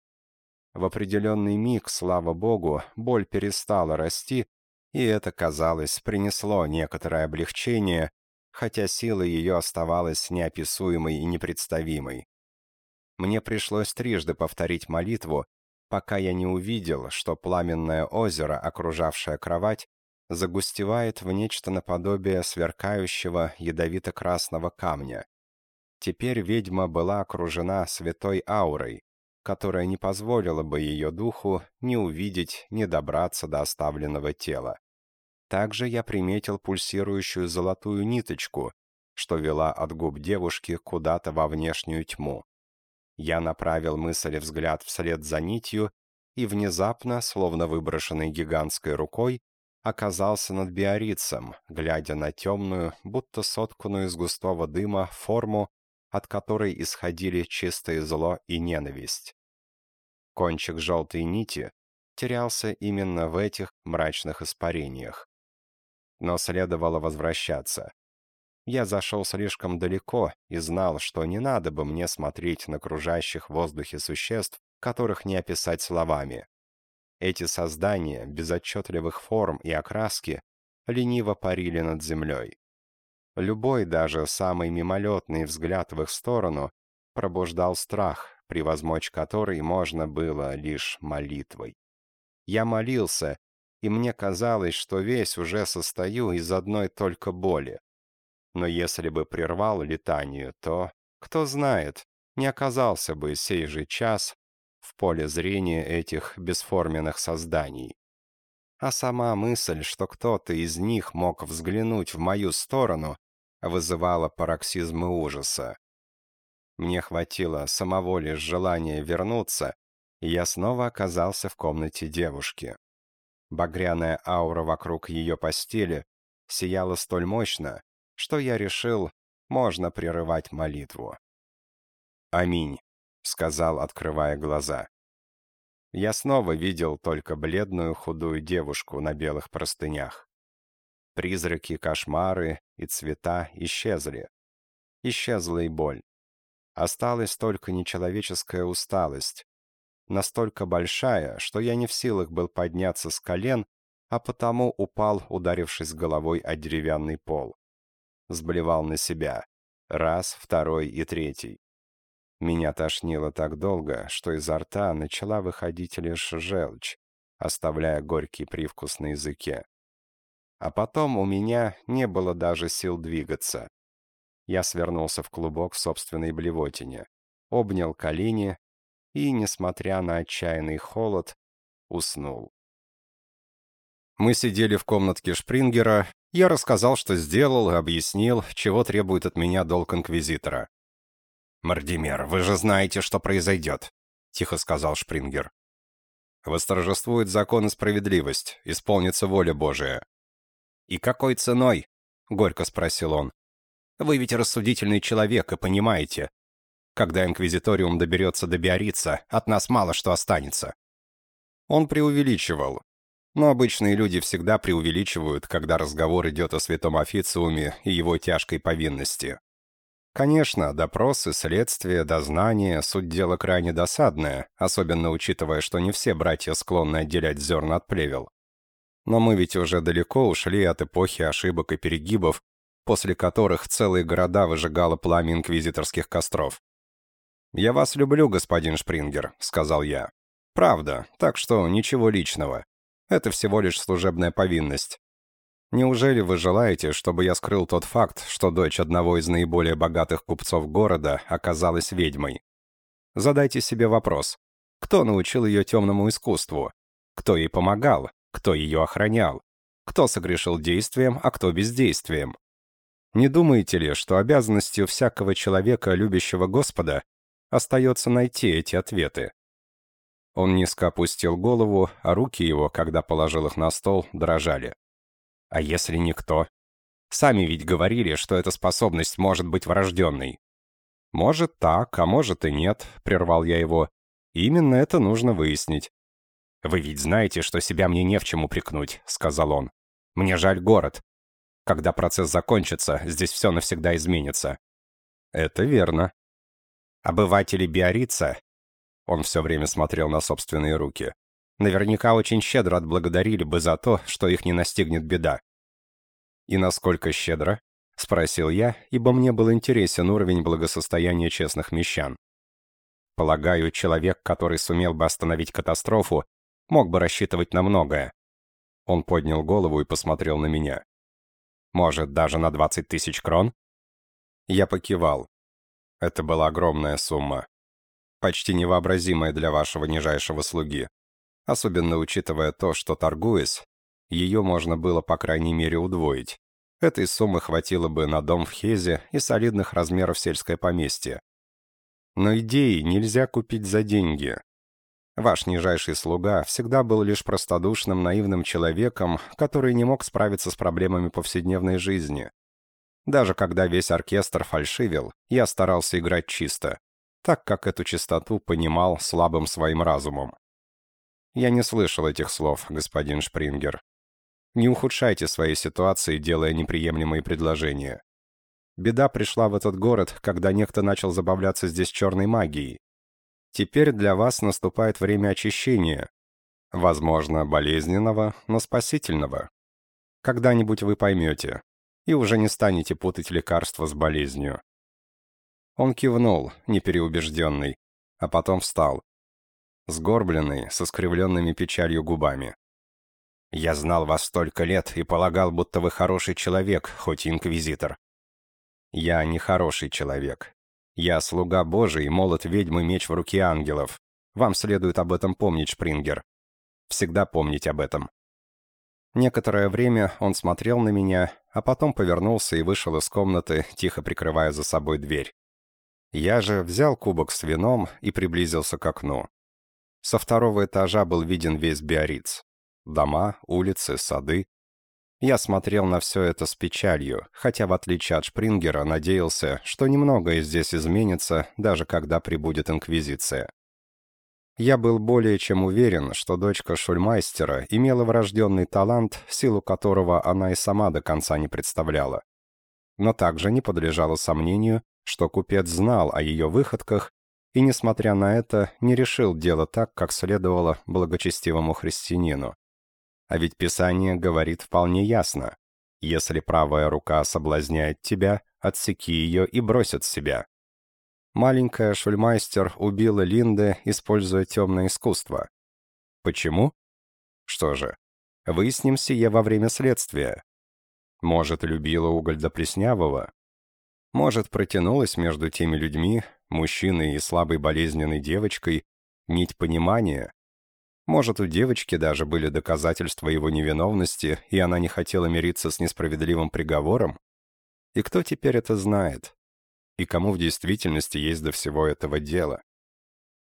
A: В определенный миг, слава богу, боль перестала расти, и это, казалось, принесло некоторое облегчение, хотя сила ее оставалась неописуемой и непредставимой. Мне пришлось трижды повторить молитву, пока я не увидел, что пламенное озеро, окружавшее кровать, загустевает в нечто наподобие сверкающего ядовито-красного камня. Теперь ведьма была окружена святой аурой, которая не позволила бы ее духу ни увидеть, ни добраться до оставленного тела. Также я приметил пульсирующую золотую ниточку, что вела от губ девушки куда-то во внешнюю тьму. Я направил мысль и взгляд вслед за нитью, и внезапно, словно выброшенный гигантской рукой, оказался над Биорицем, глядя на темную, будто сотканную из густого дыма, форму, от которой исходили чистое зло и ненависть. Кончик желтой нити терялся именно в этих мрачных испарениях. Но следовало возвращаться. Я зашел слишком далеко и знал, что не надо бы мне смотреть на окружающих в воздухе существ, которых не описать словами. Эти создания, без отчетливых форм и окраски, лениво парили над землей. Любой, даже самый мимолетный взгляд в их сторону пробуждал страх, превозмочь который можно было лишь молитвой. Я молился, и мне казалось, что весь уже состою из одной только боли. Но если бы прервал летанию, то, кто знает, не оказался бы сей же час в поле зрения этих бесформенных созданий. А сама мысль, что кто-то из них мог взглянуть в мою сторону, вызывала пароксизмы ужаса. Мне хватило самого лишь желания вернуться, и я снова оказался в комнате девушки. Багряная аура вокруг ее постели сияла столь мощно, что я решил, можно прерывать молитву. «Аминь», — сказал, открывая глаза. Я снова видел только бледную худую девушку на белых простынях. Призраки, кошмары и цвета исчезли. Исчезла и боль. Осталась только нечеловеческая усталость, настолько большая, что я не в силах был подняться с колен, а потому упал, ударившись головой о деревянный пол. Сблевал на себя. Раз, второй и третий. Меня тошнило так долго, что изо рта начала выходить лишь желчь, оставляя горький привкус на языке. А потом у меня не было даже сил двигаться. Я свернулся в клубок в собственной блевотине, обнял колени и, несмотря на отчаянный холод, уснул. Мы сидели в комнатке Шпрингера, я рассказал, что сделал, объяснил, чего требует от меня долг Инквизитора. «Мардимер, вы же знаете, что произойдет», — тихо сказал Шпрингер. «Восторжествует закон и справедливость, исполнится воля Божия». «И какой ценой?» — горько спросил он. «Вы ведь рассудительный человек и понимаете. Когда Инквизиториум доберется до Биорица, от нас мало что останется». Он преувеличивал. Но обычные люди всегда преувеличивают, когда разговор идет о святом официуме и его тяжкой повинности. Конечно, допросы, следствие, дознание — суть дела крайне досадное, особенно учитывая, что не все братья склонны отделять зерна от плевел. Но мы ведь уже далеко ушли от эпохи ошибок и перегибов, после которых целые города выжигало пламя инквизиторских костров. «Я вас люблю, господин Шпрингер», — сказал я. «Правда, так что ничего личного. Это всего лишь служебная повинность. Неужели вы желаете, чтобы я скрыл тот факт, что дочь одного из наиболее богатых купцов города оказалась ведьмой? Задайте себе вопрос. Кто научил ее темному искусству? Кто ей помогал? Кто ее охранял? Кто согрешил действием, а кто бездействием? Не думаете ли, что обязанностью всякого человека, любящего Господа, остается найти эти ответы? Он низко опустил голову, а руки его, когда положил их на стол, дрожали. А если никто? Сами ведь говорили, что эта способность может быть врожденной. Может так, а может и нет, прервал я его. Именно это нужно выяснить. «Вы ведь знаете, что себя мне не в чем упрекнуть», — сказал он. «Мне жаль город. Когда процесс закончится, здесь все навсегда изменится». «Это верно». «Обыватели Биорица...» Он все время смотрел на собственные руки наверняка очень щедро отблагодарили бы за то, что их не настигнет беда. «И насколько щедро?» — спросил я, ибо мне был интересен уровень благосостояния честных мещан. Полагаю, человек, который сумел бы остановить катастрофу, мог бы рассчитывать на многое. Он поднял голову и посмотрел на меня. «Может, даже на 20 тысяч крон?» Я покивал. Это была огромная сумма. Почти невообразимая для вашего нижайшего слуги особенно учитывая то, что, торгуясь, ее можно было по крайней мере удвоить. Этой суммы хватило бы на дом в Хезе и солидных размеров сельское поместье. Но идеи нельзя купить за деньги. Ваш нижайший слуга всегда был лишь простодушным, наивным человеком, который не мог справиться с проблемами повседневной жизни. Даже когда весь оркестр фальшивил, я старался играть чисто, так как эту чистоту понимал слабым своим разумом. Я не слышал этих слов, господин Шпрингер. Не ухудшайте своей ситуации, делая неприемлемые предложения. Беда пришла в этот город, когда некто начал забавляться здесь черной магией. Теперь для вас наступает время очищения. Возможно, болезненного, но спасительного. Когда-нибудь вы поймете, и уже не станете путать лекарство с болезнью. Он кивнул, непереубежденный, а потом встал сгорбленный, со скривленными печалью губами. «Я знал вас столько лет и полагал, будто вы хороший человек, хоть и инквизитор. Я не хороший человек. Я слуга Божий, молот ведьмы, меч в руке ангелов. Вам следует об этом помнить, Шпрингер. Всегда помнить об этом». Некоторое время он смотрел на меня, а потом повернулся и вышел из комнаты, тихо прикрывая за собой дверь. Я же взял кубок с вином и приблизился к окну. Со второго этажа был виден весь Биориц. Дома, улицы, сады. Я смотрел на все это с печалью, хотя, в отличие от Шпрингера, надеялся, что немногое здесь изменится, даже когда прибудет Инквизиция. Я был более чем уверен, что дочка Шульмайстера имела врожденный талант, силу которого она и сама до конца не представляла. Но также не подлежало сомнению, что купец знал о ее выходках и, несмотря на это, не решил дело так, как следовало благочестивому христианину. А ведь Писание говорит вполне ясно. Если правая рука соблазняет тебя, отсеки ее и брось от себя. Маленькая Шульмайстер убила Линде, используя темное искусство. Почему? Что же, выясним сие во время следствия. Может, любила Угольда Плеснявого? Может, протянулась между теми людьми, мужчиной и слабой болезненной девочкой, нить понимания, может, у девочки даже были доказательства его невиновности, и она не хотела мириться с несправедливым приговором? И кто теперь это знает? И кому в действительности есть до всего этого дела?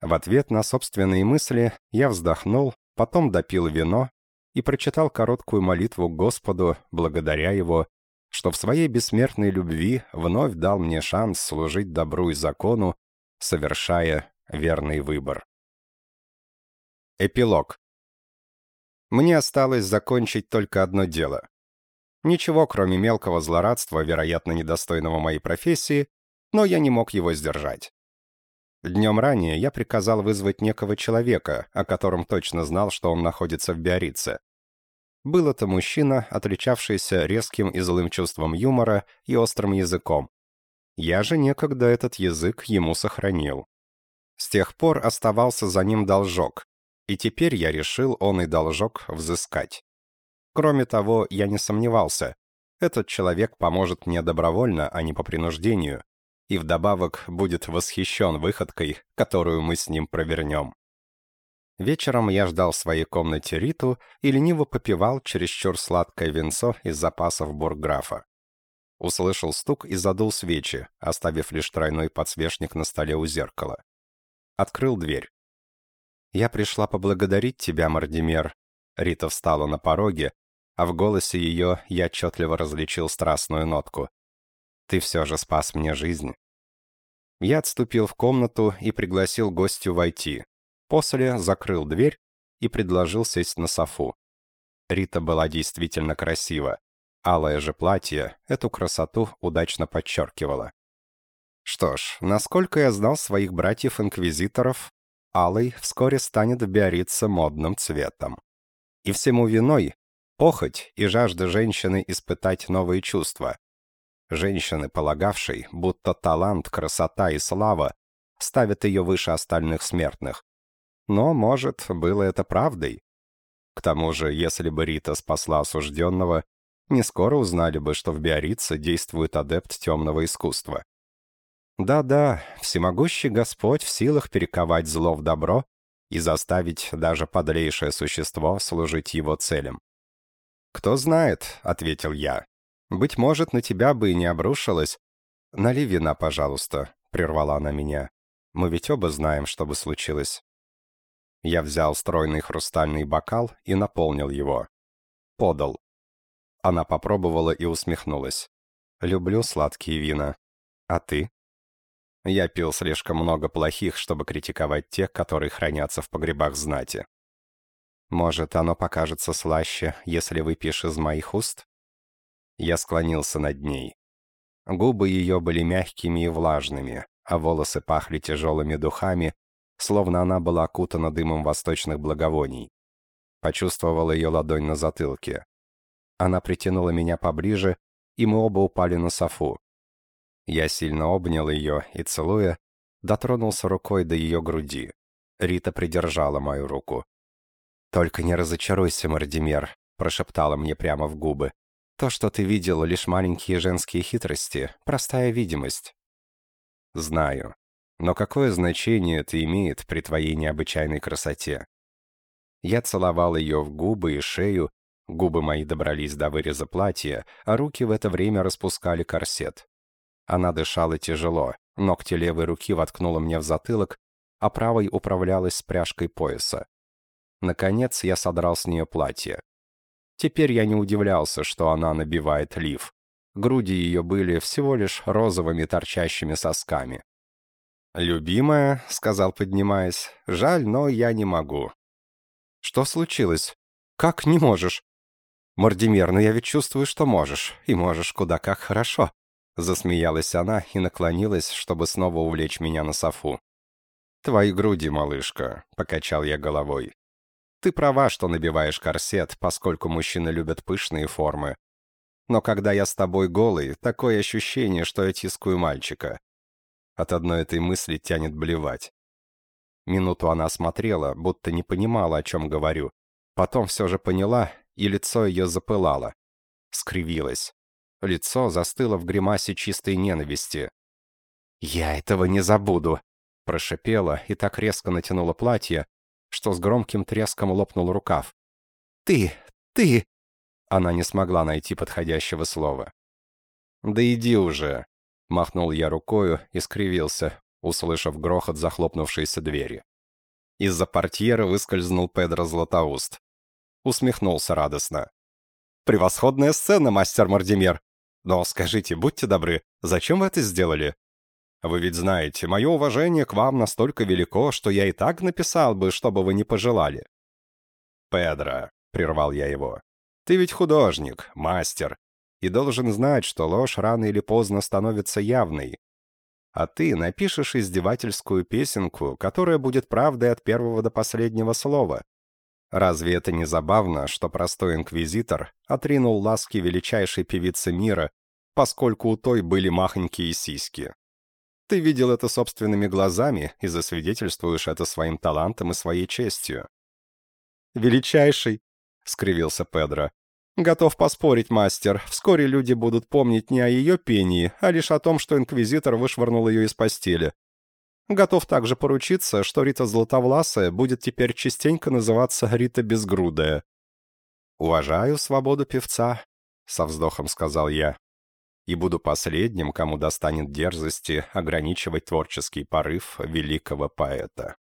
A: В ответ на собственные мысли я вздохнул, потом допил вино и прочитал короткую молитву Господу, благодаря Его, что в своей бессмертной любви вновь дал мне шанс служить добру и закону, совершая верный выбор. Эпилог. Мне осталось закончить только одно дело. Ничего, кроме мелкого злорадства, вероятно, недостойного моей профессии, но я не мог его сдержать. Днем ранее я приказал вызвать некого человека, о котором точно знал, что он находится в Биорице. Был это мужчина, отличавшийся резким и злым чувством юмора и острым языком. Я же некогда этот язык ему сохранил. С тех пор оставался за ним должок, и теперь я решил он и должок взыскать. Кроме того, я не сомневался, этот человек поможет мне добровольно, а не по принуждению, и вдобавок будет восхищен выходкой, которую мы с ним провернем. Вечером я ждал в своей комнате Риту и лениво попивал чересчур сладкое винцо из запасов бургграфа. Услышал стук и задул свечи, оставив лишь тройной подсвечник на столе у зеркала. Открыл дверь. «Я пришла поблагодарить тебя, Мардимер». Рита встала на пороге, а в голосе ее я отчетливо различил страстную нотку. «Ты все же спас мне жизнь». Я отступил в комнату и пригласил гостю войти. После закрыл дверь и предложил сесть на софу. Рита была действительно красива. Алое же платье эту красоту удачно подчеркивало. Что ж, насколько я знал своих братьев-инквизиторов, алый вскоре станет в Биорице модным цветом. И всему виной похоть и жажда женщины испытать новые чувства. Женщины, полагавшей, будто талант, красота и слава ставят ее выше остальных смертных. Но, может, было это правдой. К тому же, если бы Рита спасла осужденного, не скоро узнали бы, что в Биорице действует адепт темного искусства. Да-да, всемогущий Господь в силах перековать зло в добро и заставить даже подлейшее существо служить его целям. «Кто знает», — ответил я. «Быть может, на тебя бы и не обрушилось». «Налей вина, пожалуйста», — прервала она меня. «Мы ведь оба знаем, что бы случилось». Я взял стройный хрустальный бокал и наполнил его. Подал. Она попробовала и усмехнулась. «Люблю сладкие вина. А ты?» Я пил слишком много плохих, чтобы критиковать тех, которые хранятся в погребах знати. Может, оно покажется слаще, если выпьешь из моих уст? Я склонился над ней. Губы ее были мягкими и влажными, а волосы пахли тяжелыми духами, словно она была окутана дымом восточных благовоний. Почувствовал ее ладонь на затылке. Она притянула меня поближе, и мы оба упали на софу. Я сильно обнял ее и, целуя, дотронулся рукой до ее груди. Рита придержала мою руку. «Только не разочаруйся, Мардимер», — прошептала мне прямо в губы. «То, что ты видел, лишь маленькие женские хитрости, простая видимость». «Знаю. Но какое значение это имеет при твоей необычайной красоте?» Я целовал ее в губы и шею, губы мои добрались до выреза платья, а руки в это время распускали корсет. Она дышала тяжело, Ногти левой руки воткнула мне в затылок, а правой управлялась с пряжкой пояса. Наконец я содрал с нее платье. Теперь я не удивлялся, что она набивает лиф. Груди ее были всего лишь розовыми торчащими сосками. «Любимая», — сказал, поднимаясь, — «жаль, но я не могу». «Что случилось? Как не можешь?» «Мордимер, но я ведь чувствую, что можешь, и можешь куда как хорошо», — засмеялась она и наклонилась, чтобы снова увлечь меня на софу. «Твои груди, малышка», — покачал я головой. «Ты права, что набиваешь корсет, поскольку мужчины любят пышные формы. Но когда я с тобой голый, такое ощущение, что я тискаю мальчика. От одной этой мысли тянет блевать. Минуту она смотрела, будто не понимала, о чем говорю. Потом все же поняла, и лицо ее запылало. Скривилось. Лицо застыло в гримасе чистой ненависти. «Я этого не забуду», — прошипела и так резко натянула платье, что с громким треском лопнул рукав. «Ты! Ты!» Она не смогла найти подходящего слова. «Да иди уже!» — махнул я рукою и скривился, услышав грохот захлопнувшейся двери. Из-за портьера выскользнул Педро Златоуст. Усмехнулся радостно. «Превосходная сцена, мастер Мардимер! Но скажите, будьте добры, зачем вы это сделали? Вы ведь знаете, мое уважение к вам настолько велико, что я и так написал бы, что бы вы не пожелали». «Педро», — прервал я его, — «ты ведь художник, мастер, и должен знать, что ложь рано или поздно становится явной. А ты напишешь издевательскую песенку, которая будет правдой от первого до последнего слова. Разве это не забавно, что простой инквизитор отринул ласки величайшей певицы мира, поскольку у той были махонькие сиськи? Ты видел это собственными глазами и засвидетельствуешь это своим талантом и своей честью. «Величайший!» — скривился Педро. «Готов поспорить, мастер, вскоре люди будут помнить не о ее пении, а лишь о том, что инквизитор вышвырнул ее из постели. Готов также поручиться, что Рита Златовласая будет теперь частенько называться Рита Безгрудая». «Уважаю свободу певца», — со вздохом сказал я и буду последним, кому достанет дерзости ограничивать творческий порыв великого поэта.